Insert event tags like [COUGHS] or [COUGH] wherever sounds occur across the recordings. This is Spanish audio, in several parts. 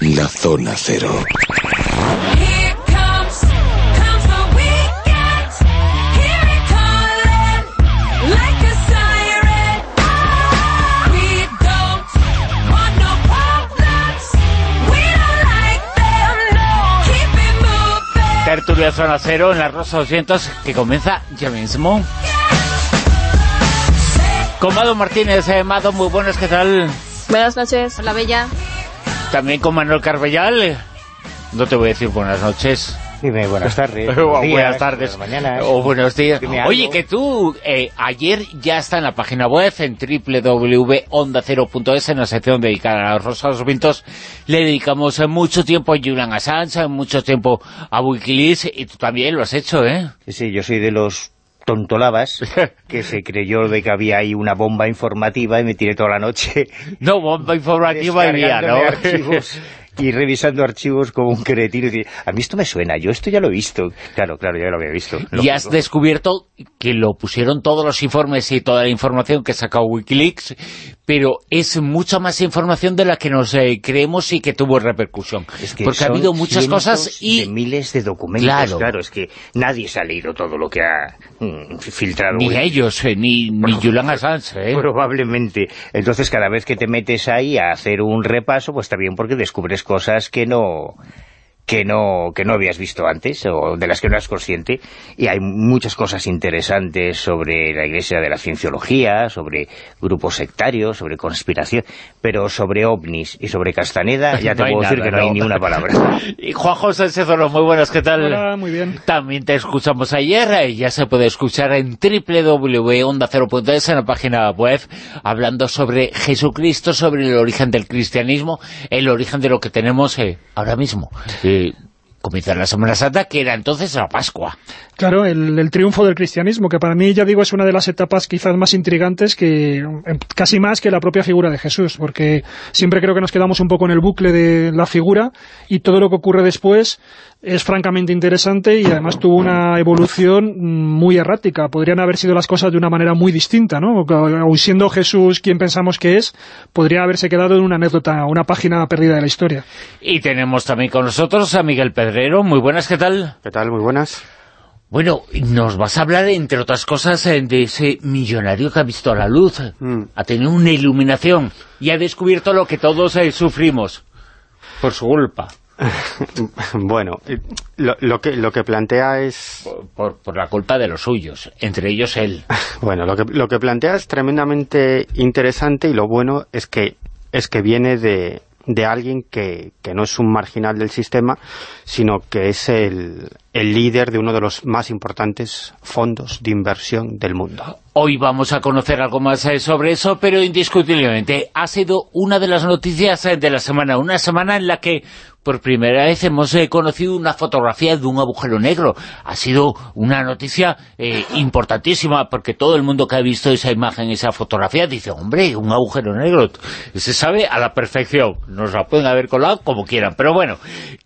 La Zona Cero. Here comes, comes the weekend. Hear it calling like a siren. We don't want no problems. We don't like them, no. Keep it moving. Tertulia Zona Cero en la Rosa 200 que comienza ya mismo. Con Mado Martínez, eh, Mado, muy buenas, ¿qué tal? Buenas noches. Hola, Bella. También con Manuel Carbellal. No te voy a decir buenas noches. Dime, buenas tardes. [LAUGHS] O buenos días, buenas tardes. buenas mañanas. O buenos días. Oye, que tú eh, ayer ya está en la página web, en www.ondacero.es, en la sección dedicada a los Rosados Vientos. Le dedicamos mucho tiempo a Julian Assange, mucho tiempo a Wikileaks, y tú también lo has hecho, ¿eh? Sí, sí, yo soy de los tontolabas [LAUGHS] que se creyó de que había ahí una bomba informativa y me tiré toda la noche No, bomba informativa vía, ¿no? archivos [LAUGHS] y revisando archivos como un cretino y a mí esto me suena, yo esto ya lo he visto. Claro, claro, ya lo había visto. Y has descubierto que lo pusieron todos los informes y toda la información que sacó Wikileaks, pero es mucha más información de la que nos eh, creemos y que tuvo repercusión. Es que Porque ha habido muchas cosas y... de miles de documentos, Claro. claro. es que nadie se ha leído todo lo que ha mm, filtrado. Ni Wikileaks. ellos, eh, ni, ni Julian Assange, ¿eh? Probablemente. Entonces, cada vez que te metes ahí a hacer un repaso, pues está bien porque descubres cosas que no que no que no habías visto antes o de las que no eras consciente y hay muchas cosas interesantes sobre la Iglesia de la Cienciología, sobre grupos sectarios, sobre conspiración, pero sobre ovnis y sobre Castaneda [LAUGHS] ya te No puedo decir nada, que no, hay ni una palabra. [LAUGHS] Y Juan José Cezoro, muy buenas, ¿qué tal? Hola, muy bien. También te escuchamos ayer, eh, ya se puede escuchar en www.ondacero.es en la página web, hablando sobre Jesucristo, sobre el origen del cristianismo, el origen de lo que tenemos eh, ahora mismo. Eh, comienza la Semana Santa, que era entonces la Pascua. Claro, el, el triunfo del cristianismo, que para mí, ya digo, es una de las etapas quizás más intrigantes, que em, casi más que la propia figura de Jesús, porque siempre creo que nos quedamos un poco en el bucle de la figura y todo lo que ocurre después es francamente interesante y además tuvo una evolución mm, muy errática. Podrían haber sido las cosas de una manera muy distinta, ¿no? O siendo Jesús quien pensamos que es, podría haberse quedado en una anécdota, una página perdida de la historia. Y tenemos también con nosotros a Miguel Pedrero. Muy buenas, ¿qué tal? ¿Qué tal? Muy buenas. Bueno, nos vas a hablar, entre otras cosas, eh, de ese millonario que ha visto la luz, Mm. ha tenido una iluminación y ha descubierto lo que todos eh, sufrimos por su culpa, [LAUGHS] bueno, eh, lo, lo que, lo que plantea es... por, por- por la culpa de los suyos, entre ellos él. [LAUGHS] Bueno, lo que, lo que plantea es tremendamente interesante y lo bueno es que, es que viene de, de alguien que, que no es un marginal del sistema, sino que es el, el líder de uno de los más importantes fondos de inversión del mundo. Hoy vamos a conocer algo más eh, sobre eso, pero indiscutiblemente ha sido una de las noticias eh, de la semana, una semana en la que por primera vez hemos eh, conocido una fotografía de un agujero negro. Ha sido una noticia importantísima porque todo el mundo que ha visto esa imagen, esa fotografía, dice, hombre, un agujero negro. Se sabe a la perfección. Nos la pueden haber colado como quieran. Pero bueno,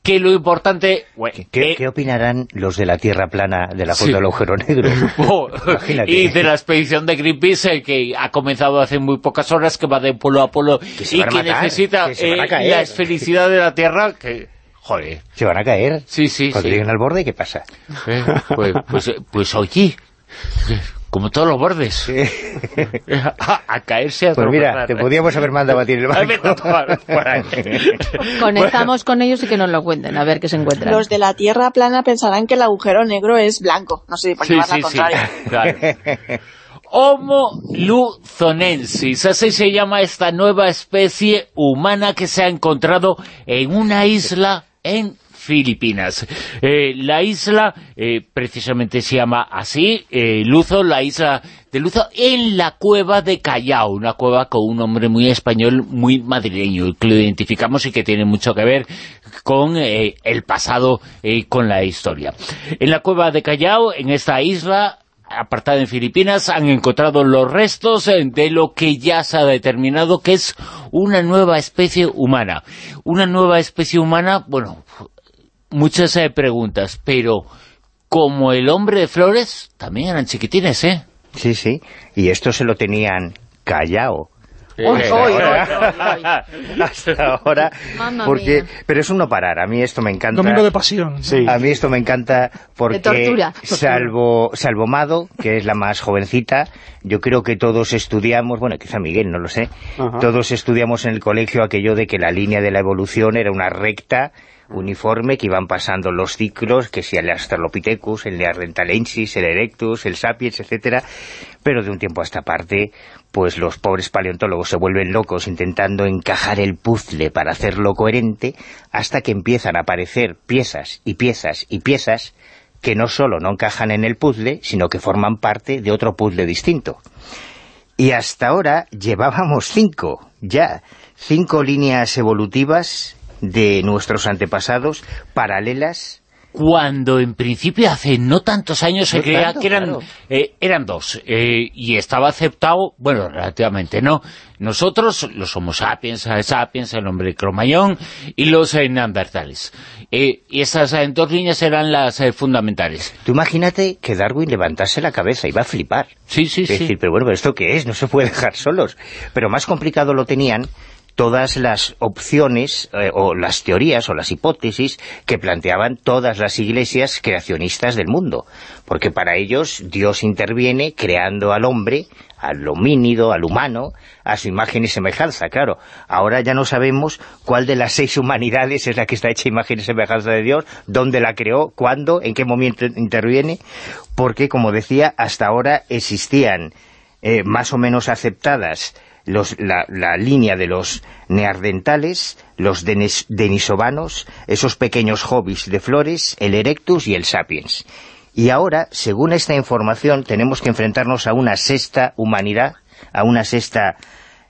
que lo importante... bueno, ¿Qué, eh, qué opinarán los de la Tierra plana de la foto Sí. del agujero negro? [LAUGHS] Oh, y de la expedición de Greenpeace eh, que ha comenzado hace muy pocas horas, que va de polo a polo se y que matar, necesita que eh, la felicidad de la Tierra, que, joder, Se van a caer. sí, sí, Cuando sí. lleguen al borde, ¿qué pasa? Eh, pues, pues, pues oye, como todos los bordes, [LAUGHS] a, a caerse a Pues mira, te podíamos haber mandado a ti el [LAUGHS] barco. [LAUGHS] Conectamos con ellos y que nos lo cuenten, a ver qué se encuentran. Los de la Tierra plana pensarán que el agujero negro es blanco. No sé, porque Sí, vas sí, al sí, contrario. claro. Homo luzonensis, así se llama esta nueva especie humana que se ha encontrado en una isla en Filipinas. Eh, la isla eh, precisamente se llama así, eh, Luzo, la isla de Luzo, en la cueva de Callao, una cueva con un nombre muy español, muy madrileño, que lo identificamos y que tiene mucho que ver con eh, el pasado, eh, con la historia. En la cueva de Callao, en esta isla, apartada en Filipinas, han encontrado los restos de lo que ya se ha determinado que es una nueva especie humana. Una nueva especie humana, bueno, muchas eh, preguntas, pero como el hombre de flores, también eran chiquitines, ¿eh? Sí, sí. Y esto se lo tenían callado. Hasta ahora. [LAUGHS] Hasta ahora. Mamma porque, mía. pero es un no parar. A mí esto me encanta. Domingo de pasión. Sí. A mí esto me encanta porque, tortura. salvo salvo Mado, que es la más jovencita, yo creo que todos estudiamos, bueno, quizá Miguel, no lo sé, Ajá. todos estudiamos en el colegio aquello de que la línea de la evolución era una recta uniforme que iban pasando los ciclos, que si el Australopithecus, el Neanderthalensis, el Erectus, el Sapiens, etcétera, pero de un tiempo a esta parte, pues los pobres paleontólogos se vuelven locos intentando encajar el puzzle para hacerlo coherente, hasta que empiezan a aparecer piezas y piezas y piezas que no solo no encajan en el puzzle, sino que forman parte de otro puzzle distinto. Y hasta ahora llevábamos cinco, ya, cinco líneas evolutivas de nuestros antepasados, paralelas, cuando en principio hace no tantos años se No creía tanto, que eran, claro. eh, eran dos eh, y estaba aceptado, bueno, relativamente no. Nosotros, los Homo sapiens, sapiens, el hombre cromañón y los eh, neandertales. Y esas eh, dos líneas eran las eh, fundamentales. Tú imagínate que Darwin levantase la cabeza, iba a flipar. Sí, sí, Es sí. decir, pero bueno, ¿pero ¿esto qué es? No se puede dejar solos. Pero más complicado lo tenían todas las opciones eh, o las teorías o las hipótesis que planteaban todas las iglesias creacionistas del mundo. Porque para ellos Dios interviene creando al hombre, al homínido, al humano, a su imagen y semejanza, claro. Ahora ya no sabemos cuál de las seis humanidades es la que está hecha imagen y semejanza de Dios, dónde la creó, cuándo, en qué momento interviene, porque, como decía, hasta ahora existían eh, más o menos aceptadas los- la, la línea de los neardentales, los denis- denisovanos, esos pequeños hobbies de flores, el erectus y el sapiens. Y ahora, según esta información, tenemos que enfrentarnos a una sexta humanidad, a una sexta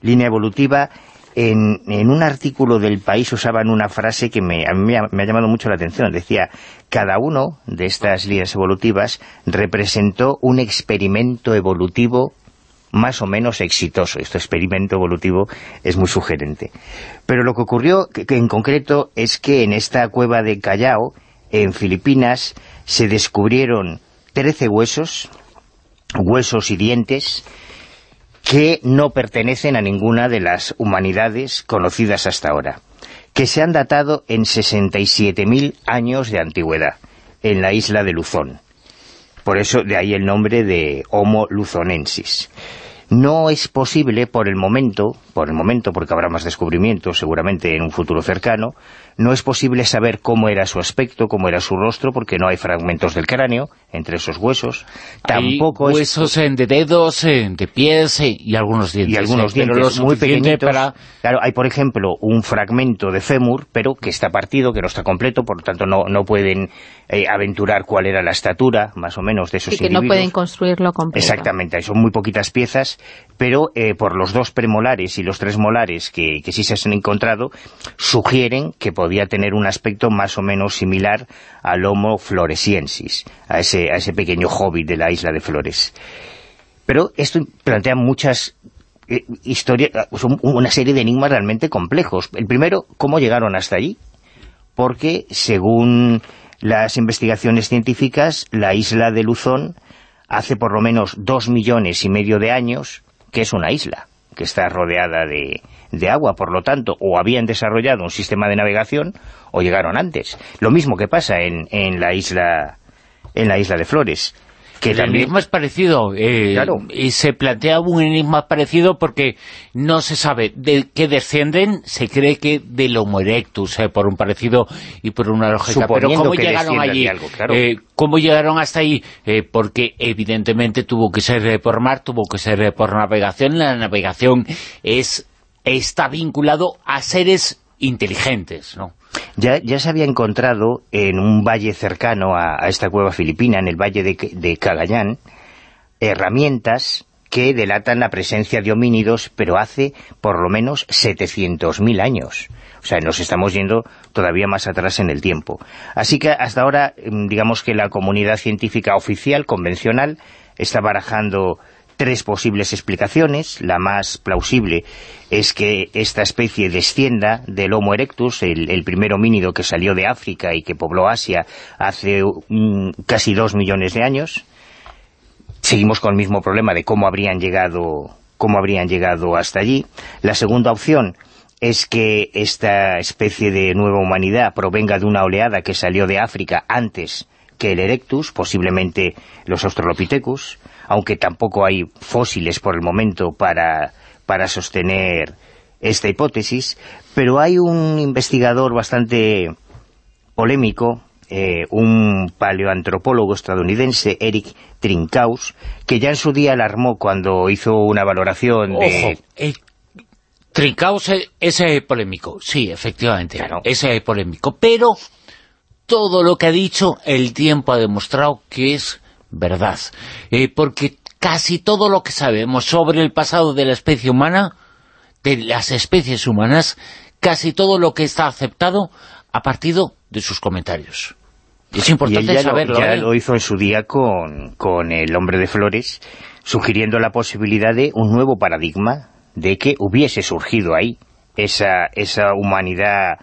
línea evolutiva. En, en un artículo del País usaban una frase que me, a mí ha, me ha llamado mucho la atención. Decía, cada uno de estas líneas evolutivas representó un experimento evolutivo más o menos exitoso. Este experimento evolutivo es muy sugerente. Pero lo que ocurrió en concreto es que en esta cueva de Callao, en Filipinas, se descubrieron 13 huesos, huesos y dientes, que no pertenecen a ninguna de las humanidades conocidas hasta ahora, que se han datado en 67.000 años de antigüedad, en la isla de Luzón. Por eso de ahí el nombre de Homo luzonensis. No es posible por el momento, por el momento porque habrá más descubrimientos seguramente en un futuro cercano, no es posible saber cómo era su aspecto, cómo era su rostro, porque no hay fragmentos del cráneo entre esos huesos. Tampoco Hay es huesos eh, de dedos, eh, de pies eh, y algunos dientes. y algunos eh, pero dientes muy pequeñitos. para... Claro, hay por ejemplo un fragmento de fémur, pero que está partido, que no está completo, por lo tanto no, no pueden eh, aventurar cuál era la estatura, más o menos, de esos Y que no pueden construirlo completo. Exactamente, son muy poquitas piezas, pero eh, por los dos premolares y los tres molares que, que sí se han encontrado, sugieren que podía tener un aspecto más o menos similar al Homo floresiensis, a ese, a ese pequeño hobbit de la isla de Flores. Pero esto plantea muchas eh, historias, una serie de enigmas realmente complejos. El primero, ¿cómo llegaron hasta allí? Porque, según las investigaciones científicas, la isla de Luzón hace por lo menos dos millones y medio de años que es una isla, que está rodeada de, agua, por lo tanto, o habían desarrollado un sistema de navegación o llegaron antes. Lo mismo que pasa en, en la isla en la isla de Flores. Que el también, enigma es parecido eh, Claro. y se plantea un enigma parecido porque no se sabe de qué descienden, se cree que del Homo erectus, eh, por un parecido y por una lógica. Pero Suponiendo ¿cómo que llegaron allí? de algo, claro. Eh, ¿Cómo llegaron hasta ahí? Eh, porque evidentemente tuvo que ser eh, por mar, tuvo que ser por navegación. La navegación es está vinculado a seres inteligentes, ¿no? Ya, ya se había encontrado en un valle cercano a, esta cueva filipina, en el valle de, de Cagayán, herramientas que delatan la presencia de homínidos, pero hace por lo menos 700.000 años. O sea, nos estamos yendo todavía más atrás en el tiempo. Así que hasta ahora, mm, digamos que la comunidad científica oficial, convencional, está barajando tres posibles explicaciones. La más plausible es que esta especie descienda del Homo erectus, el, primer homínido que salió de África y que pobló Asia hace casi dos millones de años. Seguimos con el mismo problema de cómo habrían llegado cómo habrían llegado hasta allí. La segunda opción es que esta especie de nueva humanidad provenga de una oleada que salió de África antes que el Erectus, posiblemente los Australopithecus, aunque tampoco hay fósiles por el momento para, para sostener esta hipótesis, pero hay un investigador bastante polémico, eh, un paleoantropólogo estadounidense, Eric Trinkaus, que ya en su día alarmó cuando hizo una valoración de... Ojo, eh, eh, es eh, polémico, sí, efectivamente, Claro. es polémico, pero todo lo que ha dicho el tiempo ha demostrado que es verdad, Eh, porque casi todo lo que sabemos sobre el pasado de la especie humana, de las especies humanas, casi todo lo que está aceptado ha partido de sus comentarios. Es Y importante él ya, saberlo, lo, ya ¿eh? lo hizo en su día con, con el hombre de flores, sugiriendo la posibilidad de un nuevo paradigma, de que hubiese surgido ahí esa, esa humanidad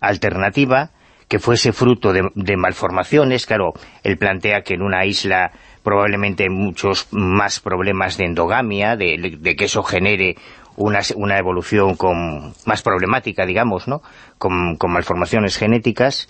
alternativa, que fuese fruto de, malformaciones. Claro, él plantea que en una isla probablemente muchos más problemas de endogamia, de, que eso genere una, una evolución con, más problemática, digamos, ¿no? con malformaciones genéticas,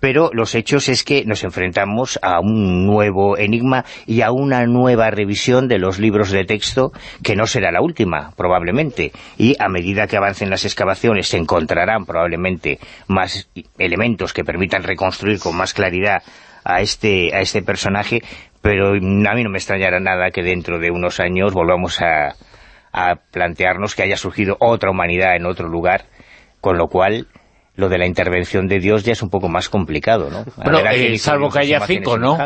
pero los hechos es que nos enfrentamos a un nuevo enigma y a una nueva revisión de los libros de texto que no será la última, probablemente. Y a medida que avancen las excavaciones se encontrarán probablemente más elementos que permitan reconstruir con más claridad a este, a este personaje, pero a mí no me extrañará nada que dentro de unos años volvamos a, a plantearnos que haya surgido otra humanidad en otro lugar, con lo cual lo de la intervención de Dios ya es un poco más complicado, ¿no? A Bueno, eh, salvo que haya cinco, ¿no?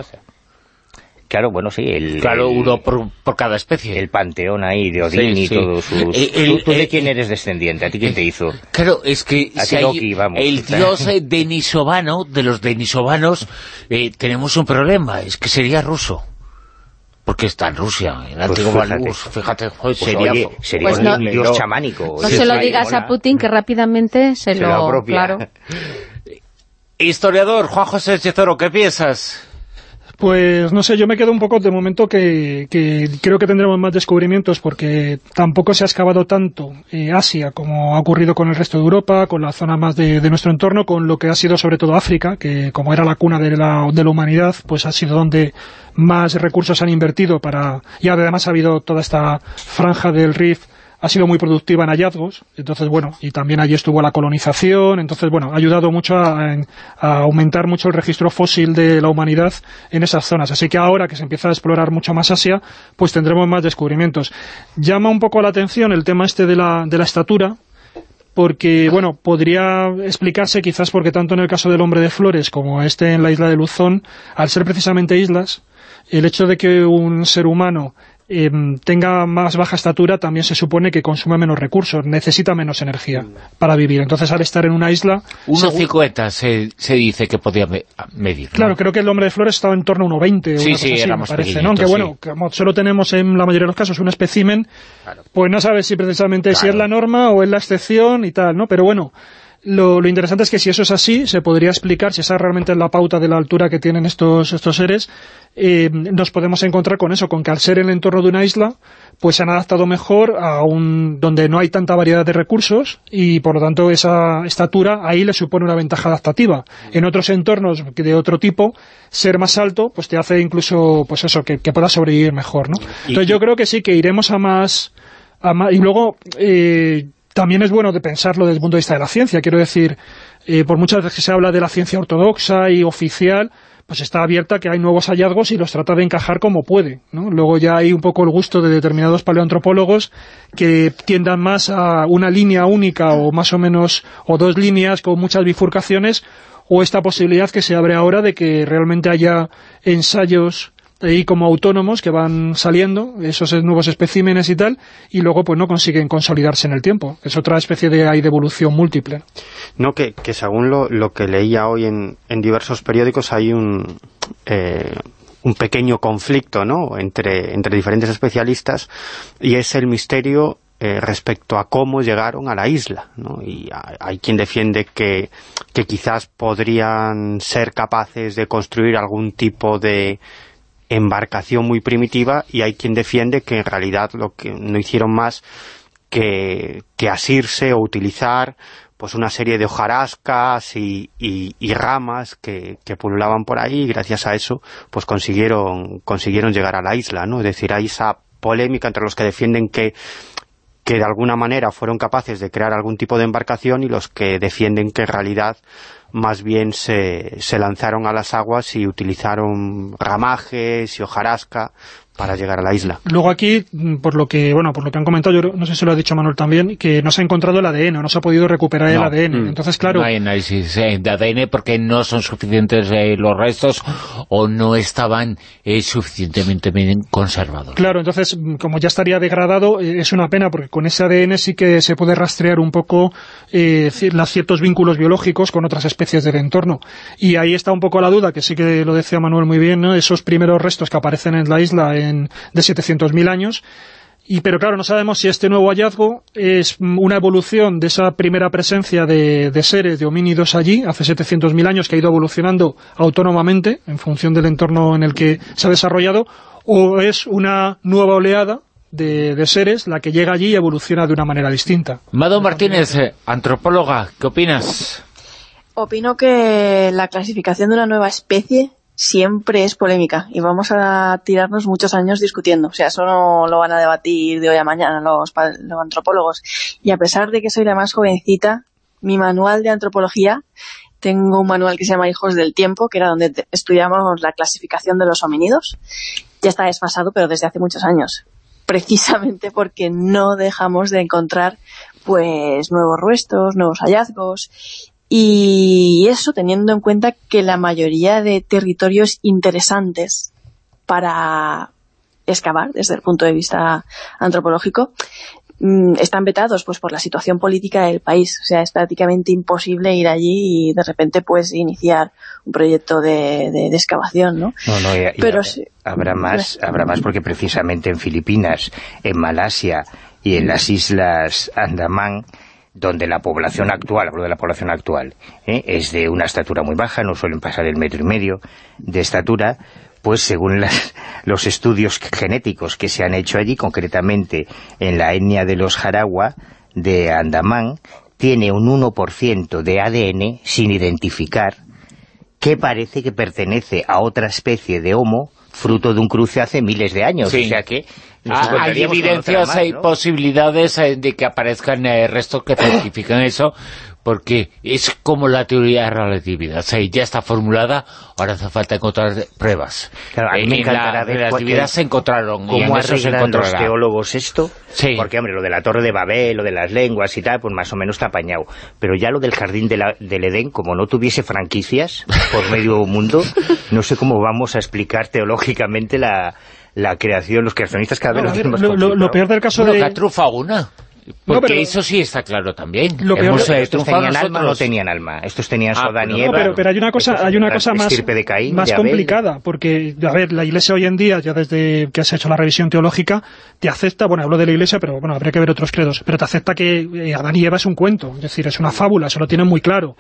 Claro, bueno, sí, el, Claro, el- uno por, por cada especie. el panteón ahí de Odín Sí, y sí. todos sus... El- ¿Tú, tú de quién eres descendiente? ¿A ti quién te hizo? Claro, es que A si hay- Cherokee, vamos. el [LAUGHS] dios eh, denisovano, de los denisovanos, eh, tenemos un problema, es que sería ruso. Porque está en Rusia, en Pues antiguo fíjate. Belarus, fíjate, Pues sería... oye, sería Pues un no- dios chamánico. No Sí, se lo digas a Putin que rápidamente se, Se lo... lo. Claro. Historiador, Juan José Chezoro, ¿qué piensas? Pues no sé, yo me quedo un poco de momento que, que creo que tendremos más descubrimientos porque tampoco se ha excavado tanto eh, Asia como ha ocurrido con el resto de Europa, con la zona más de, de nuestro entorno, con lo que ha sido sobre todo África, que como era la cuna de la, de la humanidad, pues ha sido donde más recursos han invertido para... Y además ha habido toda esta franja del Rif ha sido muy productiva en hallazgos, entonces bueno, y también allí estuvo la colonización, entonces bueno, ha ayudado mucho a, aumentar mucho el registro fósil de la humanidad en esas zonas, así que ahora que se empieza a explorar mucho más Asia, pues tendremos más descubrimientos. Llama un poco la atención el tema este de la, de la estatura, porque, bueno, podría explicarse quizás porque tanto en el caso del hombre de flores como este en la isla de Luzón, al ser precisamente islas, el hecho de que un ser humano eh, tenga más baja estatura también se supone que consume menos recursos, necesita menos energía para vivir. Entonces, al estar en una isla... Unos segu- 50 se, se dice que podía me- medir, ¿no? Claro, creo que el hombre de flores estaba en torno a 1,20 o Sí, sí, así, era me parece, ¿no? Aunque sí. bueno, como solo tenemos en la mayoría de los casos un espécimen, pues no sabes si precisamente si es la norma o es la excepción y tal, ¿no? Pero bueno, lo, lo interesante es que si eso es así, se podría explicar, si esa realmente es la pauta de la altura que tienen estos, estos seres, eh, nos podemos encontrar con eso, con que al ser en el entorno de una isla, pues se han adaptado mejor a un donde no hay tanta variedad de recursos y por lo tanto esa estatura ahí le supone una ventaja adaptativa. En otros entornos de otro tipo, ser más alto pues te hace incluso pues eso que, que puedas sobrevivir mejor, ¿no? Entonces yo creo que sí, que iremos a más... A más y luego... Eh, también es bueno de pensarlo desde el punto de vista de la ciencia. Quiero decir, eh, por muchas veces que se habla de la ciencia ortodoxa y oficial, pues está abierta que hay nuevos hallazgos y los trata de encajar como puede, ¿no? Luego ya hay un poco el gusto de determinados paleoantropólogos que tiendan más a una línea única o más o menos, o dos líneas con muchas bifurcaciones, o esta posibilidad que se abre ahora de que realmente haya ensayos ahí como autónomos que van saliendo, esos nuevos especímenes y tal, y luego pues no consiguen consolidarse en el tiempo. Es otra especie de, ahí de evolución múltiple. No, que, que según lo, lo que leía hoy en, en diversos periódicos hay un, eh, un pequeño conflicto ¿no? entre, entre diferentes especialistas y es el misterio eh, respecto a cómo llegaron a la isla. ¿no? Y ha- hay quien defiende que, que quizás podrían ser capaces de construir algún tipo de embarcación muy primitiva y hay quien defiende que en realidad lo que no hicieron más que, que asirse o utilizar pues una serie de hojarascas y, y- y ramas que, que pululaban por ahí y gracias a eso pues consiguieron, consiguieron llegar a la isla, ¿no? Es decir, hay esa polémica entre los que defienden que que de alguna manera fueron capaces de crear algún tipo de embarcación y los que defienden que en realidad más bien se, se lanzaron a las aguas y utilizaron ramajes y hojarasca para llegar a la isla. Luego aquí, mm, por lo que bueno por lo que han comentado, yo no sé si lo ha dicho Manuel también, que no se ha encontrado el ADN, no se ha podido recuperar el No. ADN. Mm. Entonces, claro, No hay análisis eh, de ADN porque no son suficientes eh, los restos o no estaban eh, suficientemente bien conservados. Claro, entonces, mm, como ya estaría degradado, eh, es una pena, porque con ese ADN sí que se puede rastrear un poco eh, ciertos vínculos biológicos con otras especies del entorno. Y ahí está un poco la duda, que sí que lo decía Manuel muy bien, ¿no? esos primeros restos que aparecen en la isla en, de 700.000 años, y pero claro, no sabemos si este nuevo hallazgo es una evolución de esa primera presencia de, de seres, de homínidos allí, hace 700.000 años, que ha ido evolucionando autónomamente en función del entorno en el que se ha desarrollado, o es una nueva oleada de, de seres la que llega allí y evoluciona de una manera distinta. Mado Martínez, eh, antropóloga, ¿qué opinas? Opino que la clasificación de una nueva especie siempre es polémica y vamos a tirarnos muchos años discutiendo. O sea, eso no lo van a debatir de hoy a mañana los, antropólogos. Y a pesar de que soy la más jovencita, mi manual de antropología, tengo un manual que se llama Hijos del Tiempo, que era donde estudiamos la clasificación de los homínidos. Ya está desfasado, pero desde hace muchos años. Precisamente porque no dejamos de encontrar pues nuevos restos, nuevos hallazgos y eso teniendo en cuenta que la mayoría de territorios interesantes para excavar desde el punto de vista antropológico mm, están vetados pues por la situación política del país. O sea, es prácticamente imposible ir allí y de repente pues iniciar un proyecto de, de- de excavación, ¿no? No, no, y- Pero sí. habrá más, habrá más porque precisamente en Filipinas, en Malasia y en las islas Andamán, donde la población actual, hablo de la población actual, ¿eh? es de una estatura muy baja, no suelen pasar el metro y medio de estatura, pues según las- [LAUGHS] los estudios genéticos que se han hecho allí, concretamente en la etnia de los Jaragua de Andamán, tiene un 1% de ADN sin identificar que parece que pertenece a otra especie de homo fruto de un cruce hace miles de años. Sí. O sea que Ah, Hay evidencias, más, hay ¿no? posibilidades eh, de que aparezcan eh, restos que certifican eso, porque es como la teoría de relatividad. O sea, ya está formulada, ahora hace falta encontrar pruebas. Claro, a mí Eh, me en la relatividad se encontraron, y ¿Cómo en eso se los teólogos esto? Sí. Porque, hombre, lo de la Torre de Babel, lo de las lenguas y tal, pues más o menos está apañado. Pero ya lo del Jardín de la- del Edén, como no tuviese franquicias por medio mundo, [LAUGHS] no sé cómo vamos a explicar teológicamente la, la creación, los creacionistas cada vez No, lo más lo, lo- peor del caso Bueno, de... que trufado una. Porque pero- eso sí está claro también. Lo peor- Hemos eh, Estos tenían alma o no nosotros. tenían alma. Estos tenían Ah, soda no, Eva. pero, pero hay una cosa, hay una cosa más, de Caín, más de complicada, porque, a ver, la Iglesia hoy en día, ya desde que se ha hecho la revisión teológica, te acepta, bueno, hablo de la Iglesia, pero bueno, habría que ver otros credos, pero te acepta que eh, Adán y Eva es un cuento, es decir, es una fábula, eso lo tienen muy claro.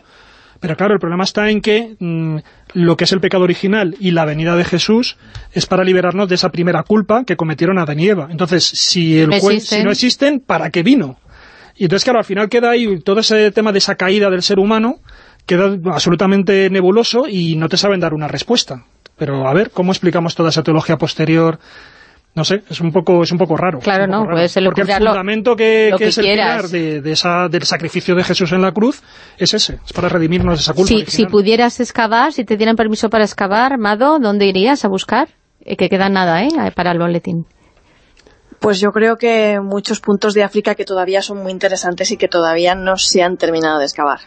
Pero claro, el problema está en que mm, lo que es el pecado original y la venida de Jesús es para liberarnos de esa primera culpa que cometieron Adán y Eva. Entonces, si, el No cuen- existen. si no existen, ¿para qué vino? Y entonces, claro, al final queda ahí todo ese tema de esa caída del ser humano, queda absolutamente nebuloso y no te saben dar una respuesta. Pero a ver, ¿cómo explicamos toda esa teología posterior? No sé, es un poco es un poco raro. Claro, no, raro. puedes Porque el fundamento que, lo que que es el pilar de, de esa, del sacrificio de Jesús en la cruz es ese, es para redimirnos de esa culpa si pudieras excavar, si te dieran permiso para excavar, Mado, ¿dónde irías a buscar? Eh, que queda nada, ¿eh? Para el boletín. Pues yo creo que muchos puntos de África que todavía son muy interesantes y que todavía no se han terminado de excavar.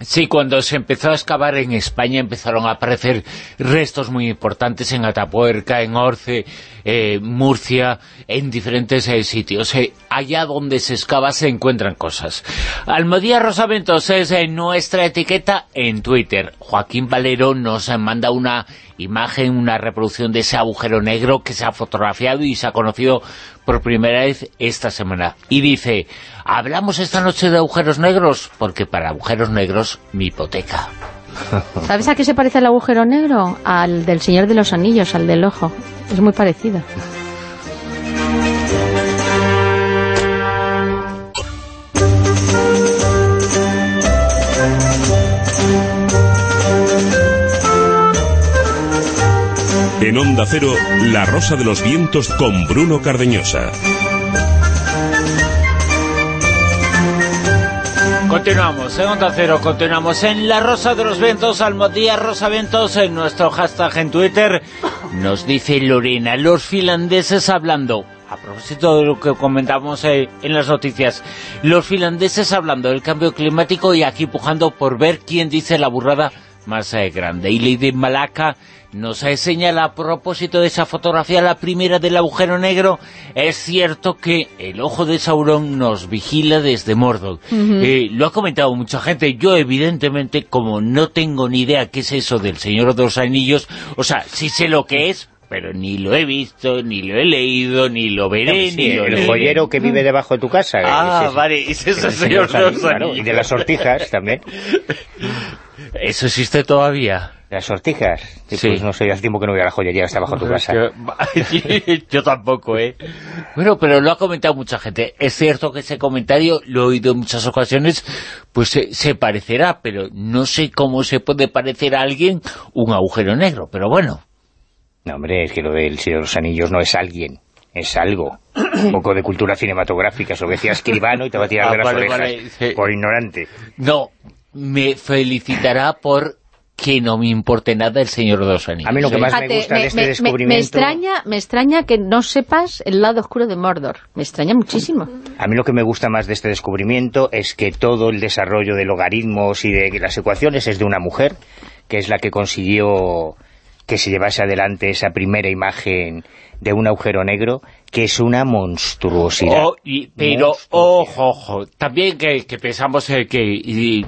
Sí, cuando se empezó a excavar en España empezaron a aparecer restos muy importantes en Atapuerca, en Orce, eh, Murcia, en diferentes eh, sitios. Eh, allá donde se excava se encuentran cosas. Almodía Rosamentos es eh, nuestra etiqueta en Twitter. Joaquín Valero nos eh, manda una imagen, una reproducción de ese agujero negro que se ha fotografiado y se ha conocido por primera vez esta semana. Y dice, ¿hablamos esta noche de agujeros negros? Porque para agujeros negros, mi hipoteca. [LAUGHS] ¿Sabes a qué se parece el agujero negro? Al del Señor de los Anillos, al del ojo. Es muy parecido. En Onda Cero, La Rosa de los Vientos con Bruno Cardeñosa. Continuamos en Onda Cero, continuamos en La Rosa de los Vientos, Almodía Rosa Ventos, en nuestro hashtag en Twitter. Nos dice Lorena, los finlandeses hablando, a propósito de lo que comentamos eh, en las noticias, los finlandeses hablando del cambio climático y aquí pujando por ver quién dice la burrada más eh, grande. Y Lady Malaka nos señala a propósito de esa fotografía, la primera del agujero negro, es cierto que el ojo de Sauron nos vigila desde Mordor. Eh, lo ha comentado mucha gente, yo evidentemente, como no tengo ni idea qué es eso del Señor de los Anillos, o sea, sí sé lo que es, pero ni lo he visto, ni lo he leído, ni lo veré, Sí, ni lo el joyero que vive debajo de tu casa. Ah, ese- vale, es ese Señor claro. Y de las sortijas también. [LAUGHS] ¿Eso existe todavía? Las sortijas. Sí, Sí. Pues no sé, hace tiempo que no voy a la joyería, está bajo tu casa. [LAUGHS] Yo tampoco, ¿eh? Bueno, pero lo ha comentado mucha gente. Es cierto que ese comentario, lo he oído en muchas ocasiones, pues se, se parecerá, pero no sé cómo se puede parecer a alguien un agujero negro, pero bueno. No, hombre, es que lo del Señor de los Anillos no es alguien, es algo. Un poco de cultura cinematográfica, eso que decía escribano y te va a tirar Ah, de las vale, orejas. vale, sí. Por ignorante. No, me felicitará por que no me importe nada el Señor de los Anillos. A mí lo que ¿eh? más me gusta de este me- descubrimiento... me extraña, me extraña que no sepas el lado oscuro de Mordor. Me extraña muchísimo. A mí lo que me gusta más de este descubrimiento es que todo el desarrollo de logaritmos y de las ecuaciones es de una mujer, que es la que consiguió que se llevase adelante esa primera imagen de un agujero negro, que es una monstruosidad. Oh, y- pero, Monstruosidad. ojo, ojo, también que, que pensamos que y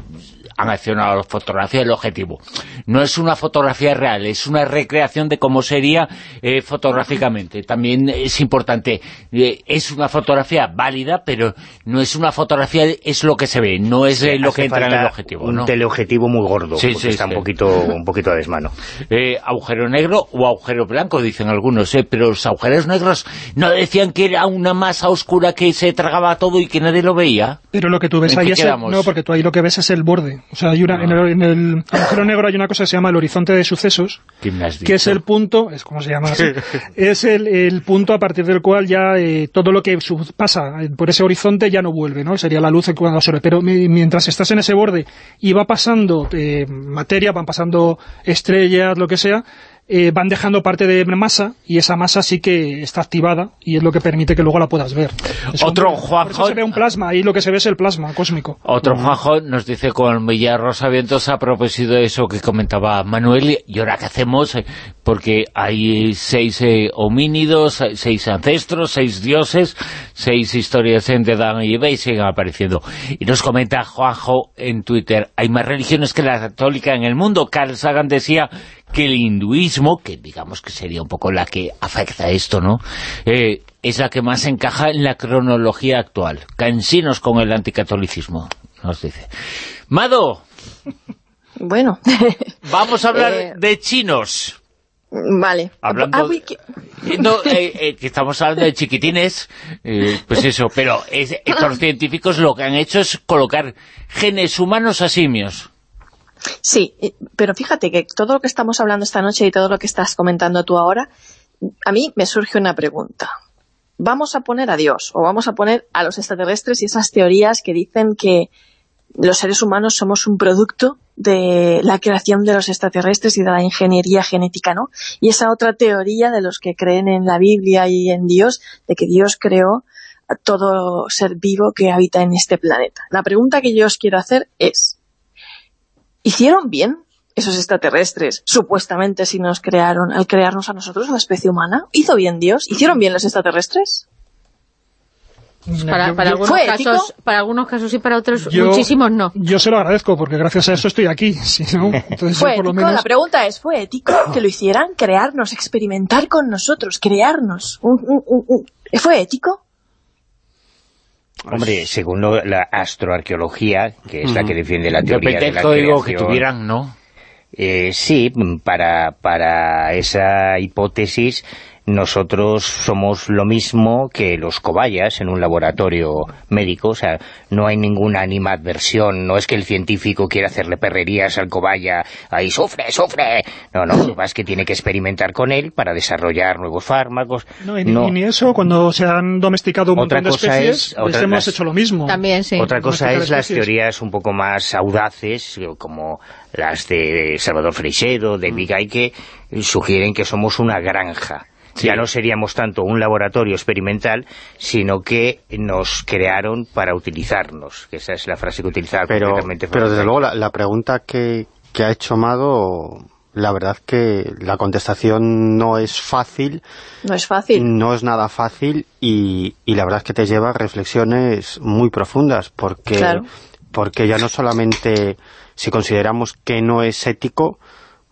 han accionado la fotografía del objetivo. No es una fotografía real, es una recreación de cómo sería eh, fotográficamente. También es importante, eh, es una fotografía válida, pero no es una fotografía, es lo que se ve, no es eh, lo que entra en el objetivo. Un ¿no? teleobjetivo muy gordo, Sí, porque sí, está sí. un poquito un poquito a desmano. [LAUGHS] Eh, agujero negro o agujero blanco, dicen algunos, eh, pero los agujeros negros no decían que era una masa oscura que se tragaba todo y que nadie lo veía. Pero lo que tú ves ¿En ahí es... el- no, porque tú ahí lo que ves es el borde. O sea, hay una, en, el, en el agujero negro hay una cosa que se llama el horizonte de sucesos, ¿Qué me has que es el punto, es como se llama así, [LAUGHS] es el, el punto a partir del cual ya eh, todo lo que pasa eh, por ese horizonte ya no vuelve, ¿no? Sería la luz cuando absorbe. Pero mi- mientras estás en ese borde y va pasando eh, materia, van pasando estrellas, lo que sea, eh, van dejando parte de masa y esa masa sí que está activada y es lo que permite que luego la puedas ver. Es Otro un- Juanjo- Por eso se ve un plasma, ahí lo que se ve es el plasma cósmico. Otro Juanjo nos dice con Villar Rosavientos a propósito de eso que comentaba Manuel, y ahora qué hacemos, porque hay seis eh, homínidos, seis ancestros, seis dioses, seis historias de Dan y Eva y siguen apareciendo. Y nos comenta Juanjo en Twitter, hay más religiones que la católica en el mundo. Carl Sagan decía que el hinduismo, que digamos que sería un poco la que afecta a esto, ¿no?, Eh, es la que más encaja en la cronología actual. Cansinos con el anticatolicismo, nos dice. Mado, Bueno, [LAUGHS] vamos a hablar Eh, de chinos. vale. Hablando Ah, uy, que- Eh, No, eh, eh, que estamos hablando de chiquitines, eh, pues eso, pero es- estos científicos lo que han hecho es colocar genes humanos a simios. Sí, pero fíjate que todo lo que estamos hablando esta noche y todo lo que estás comentando tú ahora, a mí me surge una pregunta. ¿Vamos a poner a Dios o vamos a poner a los extraterrestres y esas teorías que dicen que los seres humanos somos un producto de la creación de los extraterrestres y de la ingeniería genética, ¿no? Y esa otra teoría de los que creen en la Biblia y en Dios, de que Dios creó a todo ser vivo que habita en este planeta. La pregunta que yo os quiero hacer es, ¿hicieron bien esos extraterrestres, supuestamente si nos crearon, al crearnos a nosotros, a la especie humana? ¿Hizo bien Dios? ¿Hicieron bien los extraterrestres? Para, Yo- para algunos casos, para algunos casos y para otros yo- muchísimos no. Yo se lo agradezco, porque gracias a eso estoy aquí. [LAUGHS] Si no, entonces ¿Fue por lo ético? menos... La pregunta es, ¿fue ético que lo hicieran? ¿Crearnos, experimentar con nosotros, crearnos? Un- un- un- un- ¿Fue ético? Hombre, según lo- la astroarqueología, que es la que defiende la teoría de del la que tuvieran, ¿no? Eh, sí, para, para esa hipótesis nosotros somos lo mismo que los cobayas en un laboratorio médico, o sea, no hay ninguna animadversión, no es que el científico quiera hacerle perrerías al cobaya, ahí sufre, sufre, no, no, lo que pasa es que tiene que experimentar con él para desarrollar nuevos fármacos, No, y, ni- y ni eso, cuando se han domesticado un Otra montón de cosa especies, es- les otra- hemos las- hecho lo mismo. También, sí. Otra cosa es las teorías un poco más audaces, como las de Salvador Freixedo, de Bigay, que sugieren que somos una granja. Ya no seríamos tanto un laboratorio experimental, sino que nos crearon para utilizarnos. que Esa es la frase que utilizaba pero, pero desde luego la, la pregunta que, que ha hecho Mado, la verdad que la contestación no es fácil, No es fácil. no es nada fácil y, y la verdad es que te lleva a reflexiones muy profundas porque, Claro. porque ya no solamente si consideramos que no es ético,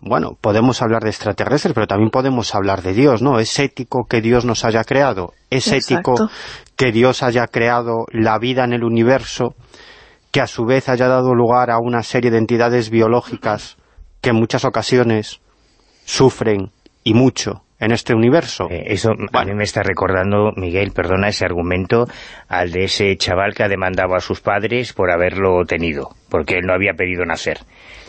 bueno, podemos hablar de extraterrestres, pero también podemos hablar de Dios, ¿no? ¿Es ético que Dios nos haya creado? ¿Es Exacto. ético que Dios haya creado la vida en el universo, que a su vez haya dado lugar a una serie de entidades biológicas que en muchas ocasiones sufren y mucho en este universo? Eh, Eso a mí me está recordando, Miguel, perdona ese argumento, al de ese chaval que ha demandado a sus padres por haberlo tenido, porque él no había pedido nacer.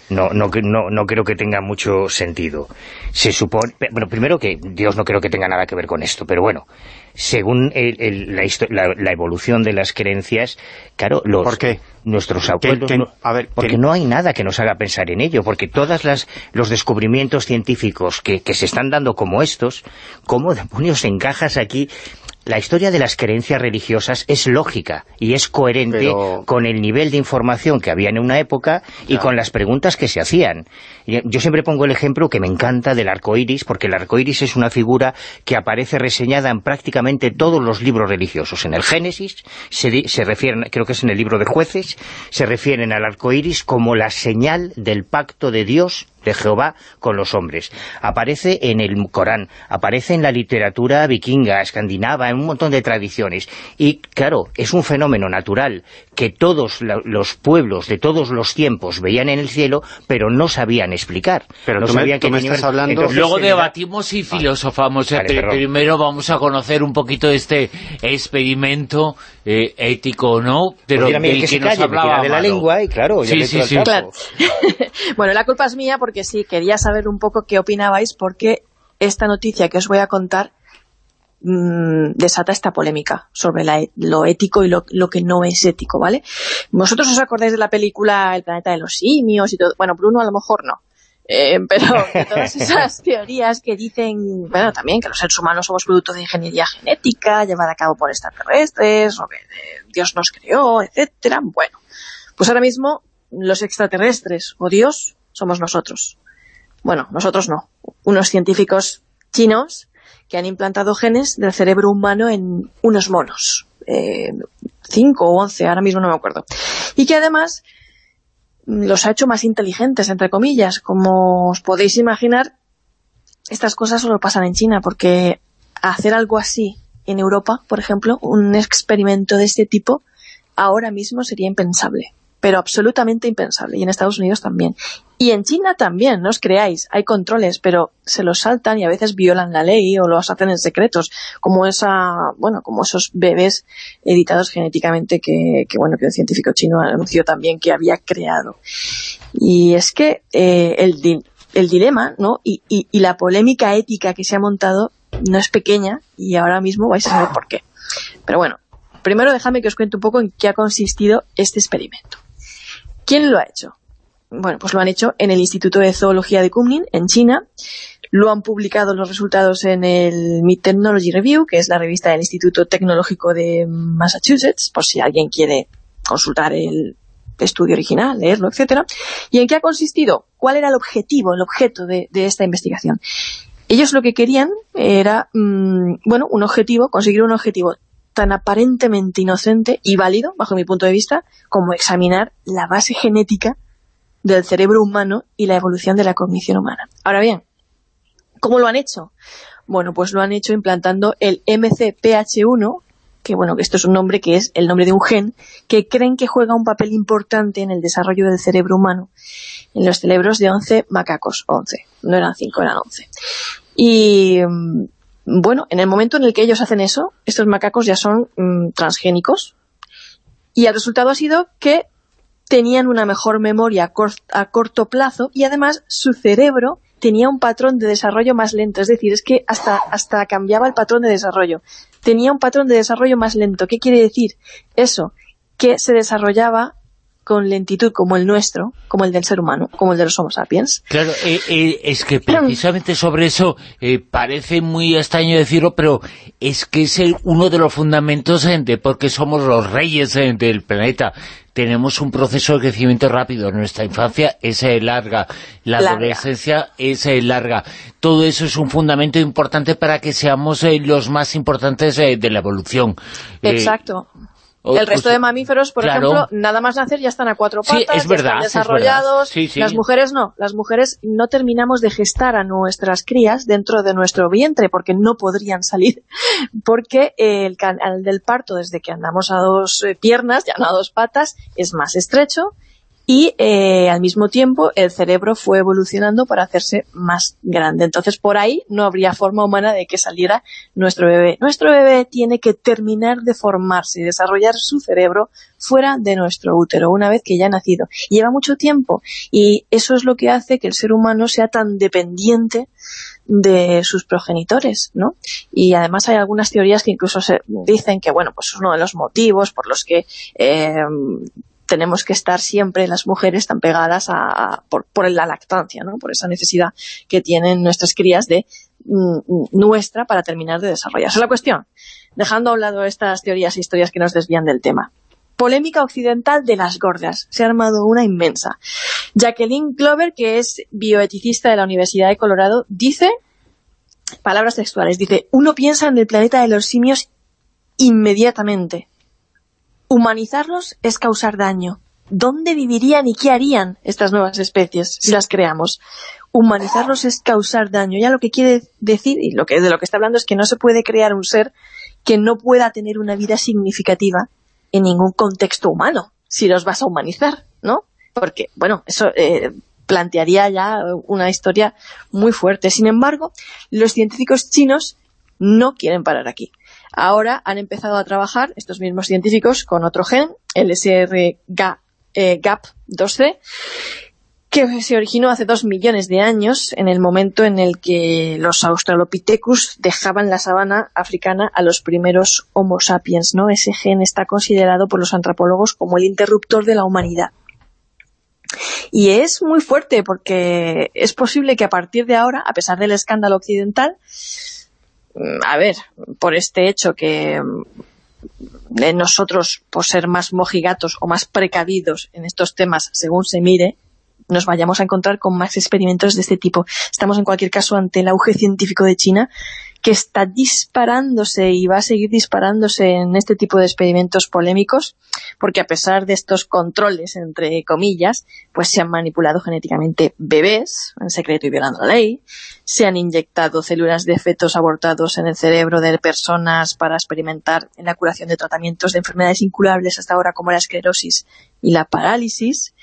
No, no, no, no creo que tenga mucho sentido. Se supone, bueno, primero que Dios no creo que tenga nada que ver con esto, pero bueno, según el- el- la, la- la evolución de las creencias, claro, los, ¿Por qué? nuestros abuelos... a ver, porque que- no hay nada que nos haga pensar en ello, porque todos los descubrimientos científicos que, que se están dando como estos, ¿cómo demonios encajas aquí? La historia de las creencias religiosas es lógica y es coherente Pero- con el nivel de información que había en una época y con las preguntas que se hacían. Y Yo siempre pongo el ejemplo que me encanta del arco iris, porque el arco iris es una figura que aparece reseñada en prácticamente todos los libros religiosos. En el Génesis se, se refieren, creo que es en el libro de jueces, se refieren al arco iris como la señal del pacto de Dios de Jehová con los hombres. Aparece en el Corán, aparece en la literatura vikinga, escandinava, en un montón de tradiciones. Y claro, es un fenómeno natural que todos la- los pueblos de todos los tiempos veían en el cielo, pero no sabían explicar. Pero no tú me- sabían tú me estás que ver. hablando- Entonces, Luego debatimos y filosofamos. Vale, perdón. Primero vamos a conocer un poquito este experimento eh, ético o no, pero Pues mira, Miguel, del que se que nos calle, hablaba de la lengua y claro, Sí, sí, sí. Claro. [LAUGHS] bueno, la culpa es mía porque sí, quería saber un poco qué opinabais porque esta noticia que os voy a contar mm, desata esta polémica sobre la e- lo ético y lo, lo que no es ético, ¿vale? ¿Vosotros os acordáis de la película El planeta de los simios y todo? Bueno, Bruno a lo mejor no. Eh, pero de todas [LAUGHS] esas teorías que dicen, bueno, también que los seres humanos somos producto de ingeniería genética llevada a cabo por extraterrestres, o que eh, Dios nos creó, etcétera. Bueno, pues ahora mismo los extraterrestres o Dios somos nosotros. Bueno, nosotros no. Unos científicos chinos que han implantado genes del cerebro humano en unos monos. Eh, cinco o once, ahora mismo no me acuerdo. Y que además los ha hecho más inteligentes, entre comillas. Como os podéis imaginar, estas cosas solo pasan en China, porque hacer algo así en Europa, por ejemplo, un experimento de este tipo, ahora mismo sería impensable. Pero absolutamente impensable. Y en Estados Unidos también. Y en China también, no os creáis, hay controles, pero se los saltan y a veces violan la ley o los hacen en secretos, como esa, bueno, como esos bebés editados genéticamente que, bueno, que un científico chino anunció también que había creado. Y es que eh, el, di- el dilema, ¿no? Y, y, y la polémica ética que se ha montado no es pequeña y ahora mismo vais a saber por qué. Pero bueno, primero déjame que os cuente un poco en qué ha consistido este experimento. ¿Quién lo ha hecho? Bueno, pues lo han hecho en el Instituto de Zoología de Kunming, en China. Lo han publicado los resultados en el Mid Technology Review, que es la revista del Instituto Tecnológico de Massachusetts, por si alguien quiere consultar el estudio original, leerlo, etcétera. ¿Y en qué ha consistido? ¿Cuál era el objetivo, el objeto de, esta investigación? Ellos lo que querían era, mm, bueno, un objetivo, conseguir un objetivo tan aparentemente inocente y válido, bajo mi punto de vista, como examinar la base genética del cerebro humano y la evolución de la cognición humana. Ahora bien, ¿cómo lo han hecho? Bueno, pues lo han hecho implantando el MCPH1, que bueno, que esto es un nombre que es el nombre de un gen, que creen que juega un papel importante en el desarrollo del cerebro humano, en los cerebros de 11 macacos, 11, no eran 5, eran 11. Y mm, bueno, en el momento en el que ellos hacen eso, estos macacos ya son mm, transgénicos, y el resultado ha sido que tenían una mejor memoria a, a corto plazo y además su cerebro tenía un patrón de desarrollo más lento, es decir, es que hasta, hasta cambiaba el patrón de desarrollo. Tenía un patrón de desarrollo más lento. ¿Qué quiere decir? Eso, que se desarrollaba con lentitud como el nuestro, como el del ser humano, como el de los Homo sapiens. Claro, eh, eh, es que precisamente sobre eso eh, parece muy extraño decirlo, pero es que es el- uno de los fundamentos eh, de por qué somos los reyes eh, del planeta. Tenemos un proceso de crecimiento rápido, nuestra infancia es larga, la Larga. adolescencia es larga. Todo eso es un fundamento importante para que seamos los más importantes de la evolución. Exacto. O- El resto de mamíferos, por claro. ejemplo, nada más nacer ya están a cuatro Sí, patas, ya están es desarrollados. Sí, sí. Las mujeres no. Las mujeres no terminamos de gestar a nuestras crías dentro de nuestro vientre porque no podrían salir. [LAUGHS] Porque el canal del parto, desde que andamos a dos eh, piernas, ya no a dos patas, es más estrecho y eh, al mismo tiempo el cerebro fue evolucionando para hacerse más grande. Entonces por ahí no habría forma humana de que saliera nuestro bebé. Nuestro bebé tiene que terminar de formarse y desarrollar su cerebro fuera de nuestro útero, una vez que ya ha nacido. Lleva mucho tiempo y eso es lo que hace que el ser humano sea tan dependiente de sus progenitores, ¿no? Y además hay algunas teorías que incluso se dicen que, bueno, pues es uno de los motivos por los que eh, tenemos que estar siempre las mujeres tan pegadas a, por, por la lactancia, ¿no? Por esa necesidad que tienen nuestras crías de mm, nuestra para terminar de desarrollarse. La cuestión, dejando a un lado estas teorías e historias que nos desvían del tema. Polémica occidental de las gordas. Se ha armado una inmensa. Jacqueline Clover, que es bioeticista de la Universidad de Colorado, dice, palabras textuales, dice, uno piensa en el planeta de los simios inmediatamente. Humanizarlos es causar daño. ¿Dónde vivirían y qué harían estas nuevas especies si las creamos? Humanizarlos es causar daño. Ya lo que quiere decir, y lo que, de lo que está hablando es que no se puede crear un ser que no pueda tener una vida significativa en ningún contexto humano, si los vas a humanizar, ¿no? Porque, bueno, eso eh, plantearía ya una historia muy fuerte. Sin embargo, los científicos chinos no quieren parar aquí. Ahora han empezado a trabajar, estos mismos científicos, con otro gen, el SRGAP2C, que se originó hace dos millones de años, en el momento en el que los Australopithecus dejaban la sabana africana a los primeros Homo sapiens, ¿no? Ese gen está considerado por los antropólogos como el interruptor de la humanidad. Y es muy fuerte porque es posible que a partir de ahora, a pesar del escándalo occidental, a ver, por este hecho que mm, nosotros, por ser más mojigatos o más precavidos en estos temas, según se mire, nos vayamos a encontrar con más experimentos de este tipo. Estamos en cualquier caso ante el auge científico de China, que está disparándose y va a seguir disparándose en este tipo de experimentos polémicos, porque a pesar de estos controles, entre comillas, pues se han manipulado genéticamente bebés, en secreto y violando la ley, se han inyectado células de fetos abortados en el cerebro de personas para experimentar en la curación de tratamientos de enfermedades incurables hasta ahora como la esclerosis y la parálisis,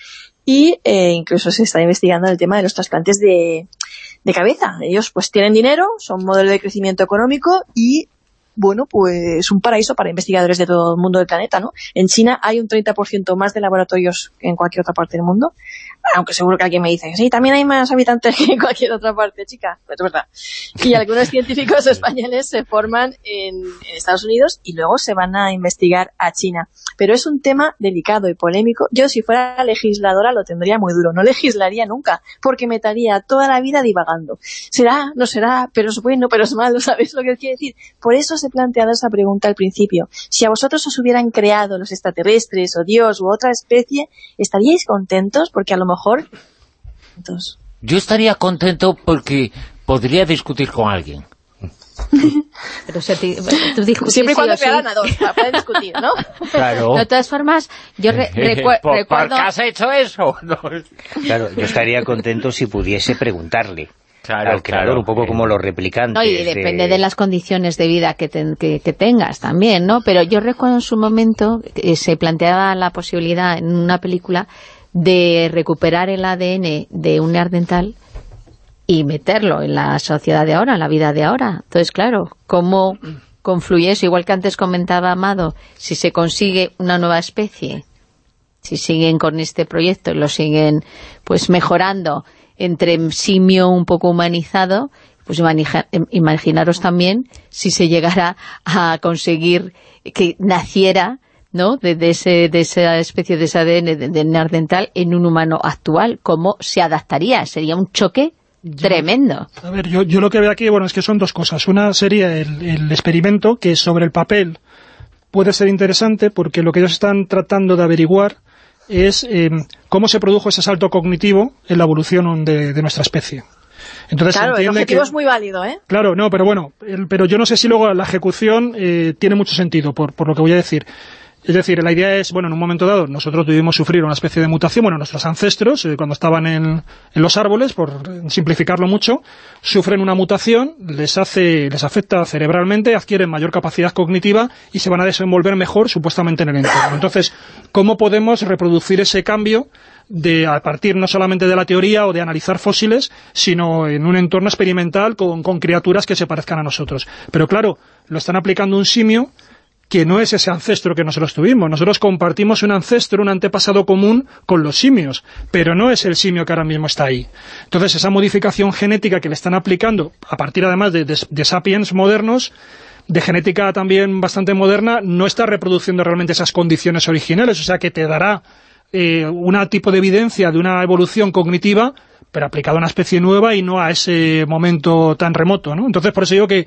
y eh, incluso se está investigando el tema de los trasplantes de, de cabeza. Ellos pues tienen dinero, son modelo de crecimiento económico y bueno, pues un paraíso para investigadores de todo el mundo del planeta, ¿no? En China hay un 30% más de laboratorios que en cualquier otra parte del mundo, aunque seguro que alguien me dice, sí, también hay más habitantes que en cualquier otra parte, chica, es verdad. Y algunos científicos españoles se forman en, en Estados Unidos y luego se van a investigar a China. Pero es un tema delicado y polémico. Yo, si fuera legisladora, lo tendría muy duro. No legislaría nunca, porque me estaría toda la vida divagando. ¿Será? ¿No será? ¿Pero es bueno? ¿Pero es malo? [LAUGHS] ¿Sabes lo que quiere decir? Por eso se he planteado esa pregunta al principio. Si a vosotros os hubieran creado los extraterrestres o Dios u otra especie, ¿estaríais contentos? Porque a lo mejor... Entonces, Yo estaría contento porque podría discutir con alguien. Pero si a ti- tú discutes siempre y sí cuando sí. crearan a dos, para discutir, ¿no? [LAUGHS] Claro. De todas formas, yo re- [LAUGHS] recue- ¿Por, recuerdo... ¿Por qué has hecho eso? [LAUGHS] No. Claro, yo estaría contento si pudiese preguntarle. Claro, al creador, claro. un poco como los replicantes. No, y depende de las condiciones de vida que, ten- que, que tengas también, ¿no? Pero yo recuerdo en su momento que se planteaba la posibilidad en una película de recuperar el ADN de un neandertal y meterlo en la sociedad de ahora, en la vida de ahora. Entonces, claro, ¿cómo confluye eso? Igual que antes comentaba Amado, si se consigue una nueva especie, si siguen con este proyecto y lo siguen pues mejorando entre simio un poco humanizado, pues imagina- imaginaros también si se llegara a conseguir que naciera ¿no? de, de ese, de esa especie de ese ADN de, de neandertal en un humano actual, ¿cómo se adaptaría? Sería un choque tremendo. A ver, yo, yo lo que veo aquí, bueno, es que son dos cosas. Una sería el, el experimento, que sobre el papel puede ser interesante, porque lo que ellos están tratando de averiguar es eh, cómo se produjo ese salto cognitivo en la evolución de, de nuestra especie. Entonces Claro, el objetivo que... es muy válido, ¿eh? Claro, no, pero bueno, el- pero yo no sé si luego la ejecución eh, tiene mucho sentido, por, por lo que voy a decir. Es decir, la idea es, bueno, en un momento dado nosotros tuvimos sufrir una especie de mutación, bueno, nuestros ancestros, eh, cuando estaban en, en los árboles, por simplificarlo mucho, sufren una mutación, les hace, les afecta cerebralmente, adquieren mayor capacidad cognitiva y se van a desenvolver mejor supuestamente en el entorno. Entonces, ¿cómo podemos reproducir ese cambio de a partir no solamente de la teoría o de analizar fósiles, sino en un entorno experimental con, con criaturas que se parezcan a nosotros? Pero claro, lo están aplicando un simio que no es ese ancestro que nosotros tuvimos. Nosotros compartimos un ancestro, un antepasado común con los simios, pero no es el simio que ahora mismo está ahí. Entonces, esa modificación genética que le están aplicando, a partir además de, de- sapiens modernos, de genética también bastante moderna, no está reproduciendo realmente esas condiciones originales, o sea que te dará eh, un tipo de evidencia de una evolución cognitiva, pero aplicada a una especie nueva y no a ese momento tan remoto, ¿no? Entonces, por eso digo que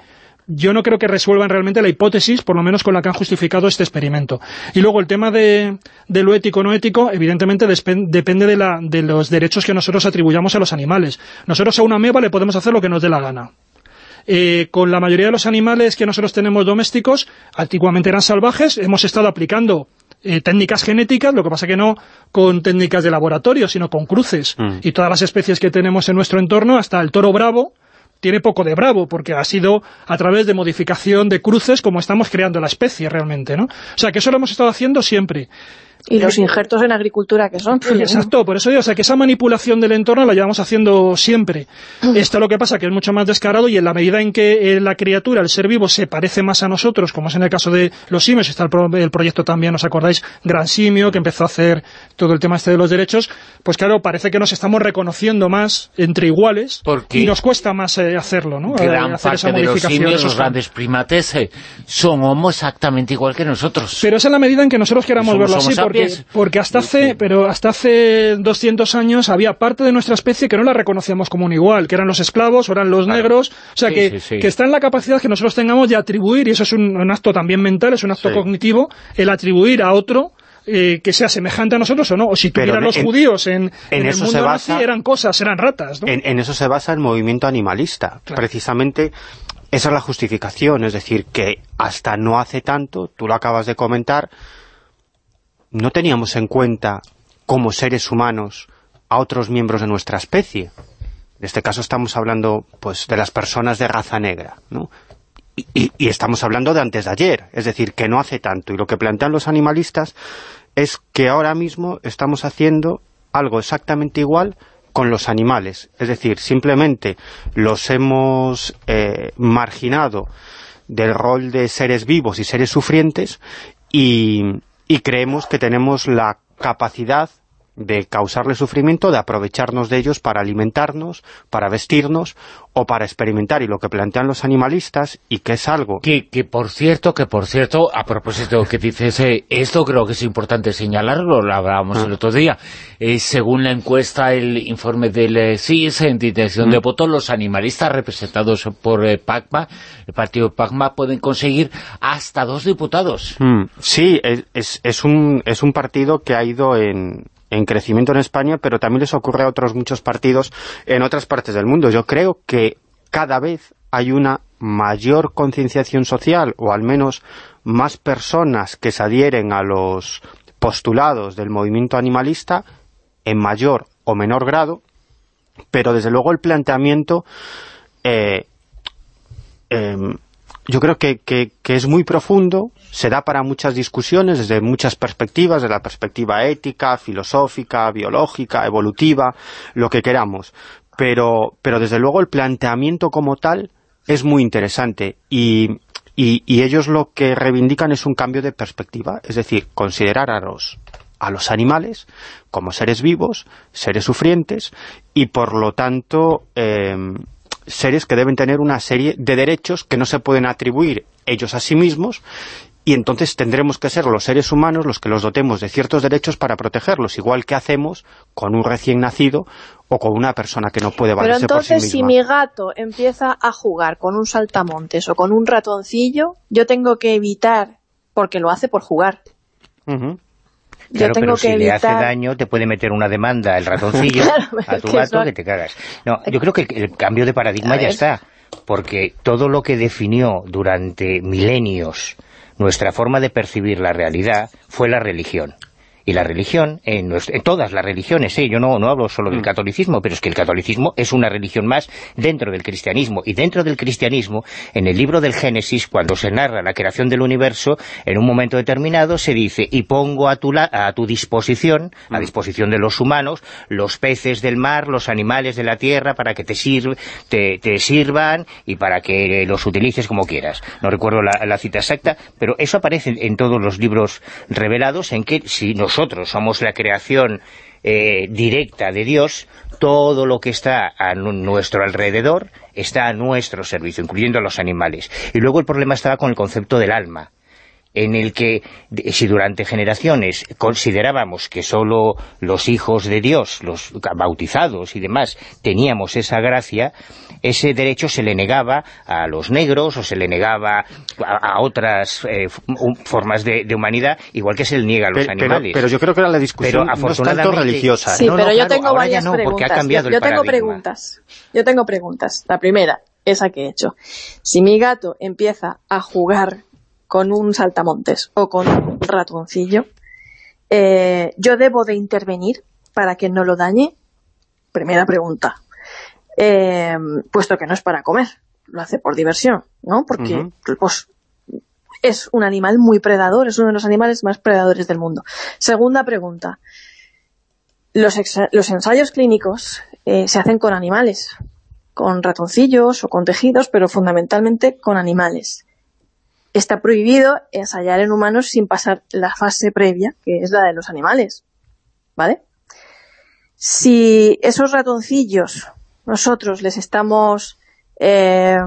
yo no creo que resuelvan realmente la hipótesis, por lo menos con la que han justificado este experimento. Y luego el tema de, de lo ético no ético, evidentemente depende de, la, de los derechos que nosotros atribuyamos a los animales. Nosotros a una ameba le podemos hacer lo que nos dé la gana. Eh, con la mayoría de los animales que nosotros tenemos domésticos, antiguamente eran salvajes, hemos estado aplicando eh, técnicas genéticas, lo que pasa que no con técnicas de laboratorio, sino con cruces. Mm. Y todas las especies que tenemos en nuestro entorno, hasta el toro bravo, tiene poco de bravo, porque ha sido a través de modificación de cruces como estamos creando la especie realmente, ¿no? O sea, que eso lo hemos estado haciendo siempre. Y los injertos en agricultura que son. Exacto, por eso digo, o sea, que esa manipulación del entorno la llevamos haciendo siempre. Esto lo que pasa que es mucho más descarado y en la medida en que eh, la criatura, el ser vivo, se parece más a nosotros, como es en el caso de los simios, está el, pro- el proyecto también, ¿os acordáis? Gran Simio, que empezó a hacer todo el tema este de los derechos, pues claro, parece que nos estamos reconociendo más entre iguales Porque y nos cuesta más eh, hacerlo, ¿no? Eh, Gran hacer esa parte de los modificación simios, esos los grandes primates, eh, son homo exactamente igual que nosotros. Pero es en la medida en que nosotros queramos verlo así, porque, porque hasta hace pero hasta hace 200 años había parte de nuestra especie que no la reconocíamos como un igual, que eran los esclavos o eran los negros, o sea Sí, que, sí, sí. que está en la capacidad que nosotros tengamos de atribuir, y eso es un, un acto también mental, es un acto cognitivo, el atribuir a otro eh, que sea semejante a nosotros o no, o si tuvieran los en- judíos en, en en el eso mundo se nazi basa- eran cosas, eran ratas, ¿no? En, en eso se basa el movimiento animalista. Claro. Precisamente esa es la justificación, es decir, que hasta no hace tanto, tú lo acabas de comentar, no teníamos en cuenta como seres humanos a otros miembros de nuestra especie. En este caso estamos hablando pues de las personas de raza negra, ¿no? Y, y- estamos hablando de antes de ayer, es decir, que no hace tanto. Y lo que plantean los animalistas es que ahora mismo estamos haciendo algo exactamente igual con los animales. Es decir, simplemente los hemos eh, marginado del rol de seres vivos y seres sufrientes y, y creemos que tenemos la capacidad de causarle sufrimiento, de aprovecharnos de ellos para alimentarnos, para vestirnos o para experimentar. Y lo que plantean los animalistas, y que es algo Que, que por cierto, que por cierto, a propósito de lo que dices, eh, esto creo que es importante señalarlo, lo hablábamos Ah. el otro día, eh, según la encuesta, el informe del eh, CIS en intención Mm. de voto, los animalistas representados por eh, PACMA, el partido PACMA, pueden conseguir hasta dos diputados. Mm, Sí, es, es un, es un partido que ha ido en, en crecimiento en España, pero también les ocurre a otros muchos partidos en otras partes del mundo. Yo creo que cada vez hay una mayor concienciación social, o al menos más personas que se adhieren a los postulados del movimiento animalista, en mayor o menor grado, pero desde luego el planteamiento eh, em, yo creo que, es muy profundo, se da para muchas discusiones desde muchas perspectivas, desde la perspectiva ética, filosófica, biológica, evolutiva, lo que queramos. Pero, pero desde luego el planteamiento como tal es muy interesante y, y- ellos lo que reivindican es un cambio de perspectiva, es decir, considerar a los, a los animales como seres vivos, seres sufrientes y por lo tanto em, seres que deben tener una serie de derechos que no se pueden atribuir ellos a sí mismos y entonces tendremos que ser los seres humanos los que los dotemos de ciertos derechos para protegerlos, igual que hacemos con un recién nacido o con una persona que no puede Pero valerse por sí entonces, si misma. mi gato empieza a jugar con un saltamontes o con un ratoncillo, yo tengo que evitar, porque lo hace por jugar. Claro, tengo pero que si le hace evitar... daño, te puede meter una demanda el [LAUGHS] ratoncillo Claro, a tu gato que te cagas. No, yo creo que el, el cambio de paradigma ya está, porque todo lo que definió durante milenios nuestra forma de percibir la realidad fue la religión. Y la religión, en, nues- en todas las religiones, ¿eh? yo no, no hablo solo Mm. del catolicismo, pero es que el catolicismo es una religión más dentro del cristianismo. Y dentro del cristianismo, en el libro del Génesis, cuando se narra la creación del universo, en un momento determinado se dice, y pongo a tu, la- a tu disposición, Mm. a disposición de los humanos, los peces del mar, los animales de la tierra, para que te, sir- te, te sirvan y para que los utilices como quieras. No recuerdo la, la cita exacta, pero eso aparece en todos los libros revelados, en que si nosotros somos la creación eh, directa de Dios, todo lo que está a nu- nuestro alrededor está a nuestro servicio, incluyendo a los animales. Y luego el problema estaba con el concepto del alma en el que si durante generaciones considerábamos que solo los hijos de Dios, los bautizados y demás, teníamos esa gracia, ese derecho se le negaba a los negros o se le negaba a, a otras eh, formas de, de humanidad, igual que se le niega a los Pero, animales. pero yo creo que era la discusión Pero no es tanto afortunadamente- religiosa. Sí, No, no, pero yo claro, tengo varias no, porque ha preguntas. cambiado yo el yo tengo preguntas. Yo tengo preguntas. La primera, esa que he hecho. Si mi gato empieza a jugar con un saltamontes o con un ratoncillo, eh, ¿yo debo de intervenir para que no lo dañe? Primera pregunta. Eh, puesto que no es para comer, lo hace por diversión, ¿no? Porque pues, es un animal muy predador, es uno de los animales más predadores del mundo. Segunda pregunta. Los ensayos clínicos eh, se hacen con animales, con ratoncillos o con tejidos, pero fundamentalmente con animales. Está prohibido ensayar en humanos sin pasar la fase previa, que es la de los animales. ¿Vale? Si esos ratoncillos nosotros les estamos eh,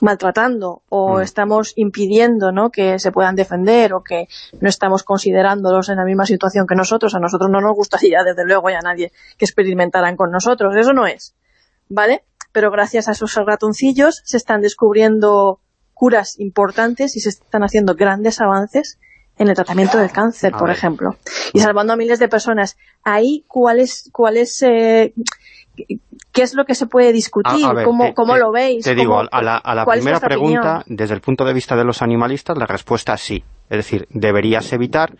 maltratando o Mm. estamos impidiendo ¿no? que se puedan defender o que no estamos considerándolos en la misma situación que nosotros, a nosotros no nos gustaría desde luego y a nadie que experimentaran con nosotros, eso no es, ¿vale? Pero gracias a esos ratoncillos se están descubriendo curas importantes y se están haciendo grandes avances en el tratamiento del cáncer, A por ver. ejemplo, y salvando a miles de personas. Ahí, ¿cuál es, cuál es eh, qué es lo que se puede discutir? A- a ver, ¿Cómo, te- cómo te- lo veis? Te digo, ¿Cómo- a la, primera pregunta, opinión? desde el punto de vista de los animalistas, la respuesta es sí. Es decir, deberías evitar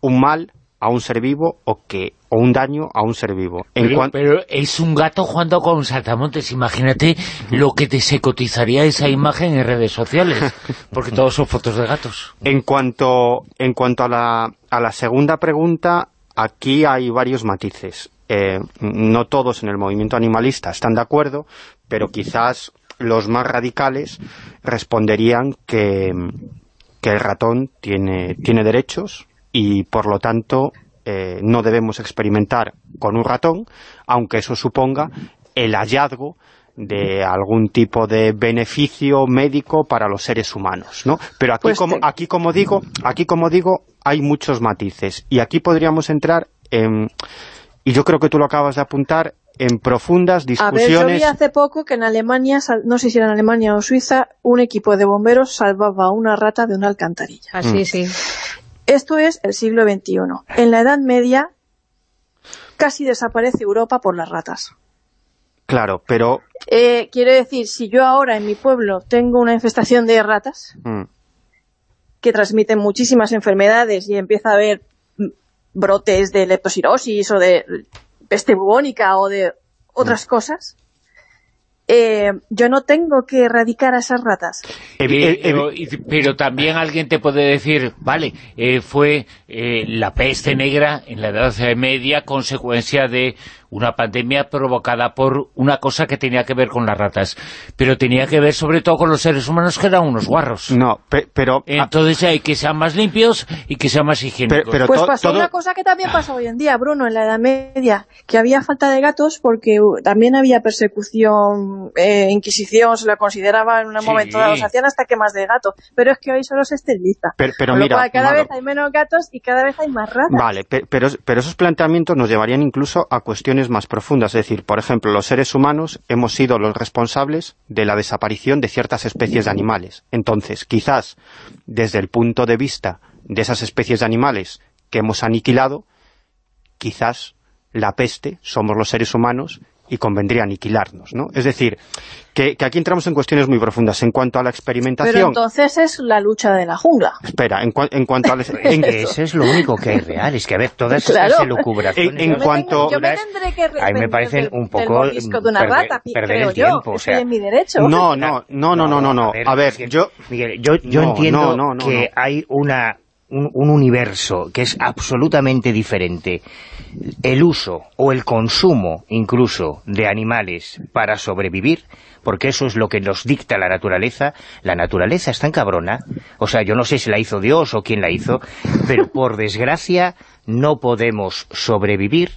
un mal a un ser vivo o que o un daño a un ser vivo. En Pero, pero es un gato jugando con saltamontes. Imagínate lo que te se cotizaría esa imagen en redes sociales. [LAUGHS] Porque todos son fotos de gatos. En cuanto, en cuanto a, la, a la segunda pregunta, aquí hay varios matices. Eh, no todos en el movimiento animalista están de acuerdo, pero quizás los más radicales responderían que, que el ratón tiene, tiene derechos y por lo tanto eh, no debemos experimentar con un ratón, aunque eso suponga el hallazgo de algún tipo de beneficio médico para los seres humanos, ¿no? Pero aquí, Pues como, te- aquí como digo, aquí como digo, hay muchos matices y aquí podríamos entrar en, y yo creo que tú lo acabas de apuntar, en profundas A ver, yo discusiones. vi hace poco que en Alemania, no sé si era en Alemania o Suiza, un equipo de bomberos salvaba a una rata de una alcantarilla. Así, Mm. sí. Esto es el siglo XXI. En la Edad Media casi desaparece Europa por las ratas. Claro, pero Eh, quiero decir, si yo ahora en mi pueblo tengo una infestación de ratas mm, que transmiten muchísimas enfermedades y empieza a haber mm, brotes de leptosirosis o de peste bubónica o de otras cosas, eh, yo no tengo que erradicar a esas ratas. Eh, evi- pero, también alguien te puede decir, vale, eh, fue eh, la peste negra en la Edad Media consecuencia de una pandemia provocada por una cosa que tenía que ver con las ratas, pero tenía que ver sobre todo con los seres humanos que eran unos guarros. no, pe- pero... Entonces hay que sean más limpios y que sean más higiénicos. Pero- pero Pues pasó todo- una cosa que también pasa hoy en día, Bruno, en la Edad Media, que había falta de gatos porque uh, también había persecución, eh, inquisición, se lo consideraba en un Sí. momento dado, se hacían hasta quemas de gato, pero es que hoy solo se esteriliza. Pero, pero Con lo mira, cual, cada vez hay menos gatos y cada vez hay más ratas. Vale, pe- pero, pero esos planteamientos nos llevarían incluso a cuestiones más profundas. Es decir, por ejemplo, los seres humanos hemos sido los responsables de la desaparición de ciertas especies de animales. Entonces, quizás, desde el punto de vista de esas especies de animales que hemos aniquilado, quizás la peste somos los seres humanos y convendría aniquilarnos, ¿no? Es decir, que, que aquí entramos en cuestiones muy profundas. En cuanto a la Pero experimentación... entonces es la lucha de la jungla. Espera, en, cua- en cuanto a... la- [LAUGHS] en- Que eso es lo único que hay real, es que a ver, todas Claro. estas elucubraciones... En- en Yo me cuanto- tengo- yo me tendré que A mí me parecen del- un poco de una perder- rata, perder el yo, tiempo, o estoy sea, en mi derecho. No, no, no, no, no, no, no. A ver, es que, yo... Miguel, yo, yo No, entiendo no, no, no, que no. hay una un, un universo que es absolutamente diferente. El uso o el consumo, incluso, de animales para sobrevivir, porque eso es lo que nos dicta la naturaleza. La naturaleza es tan cabrona, o sea, yo no sé si la hizo Dios o quién la hizo, pero por desgracia no podemos sobrevivir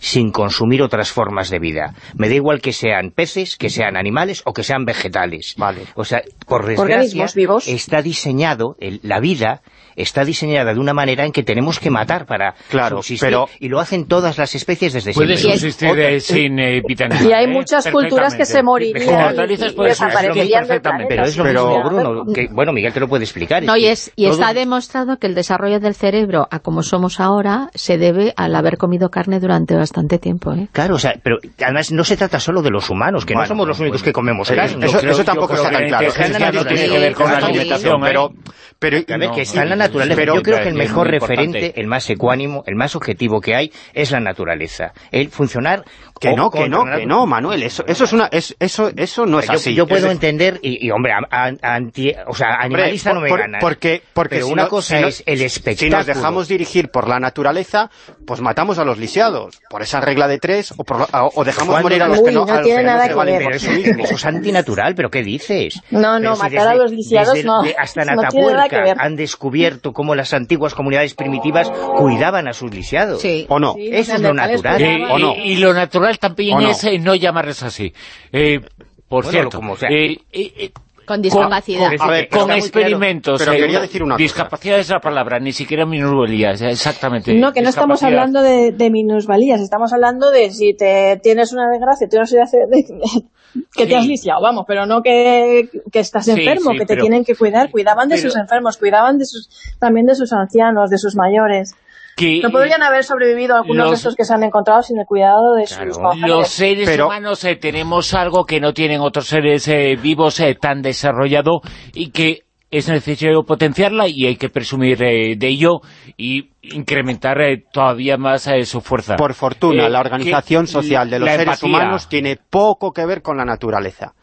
sin consumir otras formas de vida. Me da igual que sean peces, que sean animales o que sean vegetales. Vale. O sea, por desgracia, Organismos vivos. está diseñado, el- la vida está diseñada de una manera en que tenemos que matar para Claro, subsistir, pero- y lo hacen todas las especies desde Puede siempre. subsistir eh, sin eh, vitamina Y hay ¿eh? muchas culturas que se morirían y- y puede subsistir desaparecerían del. Pero es lo Pero- mismo, Bruno, que, bueno, Miguel te lo puede explicar. No, es y, es, y todo- está demostrado que el desarrollo del cerebro a como somos ahora se debe al haber comido carne durante bastante tiempo. ¿eh? Claro, o sea, pero además no se trata solo de los humanos, que no Bueno, somos los únicos que comemos Eh, carne. eso, eso tampoco está tan la claro. no tiene que ver con la alimentación, ¿eh? pero, pero A ver, que está en la No, naturaleza. pero- Yo creo que el mejor referente, el más ecuánimo, el más objetivo que hay, es la naturaleza. El funcionar... que no, que no, que no, Manuel, eso, eso es una, es, eso, eso no es yo, así. yo puedo Es- entender, y, y, hombre, a- a- anti- o sea, Hombre, animalista no me por- gana. Porque, porque Pero si una no- cosa si no- es el espectáculo. Si nos dejamos dirigir por la naturaleza, pues matamos a los lisiados, por esa regla de tres, o, por- o- o dejamos morir a los Uy, que no, no a los tiene que no nada se que valen por sí eso, mismos. eso es antinatural, ¿pero qué dices? No, no, si matar a los lisiados desde- no. de- hasta en nada Atapuerca han descubierto cómo las antiguas comunidades primitivas cuidaban a sus lisiados. Sí. ¿O no? Sí, Eso es lo natural. Eh. ¿O no? y lo natural también ¿O no? es eh, no llamarles así. Eh, por Bueno, cierto, como sea. eh, eh, eh, Con discapacidad. con- A ver, Está con muy experimentos. Pero quería decir una cosa. Discapacidad es la palabra, ni siquiera minusvalías, exactamente. No, que no estamos hablando de, de minusvalías, estamos hablando de si te tienes una desgracia, tienes una desgracia de- que te has lisiado, vamos, pero no que, que estás Sí, enfermo, sí, que te pero- tienen que cuidar, cuidaban de pero- sus enfermos, cuidaban de sus también de sus ancianos, de sus mayores. Que, No podrían haber sobrevivido algunos los- de estos que se han encontrado sin el cuidado de sus Claro. congéneres. Los seres Pero- humanos eh, tenemos algo que no tienen otros seres eh, vivos eh, tan desarrollado y que es necesario potenciarla y hay que presumir eh, de ello y incrementar eh, todavía más eh, su fuerza. Por fortuna, Eh, la organización social de los seres empatía- humanos tiene poco que ver con la naturaleza.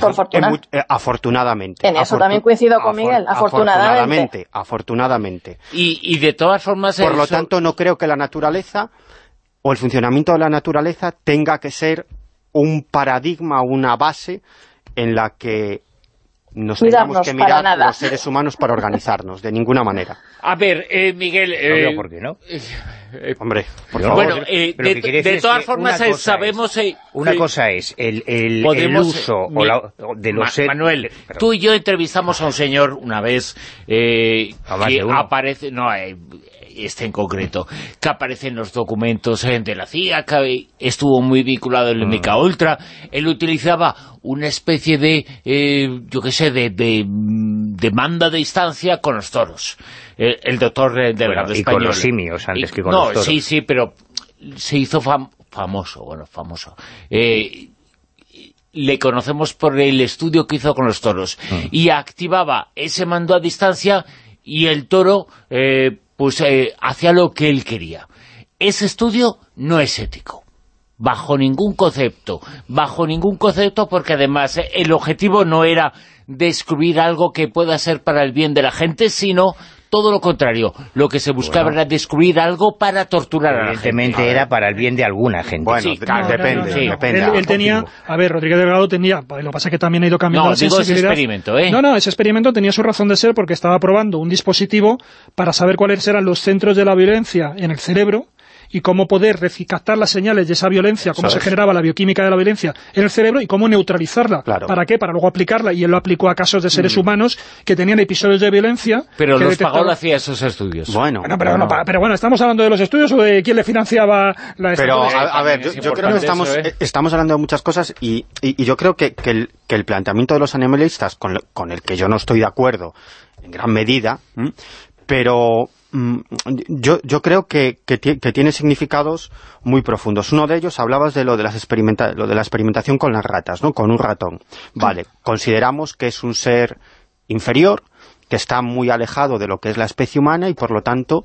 Por fortuna. Eh, afortunadamente. En eso también coincido con Miguel, afortunadamente. Afortunadamente. afortunadamente. Y, y de todas formas... Por lo tanto, no creo que la naturaleza o el funcionamiento de la naturaleza tenga que ser un paradigma, una base en la que nos Cuidarnos tengamos que mirar nada. los seres humanos para organizarnos, de ninguna manera. A ver, eh, Miguel... No eh, veo por qué no. Hombre, por favor. bueno, eh, de, de todas formas eh, sabemos... eh, Una cosa es el, el, el uso eh, o mi- la- o de los Ma-. Manuel, Perdón. tú y yo entrevistamos a un señor una vez eh, que aparece, no, eh, este en concreto, que aparece en los documentos eh, de la CIA, que estuvo muy vinculado el Mm. MK Ultra, él utilizaba una especie de, eh, yo qué sé, de, de mm, demanda de distancia con los toros. Eh, el doctor Delgado Bueno, y con los simios antes que con no, los toros. sí, sí, pero se hizo fam- famoso, bueno, famoso. Eh, le conocemos por el estudio que hizo con los toros Mm. y activaba ese mando a distancia y el toro eh, pues eh, hacía lo que él quería ese estudio no es ético. Bajo ningún concepto. Bajo ningún concepto porque además eh, el objetivo no era descubrir algo que pueda ser para el bien de la gente, sino todo lo contrario. Lo que se buscaba era descubrir algo para torturar a la gente. Evidentemente era para el bien de alguna gente. Bueno, Sí, de- claro, depende, sí. depende. Él, él tenía, a ver, Rodríguez Delgado tenía, lo que pasa es que también ha ido cambiando No, digo ese experimento, ¿eh? No, no, ese experimento tenía su razón de ser porque estaba probando un dispositivo para saber cuáles eran los centros de la violencia en el cerebro y cómo poder captar las señales de esa violencia, cómo Eso se es. generaba la bioquímica de la violencia en el cerebro y cómo neutralizarla. Claro. ¿Para qué? Para luego aplicarla. Y él lo aplicó a casos de seres humanos que tenían episodios de violencia. Pero los detectaban- pagó hacía esos estudios. Bueno, Bueno, pero, bueno, pero bueno, ¿estamos hablando de los estudios o de quién le financiaba la Pero, a, a ver, yo, creo que estamos, eso, ¿eh? eh, estamos hablando de muchas cosas y, y- y yo creo que, que el, que el planteamiento de los animalistas, con, lo- con el que yo no estoy de acuerdo en gran medida, ¿m? pero mm, yo, yo creo que, que, ti- que tiene significados muy profundos. Uno de ellos, hablabas de lo de, las experimenta lo de la experimentación con las ratas, ¿no? con un ratón. Vale, consideramos que es un ser inferior, que está muy alejado de lo que es la especie humana y por lo tanto,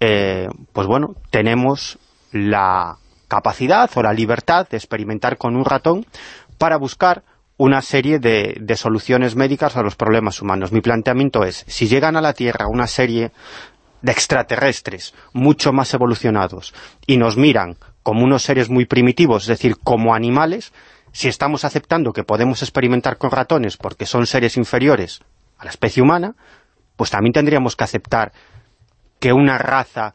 eh, pues bueno, tenemos la capacidad o la libertad de experimentar con un ratón para buscar una serie de, de soluciones médicas a los problemas humanos. Mi planteamiento es, si llegan a la Tierra una serie de extraterrestres mucho más evolucionados y nos miran como unos seres muy primitivos, es decir, como animales, si estamos aceptando que podemos experimentar con ratones porque son seres inferiores a la especie humana, pues también tendríamos que aceptar que una raza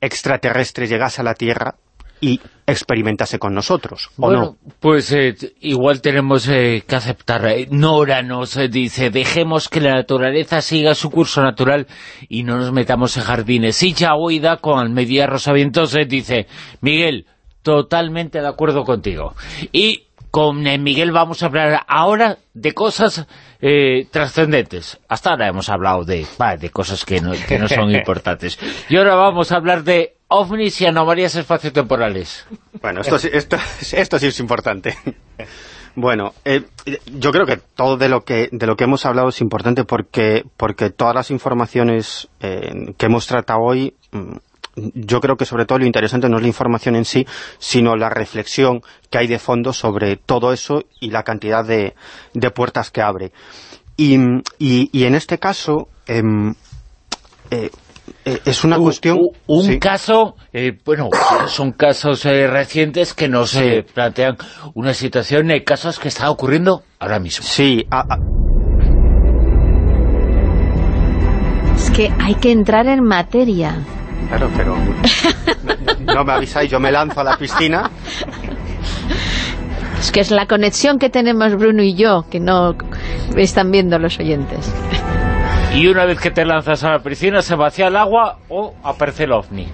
extraterrestre llegase a la Tierra y experimentase con nosotros, ¿o no? pues eh, igual tenemos eh, que aceptar. Eh, Nora nos eh, dice, dejemos que la naturaleza siga su curso natural y no nos metamos en jardines. Y Yahuida, con Almería Rosavientos, dice, Miguel, totalmente de acuerdo contigo. Y con eh, Miguel vamos a hablar ahora de cosas eh, trascendentes. Hasta ahora hemos hablado de, de cosas que no, que no son [LAUGHS] importantes. Y ahora vamos a hablar de ovnis y anomalías espaciotemporales. Bueno, esto, sí- esto, esto sí es importante. Bueno, eh, yo creo que todo de lo que de lo que hemos hablado es importante porque porque todas las informaciones eh, que hemos tratado hoy, mm, yo creo que sobre todo lo interesante no es la información en sí, sino la reflexión que hay de fondo sobre todo eso y la cantidad de, de puertas que abre. Y, y, y en este caso, em, eh, eh, es una cuestión... un sí. caso, eh, bueno, [COUGHS] son casos eh, recientes que nos eh, plantean una situación, eh, casos que están ocurriendo ahora mismo. Sí, a- a- Es que hay que entrar en materia. Claro, pero no, me avisáis, yo me lanzo a la piscina. Es que es la conexión que tenemos Bruno y yo, que no están viendo los oyentes. Y una vez que te lanzas a la piscina, se vacía el agua o aparece el ovni.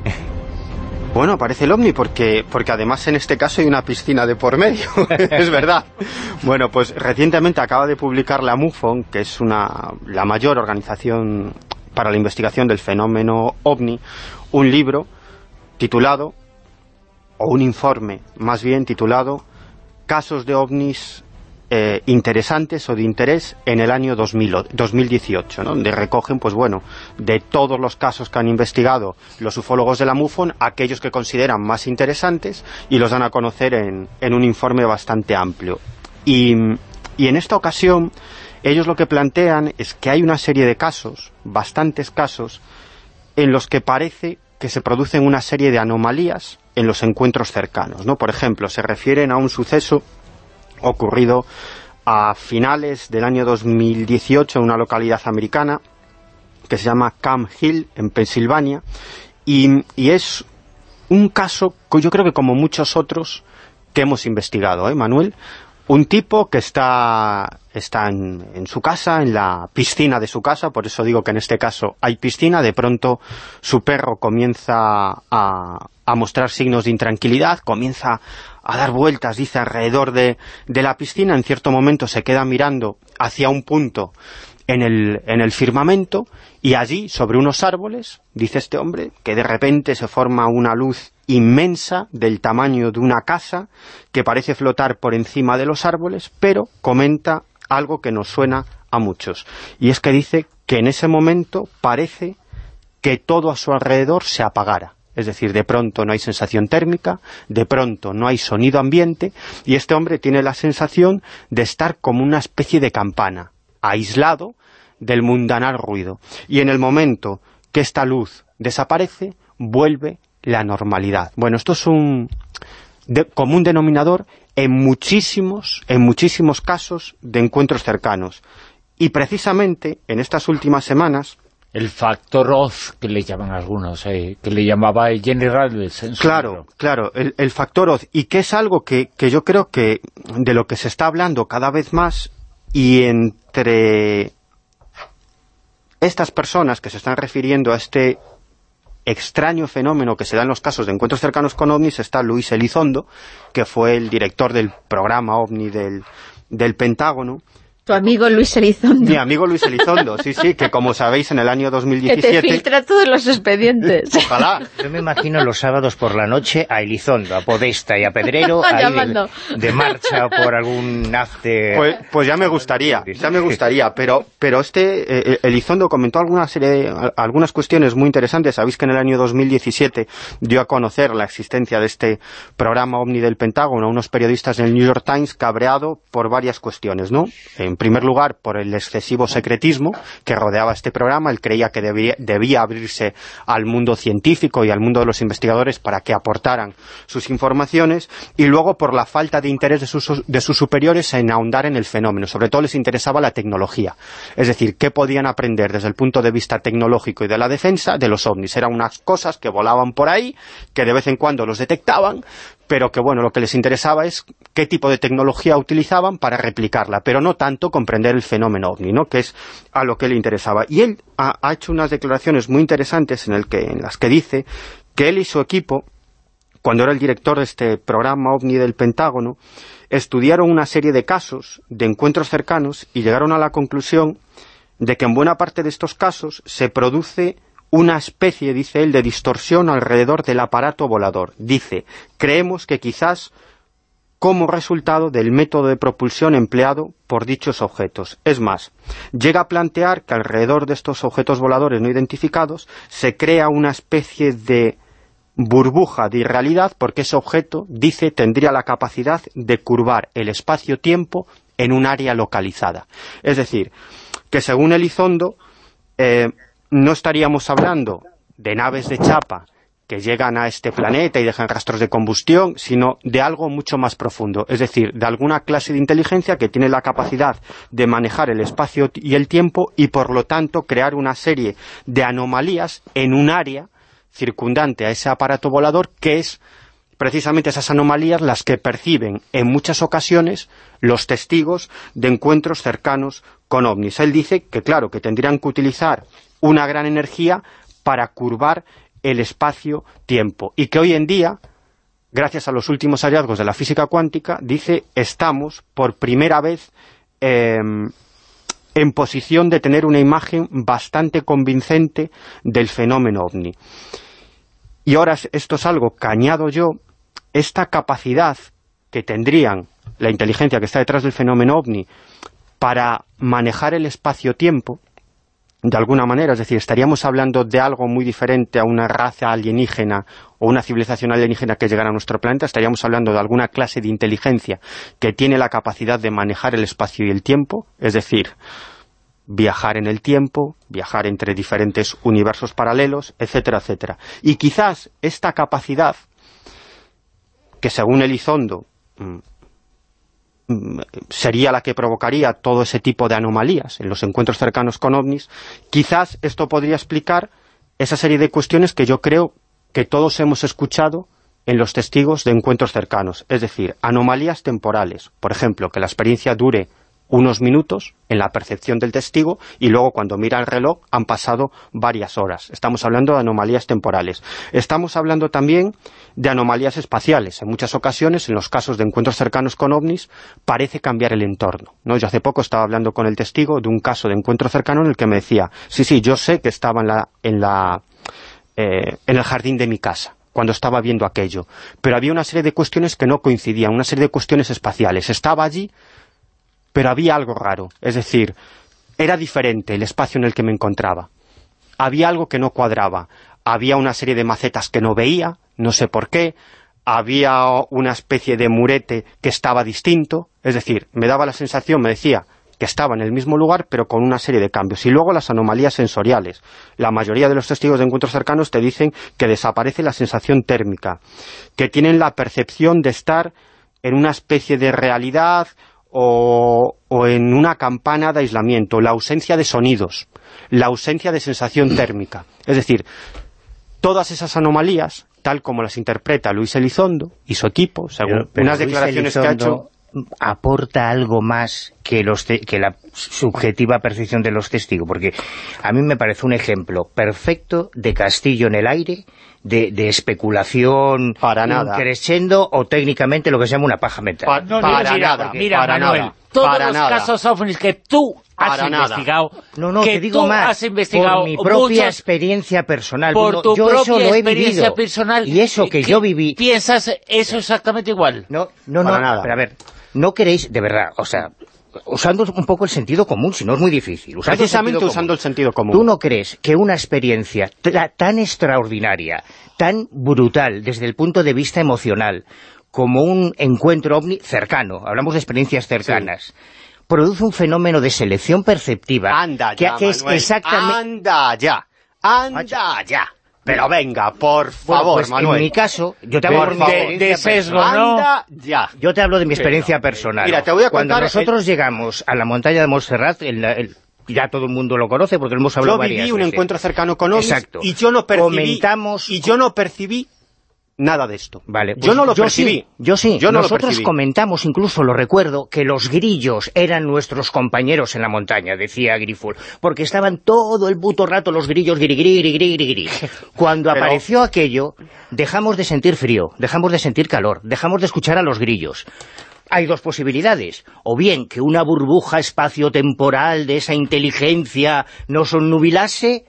Bueno, aparece el ovni porque, porque además en este caso hay una piscina de por medio, [LAUGHS] es verdad. Bueno, pues recientemente acaba de publicar la MUFON, que es una, la mayor organización para la investigación del fenómeno ovni, un libro titulado, o un informe más bien titulado, Casos de ovnis eh, interesantes o de interés en el año 2000 o- 2018, ¿no? donde recogen, pues bueno, de todos los casos que han investigado los ufólogos de la MUFON, aquellos que consideran más interesantes y los dan a conocer en, en un informe bastante amplio. Y, y en esta ocasión, ellos lo que plantean es que hay una serie de casos, bastantes casos, en los que parece que se producen una serie de anomalías en los encuentros cercanos, ¿no? Por ejemplo, se refieren a un suceso ocurrido a finales del año 2018 en una localidad americana que se llama Camp Hill, en Pensilvania, y, y es un caso que yo creo que como muchos otros que hemos investigado, ¿eh, Manuel? Un tipo que está, está en, en su casa, en la piscina de su casa, por eso digo que en este caso hay piscina, de pronto su perro comienza a, a mostrar signos de intranquilidad, comienza a dar vueltas, dice, alrededor de, de la piscina, en cierto momento se queda mirando hacia un punto en el, en el firmamento y allí, sobre unos árboles, dice este hombre, que de repente se forma una luz inmensa del tamaño de una casa que parece flotar por encima de los árboles, pero comenta algo que nos suena a muchos. Y es que dice que en ese momento parece que todo a su alrededor se apagara. es decir, de pronto no hay sensación térmica, de pronto no hay sonido ambiente, y este hombre tiene la sensación de estar como una especie de campana, aislado del mundanal ruido. Y en el momento que esta luz desaparece, vuelve la normalidad. Bueno, esto es un de- común denominador en muchísimos, en muchísimos casos de encuentros cercanos. Y precisamente en estas últimas semanas, El factor Oz, que le llaman algunos, eh, que le llamaba el Jenny Ralves Claro, libro. claro, el, el factor Oz, y que es algo que, que yo creo que de lo que se está hablando cada vez más, y entre estas personas que se están refiriendo a este extraño fenómeno que se da en los casos de encuentros cercanos con ovnis está Luis Elizondo, que fue el director del programa OVNI del, del Pentágono, Tu amigo Luis Elizondo, mi amigo Luis Elizondo, sí, sí, que como sabéis en el año que te 2017... filtra todos los expedientes. [LAUGHS] Ojalá, Yo me imagino los sábados por la noche a Elizondo, a Podesta y a Pedrero [LAUGHS] ahí de, de marcha por algún after. Pues, pues ya me gustaría, ya me gustaría, pero pero este eh, Elizondo comentó alguna serie, algunas cuestiones muy interesantes. Sabéis que en el año 2017 dio a conocer la existencia de este programa OVNI del Pentágono a unos periodistas del New York Times cabreado por varias cuestiones, ¿no? En primer lugar, por el excesivo secretismo que rodeaba este programa. Él creía que debía, debía abrirse al mundo científico y al mundo de los investigadores para que aportaran sus informaciones. Y luego por la falta de interés de sus, de sus superiores en ahondar en el fenómeno. Sobre todo les interesaba la tecnología. Es decir, qué podían aprender desde el punto de vista tecnológico y de la defensa de los ovnis. Eran unas cosas que volaban por ahí, que de vez en cuando los detectaban, pero que bueno, lo que les interesaba es qué tipo de tecnología utilizaban para replicarla, pero no tanto comprender el fenómeno ovni, ¿no? que es a lo que le interesaba. Y él ha, hecho unas declaraciones muy interesantes en, en las que dice que él y su equipo, cuando era el director de este programa ovni del Pentágono, estudiaron una serie de casos de encuentros cercanos y llegaron a la conclusión de que en buena parte de estos casos se produce una especie, dice él, de distorsión alrededor del aparato volador. Dice, creemos que quizás como resultado del método de propulsión empleado por dichos objetos. Es más, llega a plantear que alrededor de estos objetos voladores no identificados se crea una especie de burbuja de irrealidad porque ese objeto, dice, tendría la capacidad de curvar el espacio-tiempo en un área localizada. Es decir, que según Elizondo, eh, no estaríamos hablando de naves de chapa que llegan a este planeta y dejan rastros de combustión, sino de algo mucho más profundo, es decir, de alguna clase de inteligencia que tiene la capacidad de manejar el espacio y el tiempo y por lo tanto crear una serie de anomalías en un área circundante a ese aparato volador que es precisamente esas anomalías las que perciben en muchas ocasiones los testigos de encuentros cercanos con ovnis. Él dice que claro, que tendrían que utilizar una gran energía para curvar el espacio-tiempo y que hoy en día, gracias a los últimos hallazgos de la física cuántica, dice, estamos por primera vez eh, en posición de tener una imagen bastante convincente del fenómeno ovni. Y ahora esto es algo que añado yo, esta capacidad que tendrían la inteligencia que está detrás del fenómeno ovni para manejar el espacio-tiempo, de alguna manera, es decir, estaríamos hablando de algo muy diferente a una raza alienígena o una civilización alienígena que llegara a nuestro planeta, estaríamos hablando de alguna clase de inteligencia que tiene la capacidad de manejar el espacio y el tiempo, es decir, viajar en el tiempo, viajar entre diferentes universos paralelos, etcétera, etcétera. Y quizás esta capacidad, que según Elizondo mm, sería la que provocaría todo ese tipo de anomalías en los encuentros cercanos con ovnis, quizás esto podría explicar esa serie de cuestiones que yo creo que todos hemos escuchado en los testigos de encuentros cercanos, es decir, anomalías temporales, por ejemplo, que la experiencia dure unos minutos en la percepción del testigo y luego cuando mira el reloj han pasado varias horas. Estamos hablando de anomalías temporales. Estamos hablando también de anomalías espaciales. En muchas ocasiones, en los casos de encuentros cercanos con ovnis, parece cambiar el entorno. ¿no? Yo hace poco estaba hablando con el testigo de un caso de encuentro cercano en el que me decía, sí, sí, yo sé que estaba en la... En la eh, en el jardín de mi casa cuando estaba viendo aquello, pero había una serie de cuestiones que no coincidían, una serie de cuestiones espaciales. Estaba allí, pero había algo raro, es decir, era diferente el espacio en el que me encontraba. Había algo que no cuadraba, había una serie de macetas que no veía, no sé por qué, había una especie de murete que estaba distinto, es decir, me daba la sensación, me decía que estaba en el mismo lugar, pero con una serie de cambios. Y luego las anomalías sensoriales. La mayoría de los testigos de encuentros cercanos te dicen que desaparece la sensación térmica, que tienen la percepción de estar en una especie de realidad o, o en una campana de aislamiento, la ausencia de sonidos, la ausencia de sensación [CLEARS THROAT] térmica. Es decir, todas esas anomalías, tal como las interpreta Luis Elizondo y su equipo, según Pero- pero unas Luis declaraciones que ha hecho... Aporta algo más que, los te- que la subjetiva percepción de los testigos, porque a mí me parece un ejemplo perfecto de castillo en el aire, de, de especulación Para nada. crescendo o técnicamente lo que se llama una paja mental. Pa- No, Para mira, nada, mira, para Manuel, nada, todos para los nada. casos ovnis que tú has Para nada. investigado, No, no, que te digo tú más, has investigado por mi propia muchos- experiencia personal. por tu yo eso propia lo he experiencia vivido. personal Y eso que yo viví... piensas eso exactamente igual No, no, Para no, nada. pero a ver, no queréis, de verdad, o sea, usando un poco el sentido común, si no es muy difícil. usando el Precisamente sentido usando común. el sentido común. ¿Tú no crees que una experiencia tan extraordinaria, tan brutal desde el punto de vista emocional, como un encuentro ovni cercano, hablamos de experiencias cercanas, produce un fenómeno de selección perceptiva Anda que, ya, que es Manuel, exactamente... Anda ya, anda ya. Pero venga, por Bueno, favor, pues Manuel. en mi caso, yo te hablo De- de sesgo, personal. ¿no? Anda ya. Yo te hablo de mi experiencia personal. Mira, te voy a Cuando nosotros llegamos a la montaña de Montserrat, en la- el- ya todo el mundo lo conoce porque lo hemos hablado Yo viví un veces. encuentro cercano con ovnis Exacto. y yo no percibí Comentamos- y yo no percibí nada de esto. Vale, yo pues no lo yo percibí. sí, yo sí. Yo no Nosotros lo comentamos, incluso lo recuerdo, que los grillos eran nuestros compañeros en la montaña, decía Grifol, porque estaban todo el puto rato los grillos guirigri, guirigri, guirigri. [LAUGHS] Cuando Pero- apareció aquello, dejamos de sentir frío, dejamos de sentir calor, dejamos de escuchar a los grillos. Hay dos posibilidades, o bien que una burbuja espaciotemporal de esa inteligencia nos onnubilase,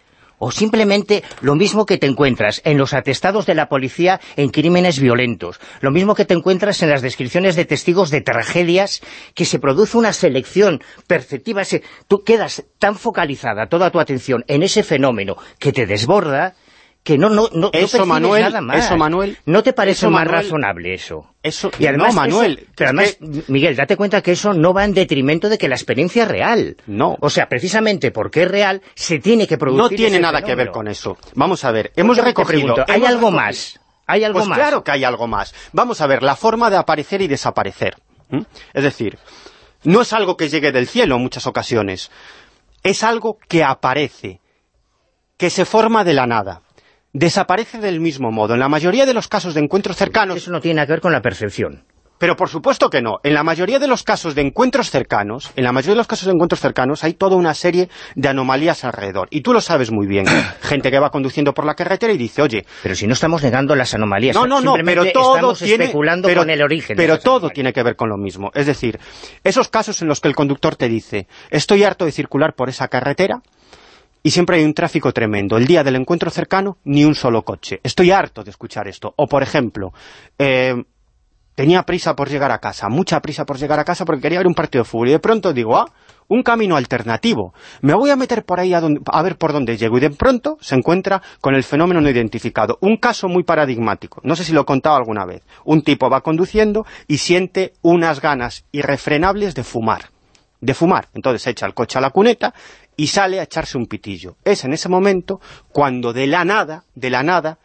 o simplemente lo mismo que te encuentras en los atestados de la policía en crímenes violentos, lo mismo que te encuentras en las descripciones de testigos de tragedias, que se produce una selección perceptiva, tú quedas tan focalizada toda tu atención en ese fenómeno que te desborda, que no, no, no, no Eso, percibes Manuel, nada más. eso, Manuel, ¿No te parece eso, más Manuel, razonable eso? Eso, Y además, no, Manuel. eso- pero es además, que- Miguel, date cuenta que eso no va en detrimento de que la experiencia es real. No. O sea, precisamente porque es real, se tiene que producir no tiene ese nada que ver con eso. Vamos a ver, hemos recogido... pregunto, ¿hay hemos algo recogido- más? ¿Hay algo pues más? claro que hay algo más. Vamos a ver, la forma de aparecer y desaparecer. Es decir, no es algo que llegue del cielo en muchas ocasiones. Es algo que aparece, que se forma de la nada. Desaparece del mismo modo. En la mayoría de los casos de encuentros cercanos... Eso no tiene nada que ver con la percepción. Pero por supuesto que no. En la mayoría de los casos de encuentros cercanos, en la mayoría de los casos de encuentros cercanos hay toda una serie de anomalías alrededor. Y tú lo sabes muy bien. [COUGHS] Gente que va conduciendo por la carretera y dice, oye, Pero si no estamos negando las anomalías, no, no, no, pero todo estamos tiene, especulando pero, con el origen. Pero todo anomalías. tiene que ver con lo mismo. Es decir, esos casos en los que el conductor te dice, estoy harto de circular por esa carretera y siempre hay un tráfico tremendo. El día del encuentro cercano, ni un solo coche. Estoy harto de escuchar esto. O, por ejemplo, eh, tenía prisa por llegar a casa, mucha prisa por llegar a casa porque quería ver un partido de fútbol. Y de pronto digo, ah, un camino alternativo. Me voy a meter por ahí a, donde- a ver por dónde llego. Y de pronto se encuentra con el fenómeno no identificado. Un caso muy paradigmático. No sé si lo he contado alguna vez. Un tipo va conduciendo y siente unas ganas irrefrenables de fumar. De fumar. Entonces echa el coche a la cuneta y sale a echarse un pitillo. Es en ese momento cuando de la nada, de la nada,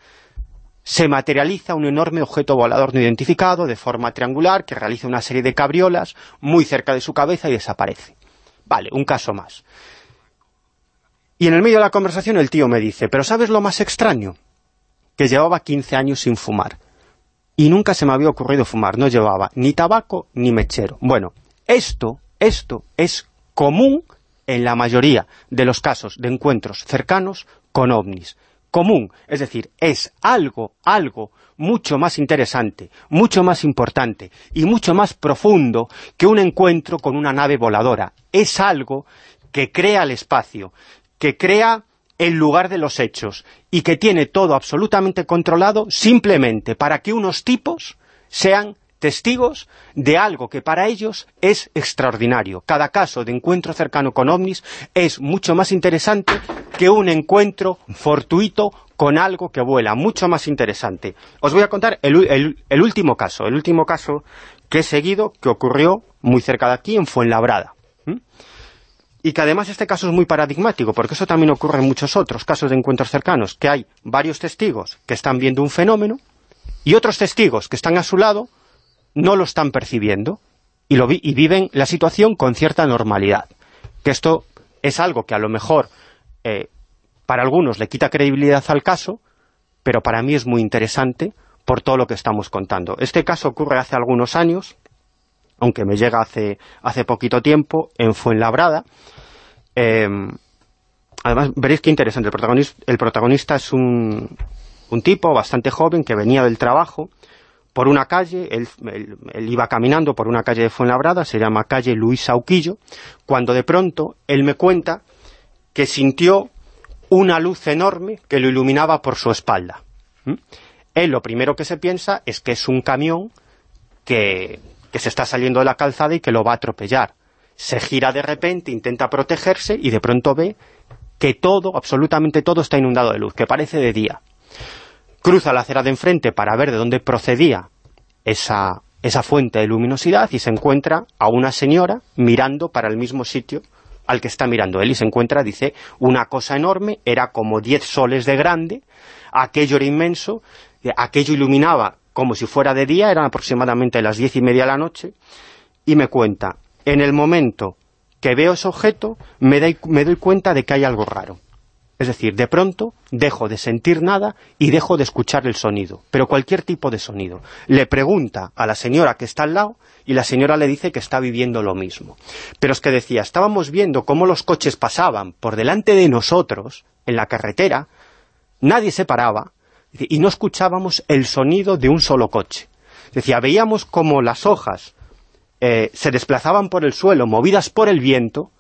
se materializa un enorme objeto volador no identificado de forma triangular que realiza una serie de cabriolas muy cerca de su cabeza y desaparece. Vale, un caso más. Y en el medio de la conversación el tío me dice, pero ¿sabes lo más extraño? Que llevaba 15 años sin fumar. Y nunca se me había ocurrido fumar, no llevaba ni tabaco ni mechero. Bueno, esto, esto es común en la mayoría de los casos de encuentros cercanos con ovnis. Común, es decir, es algo, algo mucho más interesante, mucho más importante y mucho más profundo que un encuentro con una nave voladora. Es algo que crea el espacio, que crea el lugar de los hechos y que tiene todo absolutamente controlado simplemente para que unos tipos sean testigos de algo que para ellos es extraordinario. Cada caso de encuentro cercano con ovnis es mucho más interesante que un encuentro fortuito con algo que vuela, mucho más interesante. Os voy a contar el, último caso, el último caso que he seguido, que ocurrió muy cerca de aquí, en Fuenlabrada. ¿m? Y que además este caso es muy paradigmático, porque eso también ocurre en muchos otros casos de encuentros cercanos, que hay varios testigos que están viendo un fenómeno y otros testigos que están a su lado no lo están percibiendo y, lo vi- y viven la situación con cierta normalidad. Que esto es algo que a lo mejor eh, para algunos le quita credibilidad al caso, pero para mí es muy interesante por todo lo que estamos contando. Este caso ocurre hace algunos años, aunque me llega hace, hace poquito tiempo, en Fuenlabrada. Eh, además, veréis qué interesante. El protagonista, el protagonista es un tipo bastante joven que venía del trabajo por una calle, él, iba caminando por una calle de Fuenlabrada, se llama calle Luis Sauquillo, cuando de pronto él me cuenta que sintió una luz enorme que lo iluminaba por su espalda. ¿Mm? Él lo primero que se piensa es que es un camión que, que se está saliendo de la calzada y que lo va a atropellar. Se gira de repente, intenta protegerse y de pronto ve que todo, absolutamente todo está inundado de luz, que parece de día. Cruza la acera de enfrente para ver de dónde procedía esa, esa fuente de luminosidad y se encuentra a una señora mirando para el mismo sitio al que está mirando él y se encuentra, dice, una cosa enorme, era como 10 soles de grande, aquello era inmenso, eh, aquello iluminaba como si fuera de día, eran aproximadamente las diez y media de la noche, y me cuenta, en el momento que veo ese objeto, me, doy- me doy cuenta de que hay algo raro. Es decir, de pronto dejo de sentir nada y dejo de escuchar el sonido, pero cualquier tipo de sonido. Le pregunta a la señora que está al lado y la señora le dice que está viviendo lo mismo. Pero es que decía, estábamos viendo cómo los coches pasaban por delante de nosotros en la carretera, nadie se paraba y no escuchábamos el sonido de un solo coche. Decía, veíamos cómo las hojas eh, se desplazaban por el suelo, movidas por el viento,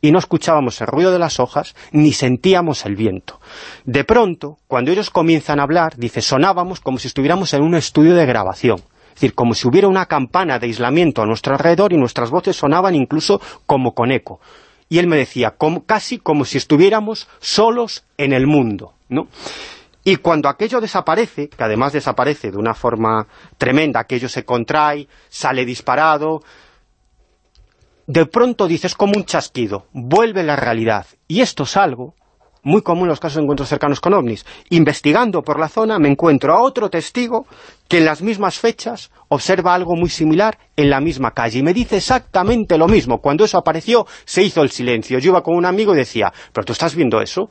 y no escuchábamos el ruido de las hojas, ni sentíamos el viento. De pronto, cuando ellos comienzan a hablar, dice, sonábamos como si estuviéramos en un estudio de grabación. Es decir, como si hubiera una campana de aislamiento a nuestro alrededor y nuestras voces sonaban incluso como con eco. Y él me decía, casi como si estuviéramos solos en el mundo, ¿no? Y cuando aquello desaparece, que además desaparece de una forma tremenda, aquello se contrae, sale disparado, de pronto dices como un chasquido, vuelve la realidad. Y esto es algo muy común en los casos de encuentros cercanos con ovnis. Investigando por la zona me encuentro a otro testigo que en las mismas fechas observa algo muy similar en la misma calle y me dice exactamente lo mismo. Cuando eso apareció se hizo el silencio. Yo iba con un amigo y decía, ¿pero tú estás viendo eso?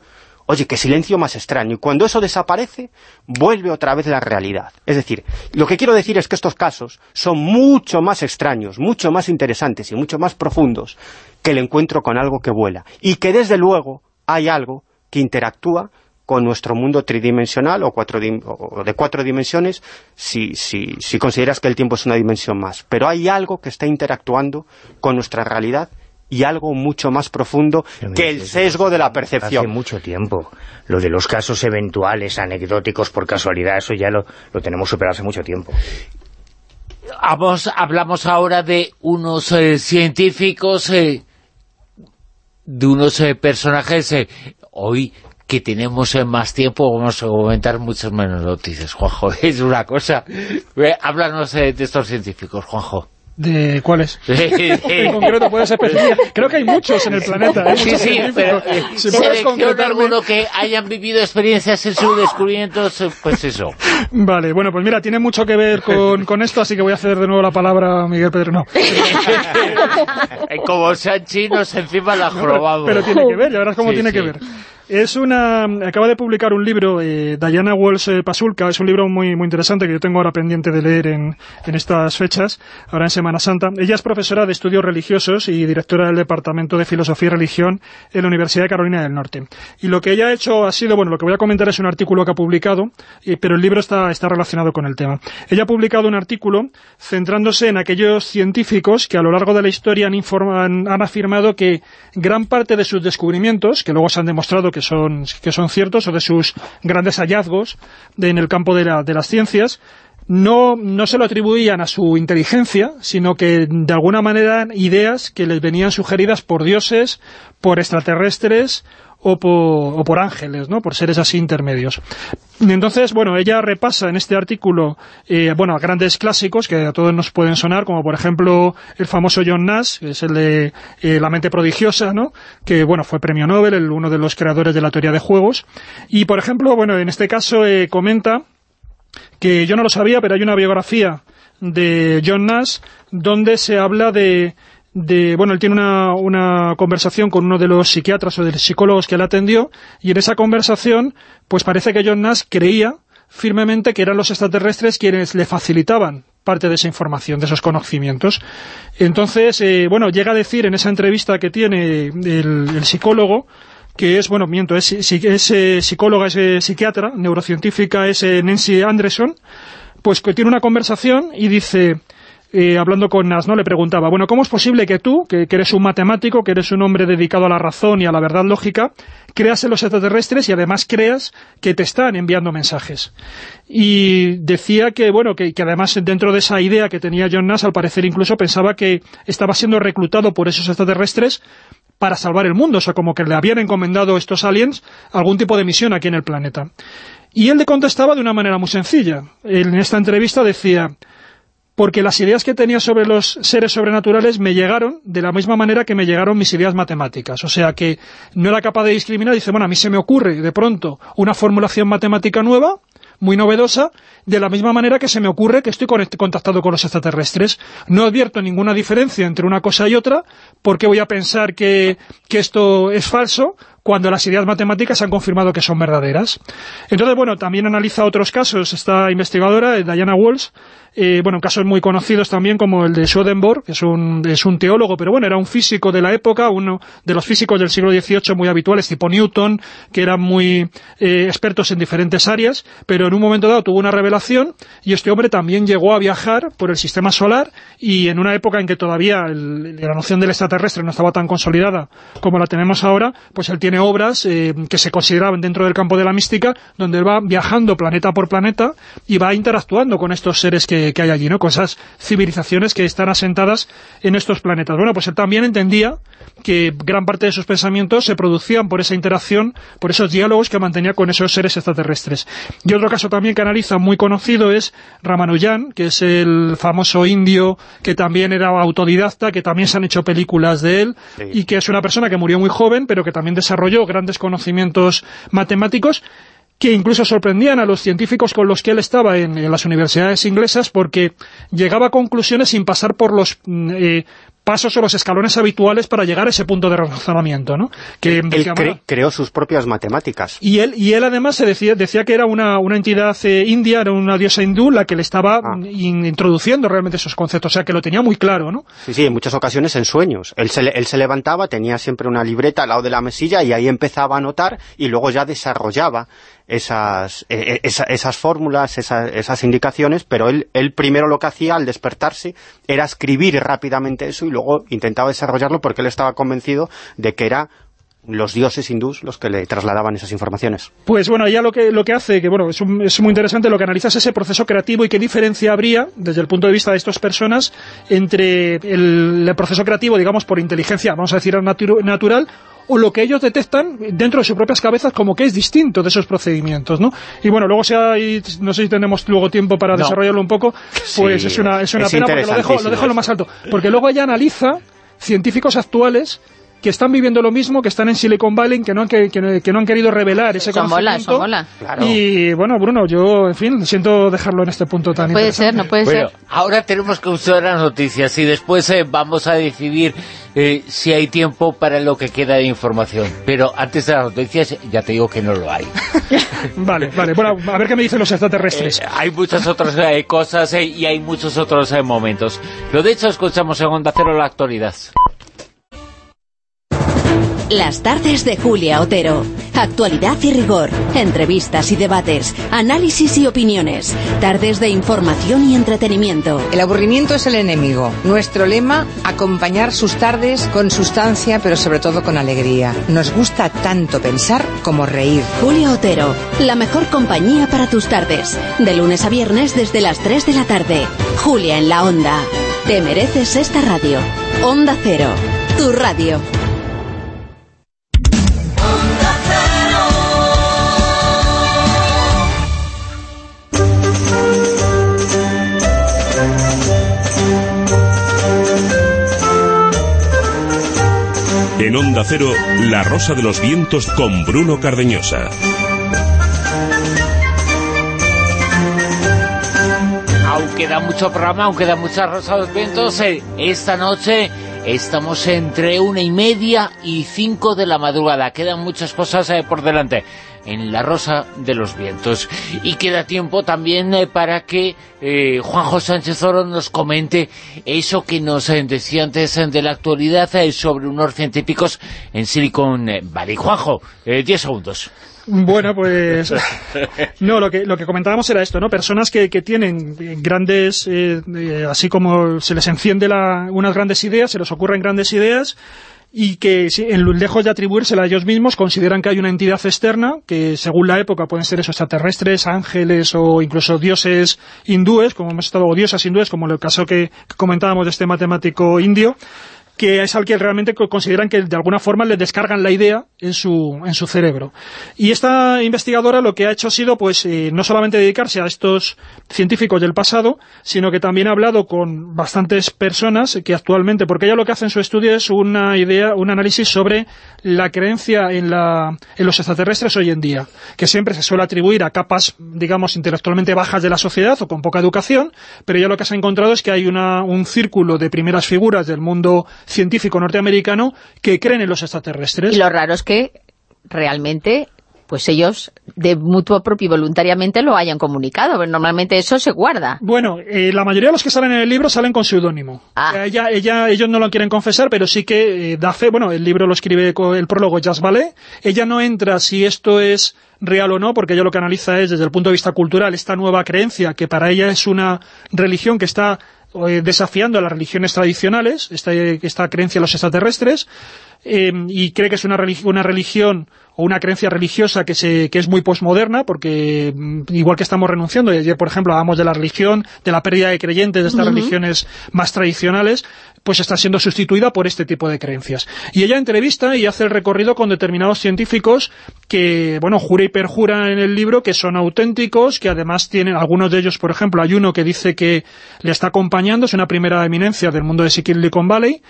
Oye, qué silencio más extraño. Y cuando eso desaparece, vuelve otra vez la realidad. Es decir, lo que quiero decir es que estos casos son mucho más extraños, mucho más interesantes y mucho más profundos que el encuentro con algo que vuela. Y que desde luego hay algo que interactúa con nuestro mundo tridimensional o, de cuatro dimensiones si, si, si consideras que el tiempo es una dimensión más. Pero hay algo que está interactuando con nuestra realidad y algo mucho más profundo Pero que el sesgo de la percepción. Hace mucho tiempo. Lo de los casos eventuales, anecdóticos por casualidad, eso ya lo, lo tenemos superado hace mucho tiempo. Vamos, hablamos ahora de unos eh, científicos, eh, de unos eh, personajes. eh, hoy que tenemos más tiempo vamos a comentar muchas menos noticias, Juanjo. [LAUGHS] Es una cosa. Háblanos eh, de estos científicos, Juanjo. ¿De cuáles? En concreto puedes especificar. Creo que hay muchos en el planeta. ¿eh? Sí, sí, pero científicos. eh, si puedes alguno que hayan vivido experiencias en sus descubrimientos, pues eso. Vale, bueno, pues mira, tiene mucho que ver con, con esto, así que voy a ceder de nuevo la palabra a Miguel Pedro. No, [LAUGHS] Como sean chinos, encima la jorobamos. pero tiene que ver, ya verás cómo Sí, tiene sí. que ver. Es una... Acaba de publicar un libro, eh, Diana Walsh eh, Pasulka, es un libro muy muy interesante que yo tengo ahora pendiente de leer en, en estas fechas, ahora en Semana Santa. Ella es profesora de estudios religiosos y directora del Departamento de Filosofía y Religión en la Universidad de Carolina del Norte. Y lo que ella ha hecho ha sido, bueno, lo que voy a comentar es un artículo que ha publicado, eh, pero el libro está, está relacionado con el tema. Ella ha publicado un artículo centrándose en aquellos científicos que a lo largo de la historia han, informa- han, han afirmado que gran parte de sus descubrimientos, que luego se han demostrado que son, que son ciertos, o de sus grandes hallazgos en el campo de, la- de las ciencias, no, no se lo atribuían a su inteligencia, sino que de alguna manera eran ideas que les venían sugeridas por dioses, por extraterrestres o por, o por ángeles, ¿no? por seres así intermedios. Entonces, bueno, ella repasa en este artículo, eh, bueno, grandes clásicos que a todos nos pueden sonar, como por ejemplo el famoso John Nash, que es el de eh, La mente prodigiosa, ¿no? que bueno, fue premio Nobel, el- uno de los creadores de la teoría de juegos. Y por ejemplo, bueno, en este caso eh, comenta que yo no lo sabía, pero hay una biografía de John Nash donde se habla de, de bueno, él tiene una, una conversación con uno de los psiquiatras o de los psicólogos que le atendió, y en esa conversación, pues parece que John Nash creía firmemente que eran los extraterrestres quienes le facilitaban parte de esa información, de esos conocimientos. Entonces, eh, bueno, llega a decir en esa entrevista que tiene el psicólogo, que es, bueno, miento, es, si- es eh, psicóloga, es eh, psiquiatra, neurocientífica, es eh, Nancy Anderson, pues que tiene una conversación y dice, hablando con Nas, ¿no? Le preguntaba, bueno, ¿cómo es posible que tú, que, que eres un matemático, que eres un hombre dedicado a la razón y a la verdad lógica, creas en los extraterrestres y además creas que te están enviando mensajes? Y decía que, bueno, que, que además dentro de esa idea que tenía John Nash, al parecer incluso pensaba que estaba siendo reclutado por esos extraterrestres para salvar el mundo, o sea, como que le habían encomendado estos aliens algún tipo de misión aquí en el planeta. Y él le contestaba de una manera muy sencilla. En esta entrevista decía, porque las ideas que tenía sobre los seres sobrenaturales me llegaron de la misma manera que me llegaron mis ideas matemáticas. O sea que no era capaz de discriminar. Dice, bueno, a mí se me ocurre de pronto una formulación matemática nueva, muy novedosa, de la misma manera que se me ocurre que estoy contactado con los extraterrestres. No advierto ninguna diferencia entre una cosa y otra, porque voy a pensar que, que esto es falso cuando las ideas matemáticas han confirmado que son verdaderas. Entonces, bueno, también analiza otros casos esta investigadora, eh, Diana Walsh, eh, bueno, casos muy conocidos también como el de Swedenborg, que es un, es un teólogo, pero bueno, era un físico de la época, uno de los físicos del siglo XVIII muy habituales, tipo Newton, que eran muy eh, expertos en diferentes áreas, pero en un momento dado tuvo una revelación y este hombre también llegó a viajar por el sistema solar y en una época en que todavía la noción del extraterrestre no estaba tan consolidada como la tenemos ahora, pues él tiene obras eh, que se consideraban dentro del campo de la mística, donde él va viajando planeta por planeta y va interactuando con estos seres que, que hay allí, ¿no? con esas civilizaciones que están asentadas en estos planetas. Bueno, pues él también entendía que gran parte de sus pensamientos se producían por esa interacción, por esos diálogos que mantenía con esos seres extraterrestres. Y otro caso también que analiza muy conocido es Ramanujan, que es el famoso indio que también era autodidacta, que también se han hecho películas de él, Sí. y que es una persona que murió muy joven, pero que también desarrolló grandes conocimientos matemáticos, que incluso sorprendían a los científicos con los que él estaba en, en las universidades inglesas porque llegaba a conclusiones sin pasar por los mm, eh, pasos o los escalones habituales para llegar a ese punto de razonamiento, ¿no? Que, Él cre- creó sus propias matemáticas. y él, y él además se decía, decía que era una, una entidad eh, india, era una diosa hindú la que le estaba Ah. in- introduciendo realmente esos conceptos, o sea que lo tenía muy claro, ¿no? Sí, sí, en muchas ocasiones en sueños. Él se, le- él se levantaba, tenía siempre una libreta al lado de la mesilla y ahí empezaba a anotar y luego ya desarrollaba esas, eh, esa- esas fórmulas, esa- esas indicaciones, pero él, él primero lo que hacía al despertarse era escribir rápidamente eso y luego intentaba desarrollarlo porque él estaba convencido de que era los dioses hindús los que le trasladaban esas informaciones. Pues bueno, ya lo que, lo que hace, que bueno, es, un- es muy interesante, lo que analiza es ese proceso creativo y qué diferencia habría, desde el punto de vista de estas personas, entre el, el proceso creativo, digamos, por inteligencia, vamos a decir, natu- natural, o lo que ellos detectan dentro de sus propias cabezas como que es distinto de esos procedimientos, ¿no? Y bueno, luego si hay, no sé si tenemos luego tiempo para No. desarrollarlo un poco, pues Sí, es una, es una es pena porque lo dejo, lo dejo en lo más alto. Porque luego ella analiza científicos actuales que están viviendo lo mismo, que están en Silicon Valley, que no han, que, que- que no han querido revelar ese mola, conocimiento. eso mola. Claro. Y bueno, Bruno, yo, en fin, siento dejarlo en este punto tan Puede ser, no puede Bueno, ser. ahora tenemos que usar las noticias y después eh, vamos a decidir eh, si hay tiempo para lo que queda de información. Pero antes de las noticias ya te digo que no lo hay. [LAUGHS] [LAUGHS] Vale, vale. Bueno, a ver qué me dicen los extraterrestres. Eh, hay muchas otras eh, cosas eh, y hay muchos otros eh, momentos. Lo de hecho escuchamos en Onda Cero la actualidad. Las tardes de Julia Otero. Actualidad y rigor, entrevistas y debates, análisis y opiniones, tardes de información y entretenimiento. El aburrimiento es el enemigo. Nuestro lema, acompañar sus tardes con sustancia, pero sobre todo con alegría. Nos gusta tanto pensar como reír. Julia Otero, la mejor compañía para tus tardes. De lunes a viernes desde las 3 de la tarde. Julia en la Onda. Te mereces esta radio. Onda Cero, tu radio. Onda Cero, La Rosa de los Vientos con Bruno Cardeñosa. Aún queda mucho programa, aún queda mucha Rosa de los Vientos. eh, esta noche estamos entre una y media y cinco de la madrugada. Quedan muchas cosas eh, por delante en La Rosa de los Vientos. Y queda tiempo también eh, para que eh, Juanjo Sánchez Oro nos comente eso que nos eh, decía antes de la actualidad sobre unos científicos en Silicon Valley. Juanjo, eh, 10 segundos. Bueno, pues... [LAUGHS] No, lo que, lo que comentábamos era esto, ¿no? Personas que, que tienen grandes... eh, así como se les enciende la, unas grandes ideas, se les ocurren grandes ideas y que en, lejos de atribuírsela a ellos mismos consideran que hay una entidad externa que según la época pueden ser esos extraterrestres, ángeles o incluso dioses hindúes, como hemos estado, o diosas hindúes, como en el caso que comentábamos de este matemático indio, que es al que realmente co- consideran que de alguna forma le descargan la idea en su, en su cerebro. Y esta investigadora lo que ha hecho ha sido, pues, eh, no solamente dedicarse a estos científicos del pasado, sino que también ha hablado con bastantes personas que actualmente, porque ella lo que hace en su estudio es una idea, un análisis sobre la creencia en, la, en los extraterrestres hoy en día, que siempre se suele atribuir a capas, digamos, intelectualmente bajas de la sociedad o con poca educación, pero ella lo que se ha encontrado es que hay una, un círculo de primeras figuras del mundo científico norteamericano que creen en los extraterrestres. Y lo raro es que realmente pues ellos de mutuo propio y voluntariamente lo hayan comunicado, pero normalmente eso se guarda. Bueno, eh, la mayoría de los que salen en el libro salen con seudónimo. Ah. Eh, Ella, ella, ellos no lo quieren confesar, pero sí que eh, da fe, bueno, el libro lo escribe con el prólogo Jazz Ballet, ella no entra si esto es real o no, porque ella lo que analiza es desde el punto de vista cultural esta nueva creencia, que para ella es una religión que está desafiando a las religiones tradicionales, esta, esta creencia de los extraterrestres, eh, y cree que es una, religi- una religión o una creencia religiosa que, se, que es muy posmoderna, porque mm, igual que estamos renunciando, y ayer por ejemplo hablábamos de la religión, de la pérdida de creyentes de estas religiones más tradicionales, pues está siendo sustituida por este tipo de creencias. Y ella entrevista y hace el recorrido con determinados científicos que, bueno, jura y perjura en el libro que son auténticos, que además tienen, algunos de ellos, por ejemplo, hay uno que dice que le está acompañando, es una primera eminencia del mundo de Silicon Valley,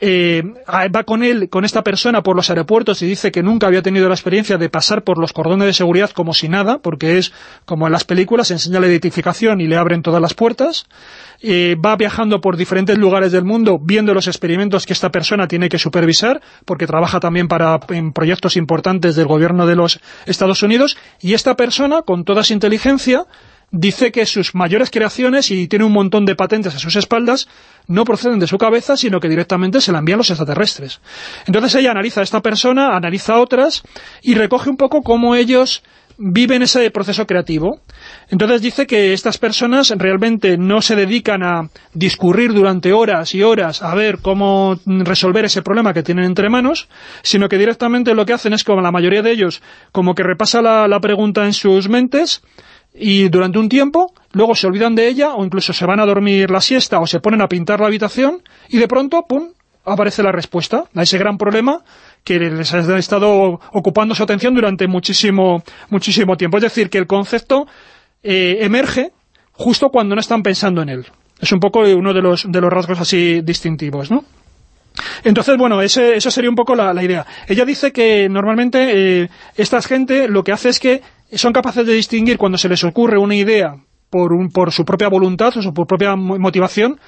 eh, va con él, con esta persona por los aeropuertos y dice que nunca había tenido la experiencia de pasar por los cordones de seguridad como si nada, porque es como en las películas, enseña la identificación y le abren todas las puertas. Eh, va viajando por diferentes lugares del mundo viendo los experimentos que esta persona tiene que supervisar, porque trabaja también para en proyectos importantes del gobierno de los Estados Unidos, y esta persona, con toda su inteligencia, dice que sus mayores creaciones, y tiene un montón de patentes a sus espaldas, no proceden de su cabeza, sino que directamente se la envían los extraterrestres. Entonces ella analiza a esta persona, analiza a otras, y recoge un poco cómo ellos viven ese proceso creativo. Entonces dice que estas personas realmente no se dedican a discurrir durante horas y horas a ver cómo resolver ese problema que tienen entre manos, sino que directamente lo que hacen es como la mayoría de ellos, como que repasa la, la pregunta en sus mentes, y durante un tiempo, luego se olvidan de ella, o incluso se van a dormir la siesta, o se ponen a pintar la habitación, y de pronto, pum, aparece la respuesta a ese gran problema que les ha estado ocupando su atención durante muchísimo, muchísimo tiempo. Es decir, que el concepto eh, emerge justo cuando no están pensando en él. Es un poco uno de los, de los rasgos así distintivos, ¿no? Entonces, bueno, ese, esa sería un poco la, idea. Ella dice que normalmente eh, esta gente lo que hace es que son capaces de distinguir cuando se les ocurre una idea por, un, por su propia voluntad o su propia mo- motivación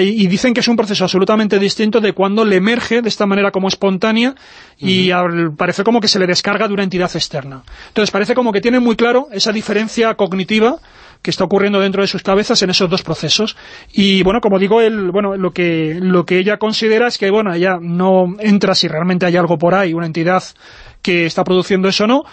y dicen que es un proceso absolutamente distinto de cuando le emerge de esta manera como espontánea y al- parece como que se le descarga de una entidad externa. Entonces parece como que tienen muy claro esa diferencia cognitiva que está ocurriendo dentro de sus cabezas en esos dos procesos. Y bueno, como digo, el, bueno, lo que lo que ella considera es que bueno, ella no entra si realmente hay algo por ahí, una entidad que está produciendo eso o no,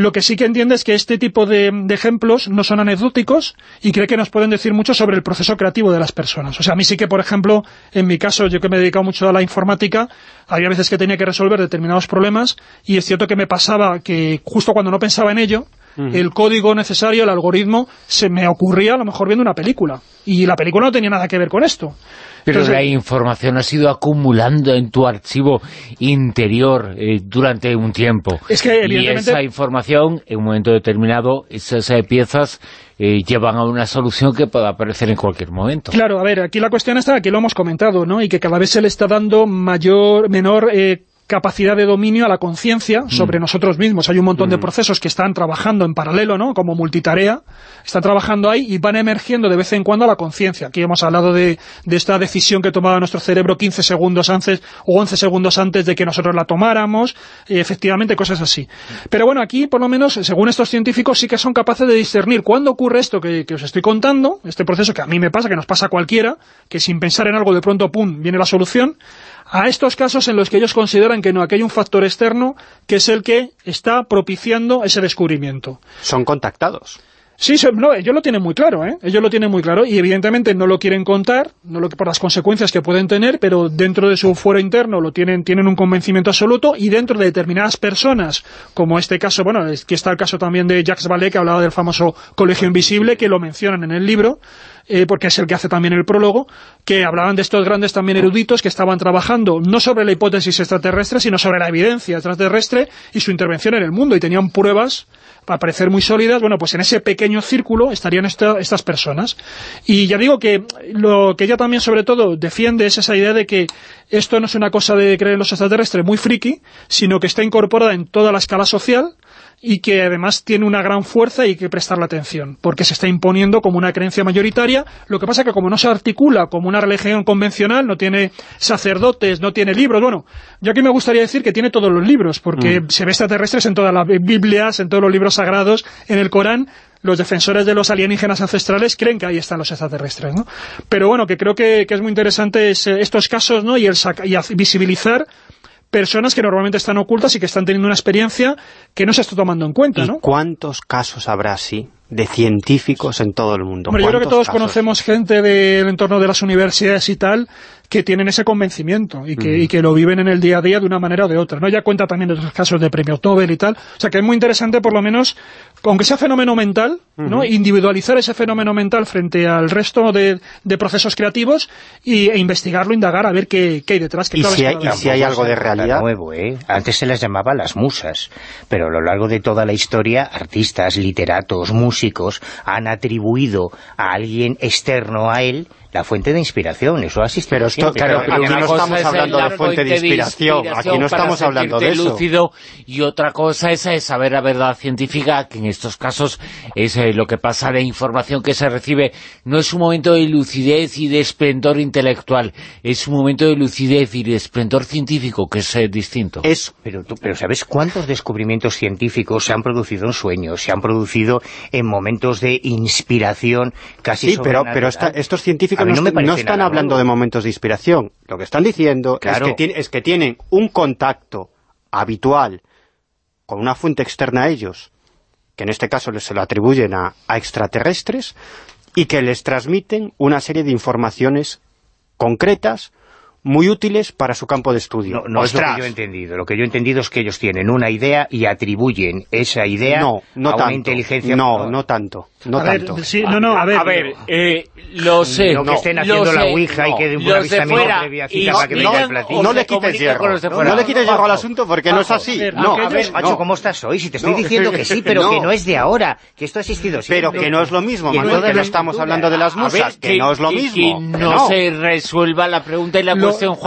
lo que sí que entiende es que este tipo de, de ejemplos no son anecdóticos y cree que nos pueden decir mucho sobre el proceso creativo de las personas. O sea, a mí sí que, por ejemplo, en mi caso, yo que me he dedicado mucho a la informática, había veces que tenía que resolver determinados problemas y es cierto que me pasaba que justo cuando no pensaba en ello, el código necesario, el algoritmo, se me ocurría a lo mejor viendo una película. Y la película no tenía nada que ver con esto. Pero Entonces, la información ha sido acumulando en tu archivo interior eh, durante un tiempo. Es que, Y evidentemente- esa información, en un momento determinado, esas eh, piezas eh, llevan a una solución que pueda aparecer en cualquier momento. Claro, a ver, aquí la cuestión está, aquí lo hemos comentado, ¿no? Y que cada vez se le está dando mayor, menor eh, capacidad de dominio a la conciencia sobre nosotros mismos. Hay un montón de procesos que están trabajando en paralelo, ¿no? Como multitarea, están trabajando ahí y van emergiendo de vez en cuando a la conciencia. Aquí hemos hablado de, de esta decisión que tomaba nuestro cerebro 15 segundos antes o 11 segundos antes de que nosotros la tomáramos, y efectivamente cosas así. Pero bueno, aquí por lo menos, según estos científicos, sí que son capaces de discernir cuándo ocurre esto que, que os estoy contando, este proceso que a mí me pasa, que nos pasa a cualquiera, que sin pensar en algo de pronto, pum, viene la solución, a estos casos en los que ellos consideran que no, que hay un factor externo que es el que está propiciando ese descubrimiento. Son contactados. Sí, no, ellos lo tienen muy claro, ¿eh? Ellos lo tienen muy claro y evidentemente no lo quieren contar, no lo por las consecuencias que pueden tener, pero dentro de su fuero interno lo tienen tienen un convencimiento absoluto y dentro de determinadas personas, como este caso, bueno, que está el caso también de Jacques Vallée, que hablaba del famoso Colegio Invisible, que lo mencionan en el libro, eh, porque es el que hace también el prólogo, que hablaban de estos grandes también eruditos que estaban trabajando no sobre la hipótesis extraterrestre, sino sobre la evidencia extraterrestre y su intervención en el mundo, y tenían pruebas para parecer muy sólidas, bueno, pues en ese pequeño círculo estarían esta- estas personas. Y ya digo que lo que ella también sobre todo defiende es esa idea de que esto no es una cosa de creer en los extraterrestres muy friki, sino que está incorporada en toda la escala social y que además tiene una gran fuerza y hay que prestarle atención, porque se está imponiendo como una creencia mayoritaria, lo que pasa que como no se articula como una religión convencional, no tiene sacerdotes, no tiene libros, bueno, yo aquí me gustaría decir que tiene todos los libros, porque se ve extraterrestres en todas las Biblias, en todos los libros sagrados, en el Corán, los defensores de los alienígenas ancestrales creen que ahí están los extraterrestres, ¿no? Pero bueno, que creo que, que es muy interesante es, estos casos, ¿no? Y el y visibilizar personas que normalmente están ocultas y que están teniendo una experiencia que no se está tomando en cuenta, ¿Y ¿no? cuántos casos habrá así de científicos en todo el mundo? Hombre, yo creo que ¿Cuántos todos casos? conocemos gente del entorno de las universidades y tal que tienen ese convencimiento y que, y que lo viven en el día a día de una manera o de otra. ¿no? Ya cuenta también de los casos de premios Nobel y tal. O sea que es muy interesante, por lo menos, aunque sea fenómeno mental, ¿no? individualizar ese fenómeno mental frente al resto de, de procesos creativos y, e investigarlo, indagar, a ver qué, qué hay detrás. Que ¿Y si hay- y si hay algo de realidad? nuevo, ¿eh? Antes se las llamaba las musas, pero a lo largo de toda la historia, artistas, literatos, músicos han atribuido a alguien externo a él la fuente de inspiración. Eso existido Pero esto- claro, pero aquí no estamos hablando de fuente de inspiración, aquí no estamos hablando de eso. lúcido, y otra cosa es saber la verdad científica, que en estos casos es eh, lo que pasa de información que se recibe. No es un momento de lucidez y de esplendor intelectual, es un momento de lucidez y de esplendor científico, que es eh, distinto. Es Pero, tú- pero ¿sabes cuántos descubrimientos científicos se han producido en sueños? Se han producido en momentos de inspiración casi Sí, pero, pero esta- estos científicos No, están nada hablando de momentos de inspiración. Lo que están diciendo Claro. es, que tiene- es que tienen un contacto habitual con una fuente externa a ellos, que en este caso les- se lo atribuyen a, a extraterrestres, y que les transmiten una serie de informaciones concretas, muy útiles para su campo de estudio. No, no es lo que yo he entendido. Lo que yo he entendido es que ellos tienen una idea y atribuyen esa idea no, no a tanto. una inteligencia... No, no tanto. No a ver, tanto. sí, no, no, a ver, A ver, eh, lo sé. No que estén haciendo la ouija y no. que de un Los de avistamiento fuera previa y cita para que venga miran el platillo. no le quites hierro. No, no le quites hierro al asunto porque no es así. Ver, no, ¿qué A ver, macho, no. ¿cómo estás hoy? Si te estoy No. diciendo que sí, pero No. que no es de ahora, que esto ha existido siempre. Pero que no es lo mismo, Manuel, que no estamos hablando de las ver, musas, que, no es lo mismo. Que no, no. se resuelva la pregunta y la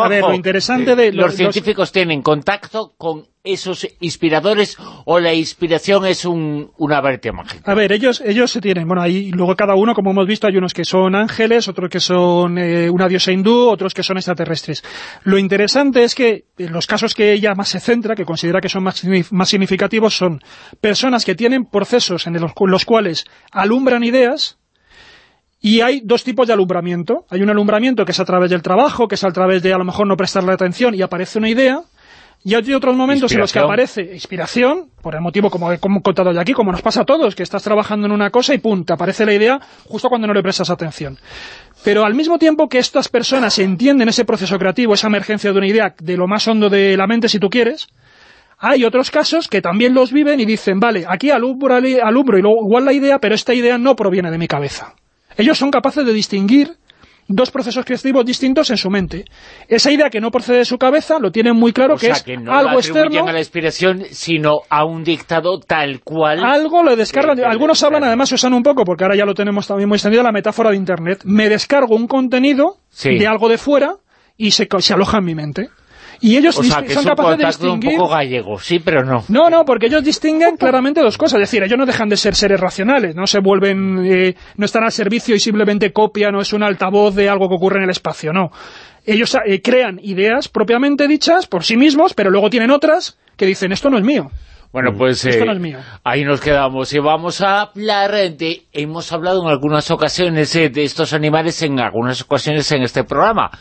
A ver, lo interesante de... ¿Los los- científicos tienen contacto con esos inspiradores o la inspiración es un, una varita mágica? A ver, ellos ellos se tienen, bueno, ahí luego cada uno, como hemos visto, hay unos que son ángeles, otros que son eh, una diosa hindú, otros que son extraterrestres. Lo interesante es que en los casos que ella más se centra, que considera que son más, signif- más significativos, son personas que tienen procesos en los cuales alumbran ideas, y hay dos tipos de alumbramiento. Hay un alumbramiento que es a través del trabajo, que es a través de a lo mejor no prestarle atención y aparece una idea, y hay otros momentos en los que aparece inspiración, por el motivo como he como he contado ya aquí, como nos pasa a todos, que estás trabajando en una cosa y pum, te aparece la idea justo cuando no le prestas atención. Pero al mismo tiempo que estas personas entienden ese proceso creativo, esa emergencia de una idea de lo más hondo de la mente, si tú quieres, hay otros casos que también los viven y dicen, vale, aquí alumbro, alumbro y luego igual la idea, pero esta idea no proviene de mi cabeza. Ellos son capaces de distinguir dos procesos creativos distintos en su mente. Esa idea que no procede de su cabeza lo tienen muy claro o que sea, es que no algo externo, a la inspiración, sino a un dictado tal cual. algo lo descargan. Sí, Algunos hablan, además usan un poco, porque ahora ya lo tenemos también muy extendido, la metáfora de Internet. Me descargo un contenido Sí. de algo de fuera y se aloja en mi mente. Y ellos o sea, que es son un capaces de contacto un distinguir... poco gallego, sí, pero no. No, no, porque ellos distinguen claramente dos cosas. Es decir, ellos no dejan de ser seres racionales, no se vuelven, eh, no están al servicio y simplemente copian o es un altavoz de algo que ocurre en el espacio, no. Ellos eh, crean ideas propiamente dichas por sí mismos, pero luego tienen otras que dicen, esto no es mío. Bueno, pues Esto eh, no es mío. ahí nos quedamos y vamos a hablar de... Hemos hablado en algunas ocasiones eh, de estos animales, en algunas ocasiones en este programa.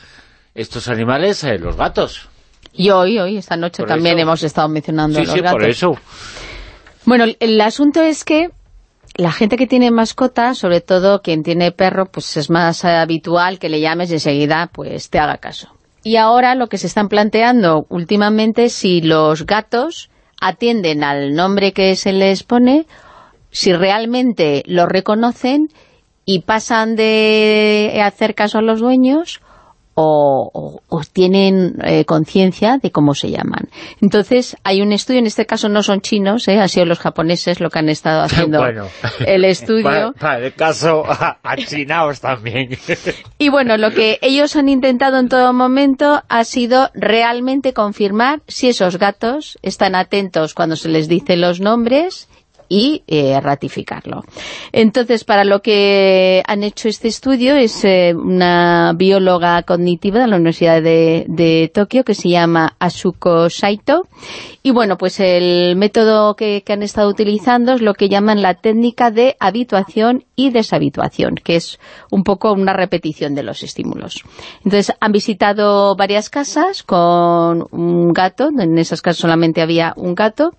Estos animales, eh, los gatos. Y hoy, hoy, esta noche Por también eso. hemos estado mencionando Sí, los sí, gatos. por eso. Bueno, el- asunto es que la gente que tiene mascota, sobre todo quien tiene perro, pues es más habitual que le llames y enseguida pues te haga caso. Y ahora lo que se están planteando últimamente es si los gatos atienden al nombre que se les pone, si realmente lo reconocen y pasan de hacer caso a los dueños o, o- o tienen eh, conciencia de cómo se llaman. Entonces, hay un estudio, en este caso no son chinos, ¿eh? han sido los japoneses lo que han estado [LAUGHS] haciendo Bueno. el [LAUGHS] estudio. Para, para el caso [LAUGHS] a, a chinaos también. Y bueno, lo que ellos han intentado en todo momento ha sido realmente confirmar si esos gatos están atentos cuando se les dice los nombres y eh, ratificarlo. Entonces, para lo que han hecho este estudio es eh, una bióloga cognitiva de la Universidad de, Tokio que se llama Asuko Saito. Y bueno, pues el método que, han estado utilizando es lo que llaman la técnica de habituación y deshabituación, que es un poco una repetición de los estímulos. Entonces, han visitado varias casas con un gato, en esas casas solamente había un gato,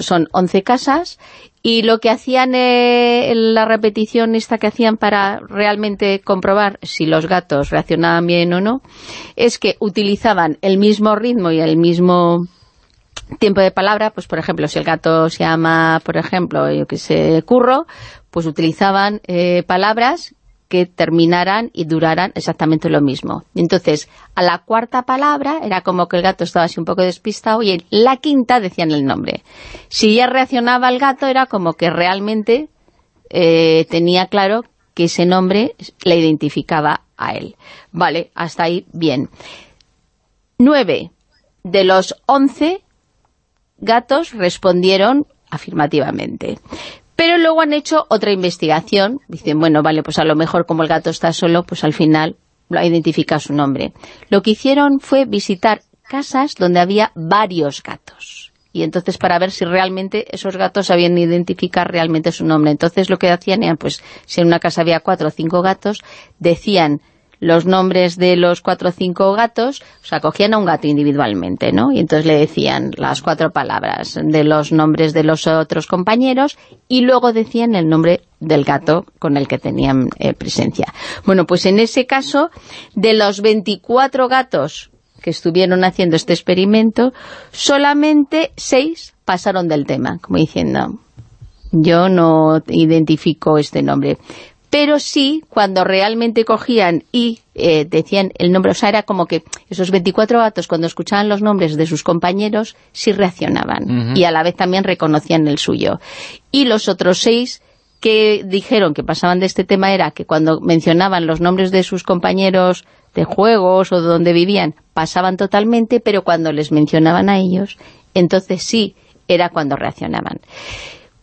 son 11 casas, y lo que hacían, eh, la repetición esta que hacían para realmente comprobar si los gatos reaccionaban bien o no, es que utilizaban el mismo ritmo y el mismo tiempo de palabra, pues por ejemplo, si el gato se llama, por ejemplo, yo que sé, curro, pues utilizaban eh, palabras que terminaran y duraran exactamente lo mismo. Entonces, a la cuarta palabra era como que el gato estaba así un poco despistado y en la quinta decían el nombre. Si ya reaccionaba el gato era como que realmente eh, tenía claro que ese nombre le identificaba a él. Vale, hasta ahí bien. Nueve de los once gatos respondieron afirmativamente. Pero luego han hecho otra investigación. Dicen, bueno, vale, pues a lo mejor como el gato está solo, pues al final lo ha identificado su nombre. Lo que hicieron fue visitar casas donde había varios gatos. Y entonces para ver si realmente esos gatos sabían identificar realmente su nombre. Entonces lo que hacían era, pues, si en una casa había cuatro o cinco gatos, decían los nombres de los cuatro o cinco gatos, o sea, cogían a un gato individualmente, ¿no? Y entonces le decían las cuatro palabras de los nombres de los otros compañeros y luego decían el nombre del gato con el que tenían eh, presencia. Bueno, pues en ese caso, de los 24 gatos que estuvieron haciendo este experimento, solamente seis pasaron del tema, como diciendo, yo no identifico este nombre. Pero sí, cuando realmente cogían y eh, decían el nombre, o sea, era como que esos 24 gatos, cuando escuchaban los nombres de sus compañeros, sí reaccionaban. Y a la vez también reconocían el suyo. Y los otros seis que dijeron que pasaban de este tema era que cuando mencionaban los nombres de sus compañeros de juegos o de donde vivían, pasaban totalmente, pero cuando les mencionaban a ellos, entonces sí era cuando reaccionaban.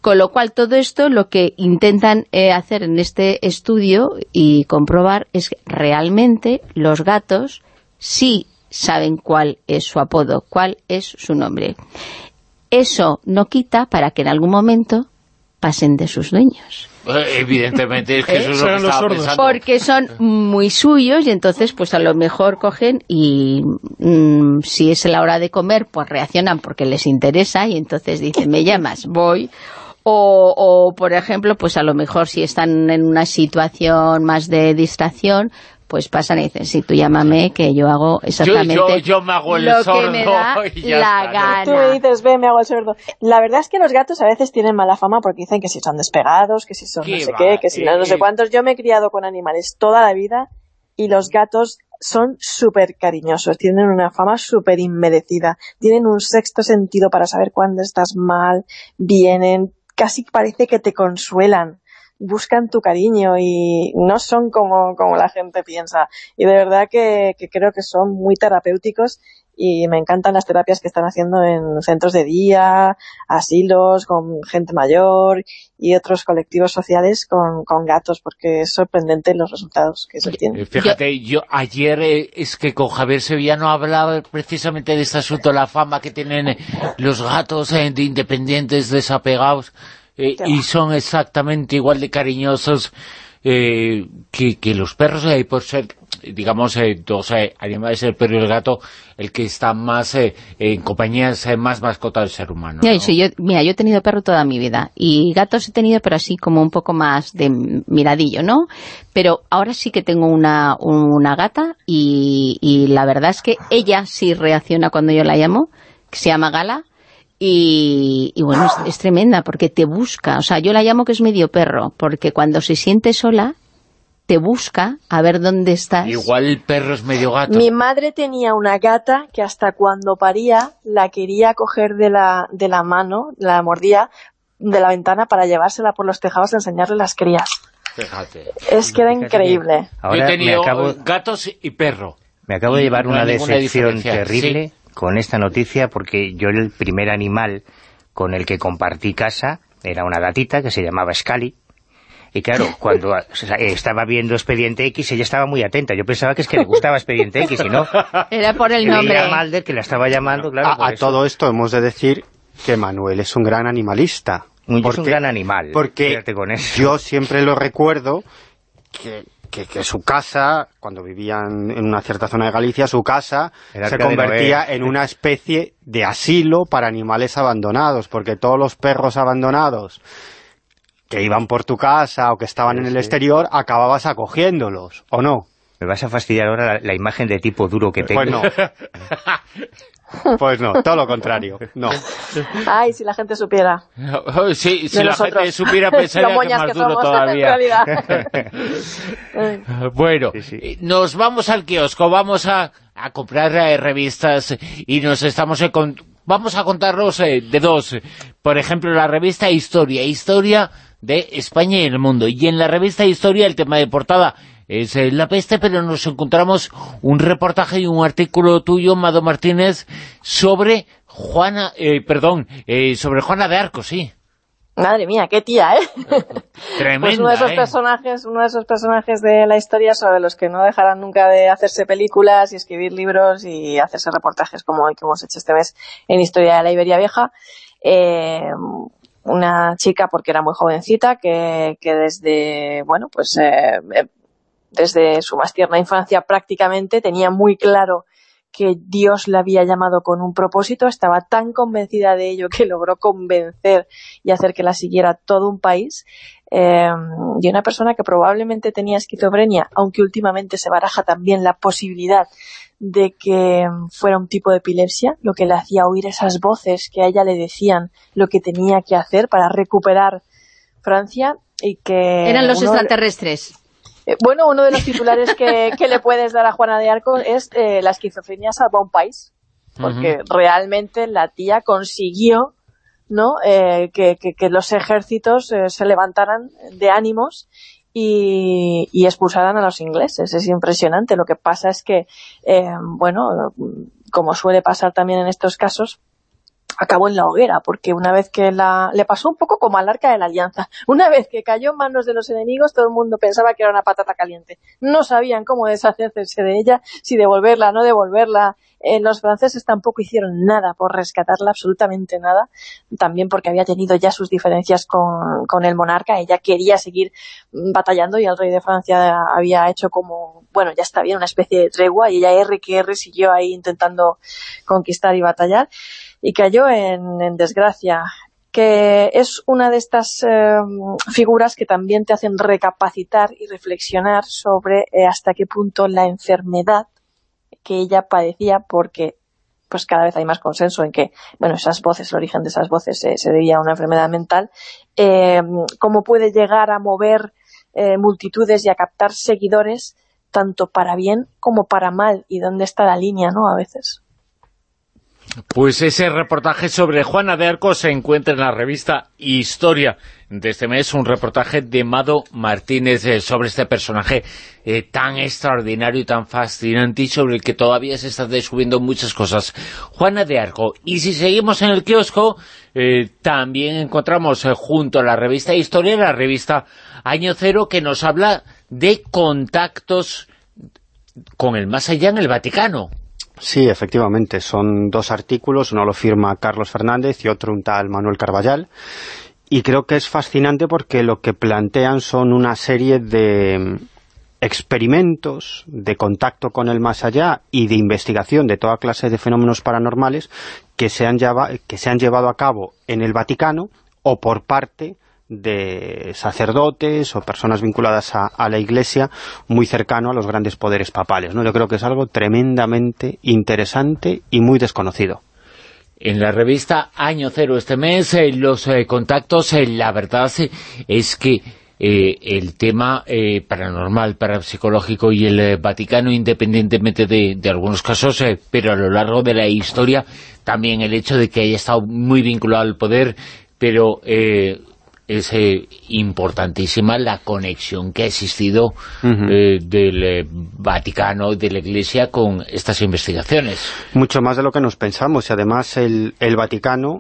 Con lo cual, todo esto lo que intentan eh, hacer en este estudio y comprobar es que realmente los gatos sí saben cuál es su apodo, cuál es su nombre. Eso no quita para que en algún momento pasen de sus dueños. Eh, Evidentemente, es que [LAUGHS] eso es lo que los estaba pensando. Porque son muy suyos y entonces pues a lo mejor cogen y mm, si es la hora de comer pues reaccionan porque les interesa y entonces dicen me llamas, voy. O, o por ejemplo pues a lo mejor si están en una situación más de distracción pues pasan y dicen sí, tú llámame que yo hago exactamente yo- yo me hago el lo que sordo me da [LAUGHS] y ya la está, Tú gana. me dices, ve, me hago el sordo. La verdad es que los gatos a veces tienen mala fama porque dicen que si son despegados, que si son ¿Qué no sé va? qué, que si no, no Eh, sé cuántos. Yo me he criado con animales toda la vida y los gatos son súper cariñosos, tienen una fama súper inmerecida, tienen un sexto sentido para saber cuándo estás mal, vienen, casi parece que te consuelan buscan tu cariño y no son como, como la gente piensa. Y de verdad que, que creo que son muy terapéuticos y me encantan las terapias que están haciendo en centros de día, asilos, con gente mayor y otros colectivos sociales con, con gatos, porque es sorprendente los resultados que se obtienen. Eh, Fíjate, yo ayer eh, es que con Javier Sevillano hablaba precisamente de este asunto, la fama que tienen eh, los gatos eh, de independientes desapegados eh, y son exactamente igual de cariñosos eh, que, que los perros, eh, por ser, digamos, eh, dos eh, animales, el perro y el gato, el que está más eh, en compañías eh, más mascota del ser humano. Ya, ¿no? sí, yo, mira, yo he tenido perro toda mi vida y gatos he tenido, pero así como un poco más de miradillo, ¿no? Pero ahora sí que tengo una, una gata y, y la verdad es que ella sí reacciona cuando yo la llamo, que se llama Gala, y, y bueno, es, es tremenda porque te busca, o sea, yo la llamo que es medio perro, porque cuando se siente sola, te busca a ver dónde estás. Igual el perro es medio gato. Mi madre tenía una gata que hasta cuando paría la quería coger de la, de la mano, la mordía de la ventana para llevársela por los tejados a enseñarle las crías. Fíjate. Es que era increíble. Yo Ahora he me tenido acabo, gatos y perro. me acabo de llevar no una decepción terrible con esta noticia porque yo el primer animal con el que compartí casa era una gatita que se llamaba Scali. Y claro, [LAUGHS] cuando o sea, estaba viendo Expediente X, ella estaba muy atenta. Yo pensaba que es que le gustaba Expediente X, y no. [LAUGHS] Era por el nombre. a Mulder que la estaba llamando, claro, a, por a eso. todo esto hemos de decir que Manuel es un gran animalista. Un- es un gran animal. Porque fíjate con eso. yo siempre lo recuerdo que, que, que su casa, cuando vivían en una cierta zona de Galicia, su casa se convertía Noé. en una especie de asilo para animales abandonados, porque todos los perros abandonados que iban por tu casa o que estaban en el sí. exterior, acababas acogiéndolos, ¿o no? Me vas a fastidiar ahora la, la imagen de tipo duro que tengo. Pues no. [LAUGHS] pues no, todo lo contrario. No. Ay, si la gente supiera. Sí, si de la nosotros. gente supiera [LAUGHS] pensaría que más que duro somos, todavía. [LAUGHS] Bueno, Sí, sí. eh, nos vamos al kiosco, vamos a, a comprar eh, revistas y nos estamos... eh, con- vamos a contarnos eh, de dos. Por ejemplo, la revista Historia, Historia de España y el mundo. Y en la revista Historia el tema de portada es eh, la peste, pero nos encontramos un reportaje y un artículo tuyo, Mado Martínez, sobre Juana, eh, perdón, eh, sobre Juana de Arco, sí. Madre mía, qué tía, ¿eh? [LAUGHS] Tremenda, Pues uno de esos ¿eh? personajes, uno de esos personajes de la historia sobre los que no dejarán nunca de hacerse películas y escribir libros y hacerse reportajes como el que hemos hecho este mes en Historia de la Iberia Vieja. Eh, una chica, porque era muy jovencita, que, que desde, bueno, pues eh, eh, desde su más tierna infancia prácticamente tenía muy claro que Dios la había llamado con un propósito, estaba tan convencida de ello que [LAUGHS] logró convencer y hacer que la siguiera todo un país, eh, y una persona que probablemente tenía esquizofrenia, aunque últimamente se baraja también la posibilidad de que fuera un tipo de epilepsia, lo que le hacía oír esas voces que a ella le decían lo que tenía que hacer para recuperar Francia y que... Eran los uno- extraterrestres. eh, Bueno, uno de los titulares que, [LAUGHS] que le puedes dar a Juana de Arco es eh, la esquizofrenia salva un país, porque realmente la tía consiguió ¿no? Eh, que, que- que los ejércitos eh, se levantaran de ánimos y, y expulsaran a los ingleses. Es impresionante. Lo que pasa es que, eh, bueno, como suele pasar también en estos casos, acabó en la hoguera, porque una vez que la... le pasó un poco como al arca de la alianza. [LAUGHS] Una vez que cayó en manos de los enemigos, todo el mundo pensaba que era una patata caliente. No sabían cómo deshacerse de ella, si devolverla, no devolverla. Eh, los franceses tampoco hicieron nada por rescatarla, absolutamente nada. También porque había tenido ya sus diferencias con, con el monarca. Ella quería seguir mm, batallando y el rey de Francia había hecho como, bueno, ya está bien, una especie de tregua y ella R que R siguió ahí intentando conquistar y batallar y cayó en, desgracia que es una de estas eh, figuras que también te hacen recapacitar y reflexionar sobre eh, hasta qué punto la enfermedad que ella padecía, porque pues cada vez hay más consenso en que, bueno, esas voces, el origen de esas voces eh, se debía a una enfermedad mental, eh, cómo puede llegar a mover eh, multitudes y a captar seguidores tanto para bien como para mal, y dónde está la línea, ¿no?, a veces. Pues ese reportaje sobre Juana de Arco se encuentra en la revista Historia de este mes, un reportaje de Mado Martínez eh, sobre este personaje eh, tan extraordinario y tan fascinante y sobre el que todavía se están descubriendo muchas cosas. Juana de Arco. Y si seguimos en el kiosco, eh, también encontramos junto a la revista Historia, la revista Año Cero, que nos habla de contactos con el más allá en el Vaticano. Sí, efectivamente, son dos artículos, uno lo firma Carlos Fernández y otro un tal Manuel Carballal, y creo que es fascinante porque lo que plantean son una serie de experimentos de contacto con el más allá y de investigación de toda clase de fenómenos paranormales que se han, lleva, que se han llevado a cabo en el Vaticano o por parte de sacerdotes o personas vinculadas a, a, la Iglesia muy cercano a los grandes poderes papales. ¿no? Yo creo que es algo tremendamente interesante y muy desconocido. En la revista Año Cero este mes, eh, los eh, contactos, eh, la verdad es que el tema paranormal, parapsicológico y el Vaticano, independientemente de, de algunos casos, pero a lo largo de la historia, también el hecho de que haya estado muy vinculado al poder, pero es eh, importantísima la conexión que ha existido uh -huh. eh, del eh, Vaticano, de la Iglesia con estas investigaciones. Mucho más de lo que nos pensamos y además el, el Vaticano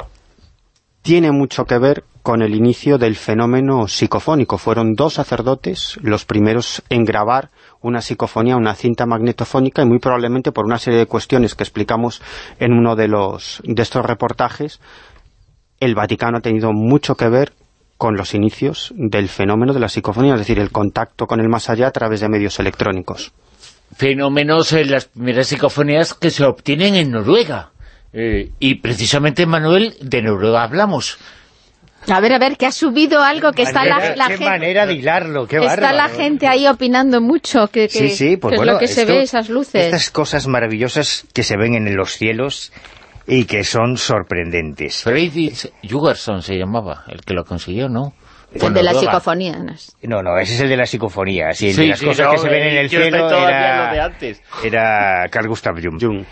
tiene mucho que ver con el inicio del fenómeno psicofónico. Fueron dos sacerdotes los primeros en grabar una psicofonía, una cinta magnetofónica y muy probablemente por una serie de cuestiones que explicamos en uno de los de estos reportajes el Vaticano ha tenido mucho que ver con los inicios del fenómeno de la psicofonía, es decir, el contacto con el más allá a través de medios electrónicos. Fenómenos en las primeras psicofonías que se obtienen en Noruega. Eh, y precisamente, Manuel, de Noruega hablamos. A ver, a ver, que ha subido algo que está la, la qué gente... manera de hilarlo, qué Está bárbaro. la gente ahí opinando mucho, que, que, sí, sí, pues que bueno, es lo que se ve, esas luces. Estas cosas maravillosas que se ven en los cielos y que son sorprendentes. Fredrik Jugerson se llamaba, el que lo consiguió, ¿no? Fue El de la psicofonía. ¿no? No, no, ese es el de la psicofonía. Sí, el Sí, de las sí, cosas no, que se ven en el cielo era, lo de antes. era Carl Gustav Jung.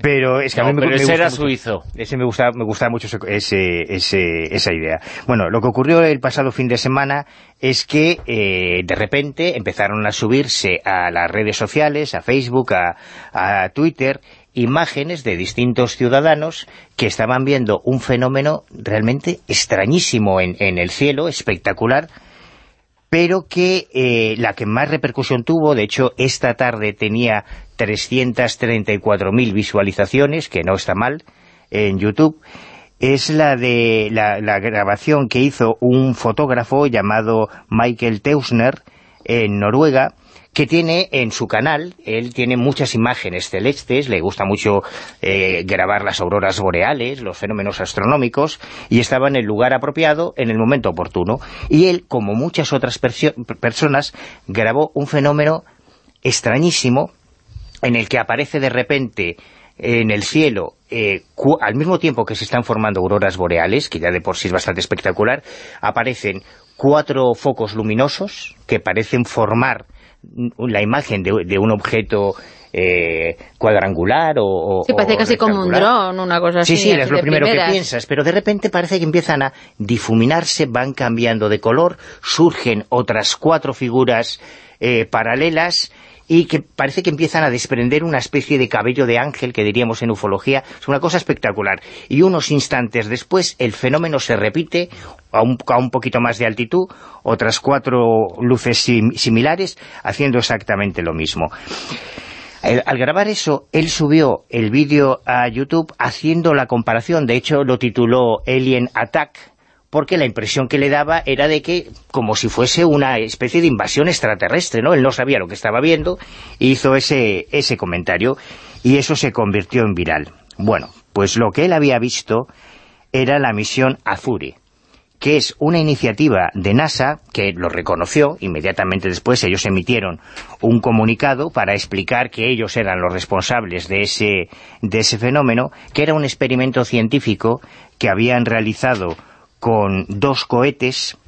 Pero es que a No, mí me, me ese gusta era mucho- suizo. Ese me gusta, me gusta mucho ese, ese- ese- esa idea. Bueno, lo que ocurrió el pasado fin de semana es que eh, de repente empezaron a subirse a las redes sociales, a Facebook, a, a Twitter, imágenes de distintos ciudadanos que estaban viendo un fenómeno realmente extrañísimo en, el cielo, espectacular, pero que eh, la que más repercusión tuvo, de hecho, esta tarde tenía 334.000 visualizaciones, que no está mal, en YouTube, es la de la grabación que hizo un fotógrafo llamado Michael Teusner en Noruega, que tiene en su canal, él tiene muchas imágenes celestes, le gusta mucho eh, grabar las auroras boreales, los fenómenos astronómicos, y estaba en el lugar apropiado, en el momento oportuno. Y él, como muchas otras personas, grabó un fenómeno extrañísimo, en el que aparece de repente en el cielo, eh, al mismo tiempo que se están formando auroras boreales, que ya de por sí es bastante espectacular, aparecen cuatro focos luminosos que parecen formar la imagen de, de un objeto eh, cuadrangular o, o- Sí, parece casi como un dron, una cosa así. Sí, sí, es lo primero primeras. que piensas, pero de repente parece que empiezan a difuminarse, van cambiando de color, surgen otras cuatro figuras eh, paralelas y que parece que empiezan a desprender una especie de cabello de ángel, que diríamos en ufología, es una cosa espectacular. Y unos instantes después el fenómeno se repite a un, a un poquito más de altitud, otras cuatro luces sim- similares, haciendo exactamente lo mismo. Al grabar eso, él subió el vídeo a YouTube haciendo la comparación, de hecho lo tituló Alien Attack, porque la impresión que le daba era de que, como si fuese una especie de invasión extraterrestre, ¿no? Él no sabía lo que estaba viendo, e hizo ese, ese comentario, y eso se convirtió en viral. Bueno, pues lo que él había visto era la misión Azure, que es una iniciativa de NASA que lo reconoció, inmediatamente después ellos emitieron un comunicado para explicar que ellos eran los responsables de ese, de ese fenómeno, que era un experimento científico que habían realizado con dos cohetes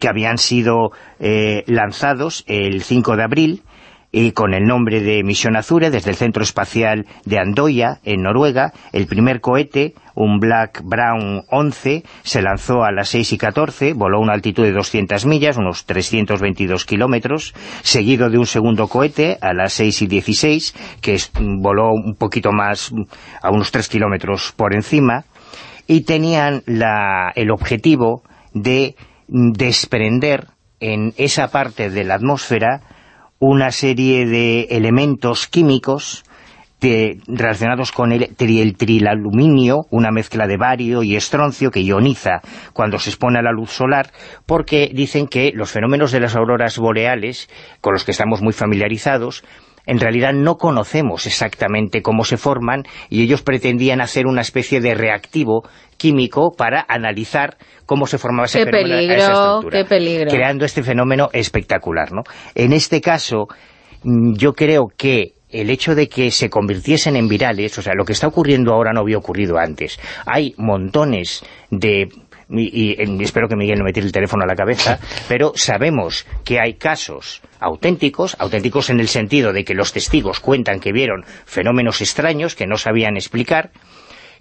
que habían sido eh, lanzados el 5 de abril y con el nombre de Misión Azure desde el Centro Espacial de Andoya, en Noruega. El primer cohete, un Black Brown 11, se lanzó a las 6 y 14, voló a una altitud de 200 millas, unos 322 kilómetros, seguido de un segundo cohete a las 6 y 16, que voló un poquito más, a unos 3 kilómetros por encima, y tenían la- el objetivo de desprender en esa parte de la atmósfera una serie de elementos químicos relacionados con el, tri- el trilaluminio, una mezcla de bario y estroncio que ioniza cuando se expone a la luz solar, porque dicen que los fenómenos de las auroras boreales, con los que estamos muy familiarizados, en realidad no conocemos exactamente cómo se forman y ellos pretendían hacer una especie de reactivo químico para analizar cómo se formaba ese Qué fenómeno a esa peligro, estructura, qué peligro. creando este fenómeno espectacular. ¿no? En este caso, mm, yo creo que el hecho de que se convirtiesen en virales, o sea, lo que está ocurriendo ahora no había ocurrido antes. Hay montones de y, y, y espero que Miguel no me tire el teléfono a la cabeza, [LAUGHS] pero sabemos que hay casos auténticos, auténticos en el sentido de que los testigos cuentan que vieron fenómenos extraños que no sabían explicar,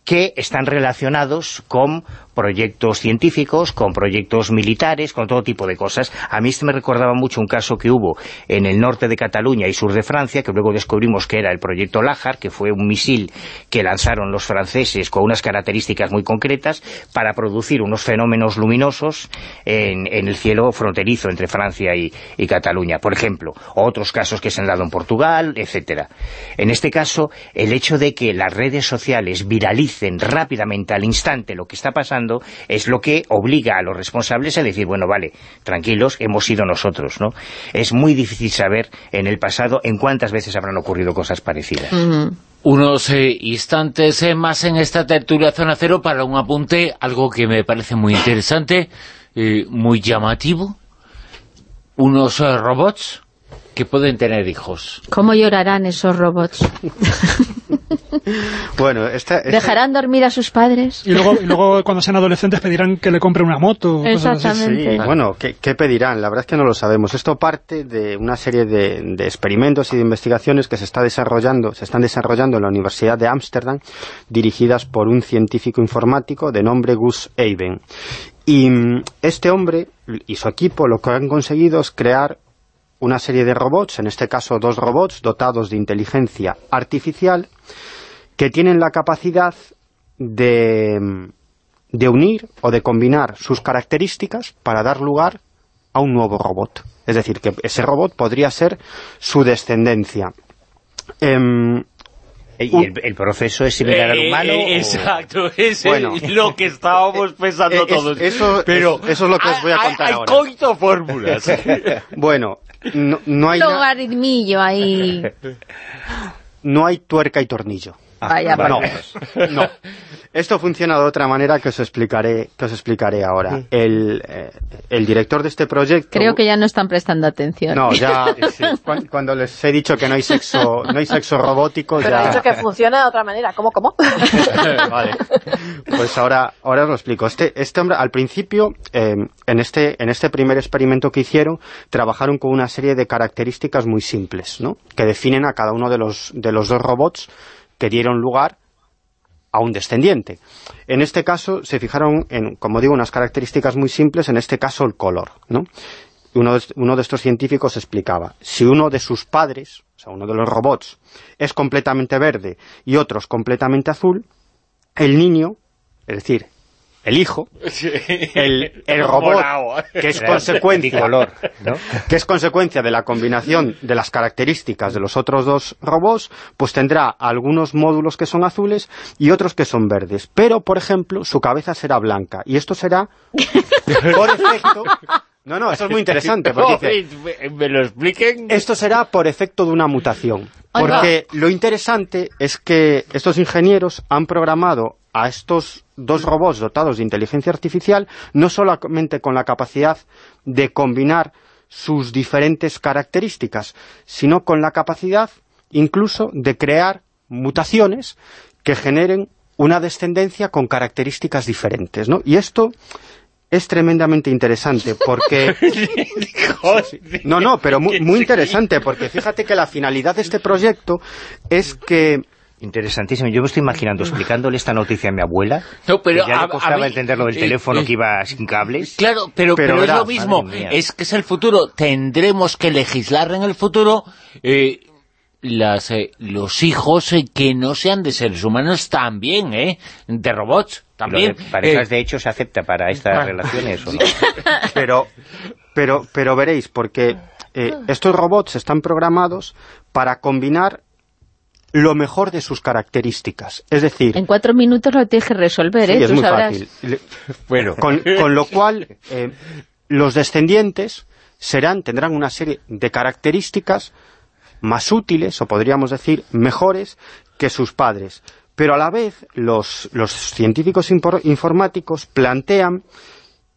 que están relacionados con proyectos científicos, con proyectos militares, con todo tipo de cosas. A mí este me recordaba mucho un caso que hubo en el norte de Cataluña y sur de Francia, que luego descubrimos que era el proyecto Lájar, que fue un misil que lanzaron los franceses con unas características muy concretas para producir unos fenómenos luminosos en, el cielo fronterizo entre Francia y, Cataluña, por ejemplo. Otros casos que se han dado en Portugal, etcétera. En este caso, el hecho de que las redes sociales viralicen rápidamente al instante lo que está pasando es lo que obliga a los responsables a decir, bueno, vale, tranquilos, hemos sido nosotros, ¿no? Es muy difícil saber en el pasado en cuántas veces habrán ocurrido cosas parecidas. Unos eh, instantes eh, más en esta tertulia Zona Cero para un apunte, algo que me parece muy interesante, eh, muy llamativo. Unos robots que pueden tener hijos. ¿Cómo llorarán esos robots? [LAUGHS] Bueno, esta, esta- ¿Dejarán dormir a sus padres? Y luego, y luego cuando sean adolescentes pedirán que le compre una moto. o cosas así. Exactamente. Sí, bueno, ¿qué, qué pedirán? La verdad es que no lo sabemos. Esto parte de una serie de, de experimentos y de investigaciones que se está desarrollando, se están desarrollando en la Universidad de Ámsterdam, dirigidas por un científico informático de nombre Gus Eiben. Y mm, este hombre y su equipo lo que han conseguido es crear una serie de robots, en este caso dos robots dotados de inteligencia artificial, que tienen la capacidad de, de unir o de combinar sus características para dar lugar a un nuevo robot. Es decir, que ese robot podría ser su descendencia. Em, ¿Y el, el proceso es similar al Eh, humano? eh, o- exacto, [LAUGHS] es Bueno. lo que estábamos [LAUGHS] pensando Eh, es- todos. eso- Pero es- eso es lo que os voy a hay- contar hay ahora. coito fórmulas. [LAUGHS] bueno, no, no hay na- Logaritmillo ahí. no hay tuerca y tornillo. Vaya, vale. No, no. Esto funciona de otra manera que os explicaré, que os explicaré ahora. El, eh, el director de este proyecto... Creo que ya no están prestando atención. No, ya [LAUGHS] cuan- cuando les he dicho que no hay sexo, no hay sexo robótico, Pero ya... ha dicho que funciona de otra manera. ¿Cómo, cómo? [LAUGHS] vale. Pues ahora, ahora os lo explico. Este, este hombre, al principio, eh, en, este, en este primer experimento que hicieron, trabajaron con una serie de características muy simples, ¿no? Que definen a cada uno de los, de los dos robots que dieron lugar a un descendiente. En este caso se fijaron en, como digo, unas características muy simples, en este caso el color, ¿no? Uno de, estos científicos explicaba, si uno de sus padres, o sea, uno de los robots, es completamente verde y otro completamente azul, el niño, es decir, el hijo, el, el robot, que es consecuencia que es consecuencia de la combinación de las características de los otros dos robots, pues tendrá algunos módulos que son azules y otros que son verdes. Pero, por ejemplo, su cabeza será blanca. Y esto será, [LAUGHS] por efecto... No, no, eso es muy interesante, porque dice, me, lo expliquen. esto será por efecto de una mutación. Porque lo interesante es que estos ingenieros han programado a estos dos robots dotados de inteligencia artificial no solamente con la capacidad de combinar sus diferentes características, sino con la capacidad incluso de crear mutaciones que generen una descendencia con características diferentes, ¿no? Y esto es tremendamente interesante porque... [LAUGHS] No, no, pero muy, muy [LAUGHS] interesante porque fíjate que la finalidad de este proyecto es que Interesantísimo. Yo me estoy imaginando explicándole esta noticia a mi abuela. No, pero que ya a- le a costaba mí- entender lo del eh, teléfono eh, que iba sin cables. Claro, pero, Pero pero, es lo mismo, es que es el futuro, tendremos que legislar en el futuro eh, las, eh, los hijos eh, que no sean de seres humanos también, ¿eh? De robots también. Lo de parejas Eh, de hecho se acepta para estas Ah. relaciones, ¿o no? [LAUGHS] pero, pero, pero veréis, porque eh, estos robots están programados para combinar lo mejor de sus características. Es decir, En cuatro minutos lo tienes que resolver, sí, ¿eh? es Tú muy sabrás. fácil. [LAUGHS] Bueno, Con, con lo cual, eh, los descendientes serán, tendrán una serie de características más útiles, o podríamos decir, mejores que sus padres. Pero a la vez, los, los científicos informáticos plantean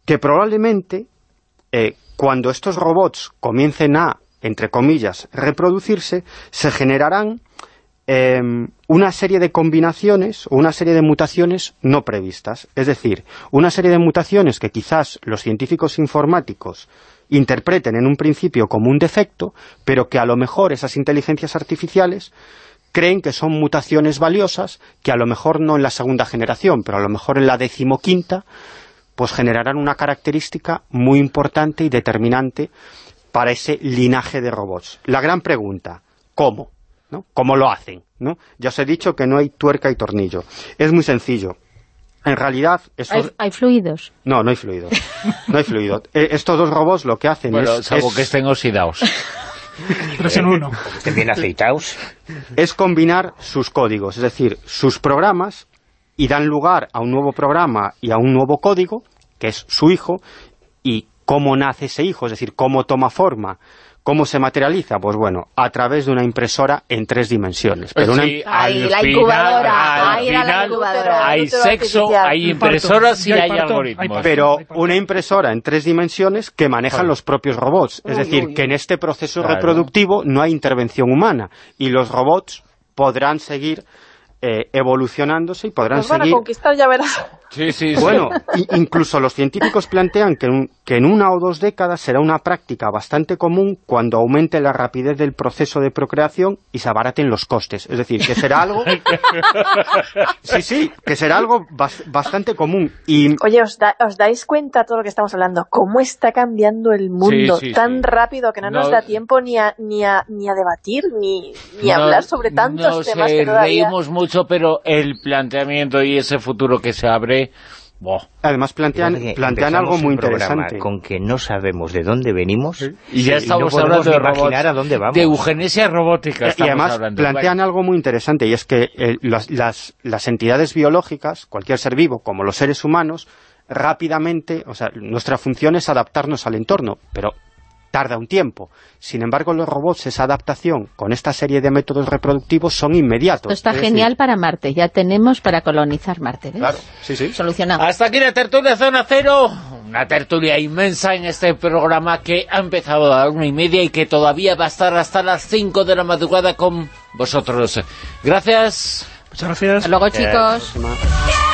que probablemente eh, cuando estos robots comiencen a, entre comillas, reproducirse, se generarán eh, una serie de combinaciones o una serie de mutaciones no previstas. Es decir, una serie de mutaciones que quizás los científicos informáticos interpreten en un principio como un defecto, pero que a lo mejor esas inteligencias artificiales creen que son mutaciones valiosas, que a lo mejor no en la segunda generación, pero a lo mejor en la decimoquinta, pues generarán una característica muy importante y determinante para ese linaje de robots. La gran pregunta, ¿cómo? ¿No? ¿Cómo lo hacen? ¿no? Ya os he dicho que no hay tuerca y tornillo. Es muy sencillo. En realidad, estos... Hay, hay fluidos. No, no hay fluido. No hay fluido. [LAUGHS] Eh, estos dos robots lo que hacen bueno, es, salvo es- que estén oxidados. [LAUGHS] Tres en uno. Estén bien aceitados. es combinar sus códigos, es decir, sus programas, y dan lugar a un nuevo programa y a un nuevo código, que es su hijo, y cómo nace ese hijo, es decir, cómo toma forma, cómo se materializa, pues bueno, a través de una impresora en tres dimensiones. Pero una, Sí, Ay, al la final- incubadora, al la incubadora. Hay sexo, artificial. hay impresoras y hay algoritmos. pero una impresora en tres dimensiones que manejan los propios robots. Es Uy, decir, uy, que en este proceso Claro. reproductivo no hay intervención humana y los robots podrán seguir eh, evolucionándose y podrán Nos van a seguir conquistar, ya verás. Sí, sí, sí. Bueno, incluso los científicos plantean que en, un- que en una o dos décadas será una práctica bastante común cuando aumente la rapidez del proceso de procreación y se abaraten los costes. Es decir, que será algo... [LAUGHS] sí, sí, que será algo bas- bastante común. Y Oye, ¿os, da- ¿os dais cuenta de todo lo que estamos hablando? ¿Cómo está cambiando el mundo Sí, sí, tan sí. rápido que no, nos No- da tiempo ni a, ni a, ni a debatir, ni, ni a No- hablar sobre tantos temas eh, que todavía... reímos mucho, pero el planteamiento y ese futuro que se abre... además plantean, plantean algo muy interesante. Con que no sabemos de dónde venimos Y ya estamos hablando de imaginar robots, a dónde vamos. de eugenesia robótica Y además hablando. plantean algo muy interesante y es que eh, las, las- las entidades biológicas, cualquier ser vivo, como los seres humanos, rápidamente, o sea, nuestra función es adaptarnos al entorno, pero tarda un tiempo. Sin embargo, los robots, esa adaptación con esta serie de métodos reproductivos son inmediatos. Esto está Es decir, genial para Marte. Ya tenemos para colonizar Marte. ¿ves? Claro, sí, sí. Solucionado. Hasta aquí la tertulia Zona Cero, una tertulia inmensa en este programa que ha empezado a la una y media y que todavía va a estar hasta las 5 de la madrugada con vosotros. Gracias. Muchas gracias. Hasta luego, chicos.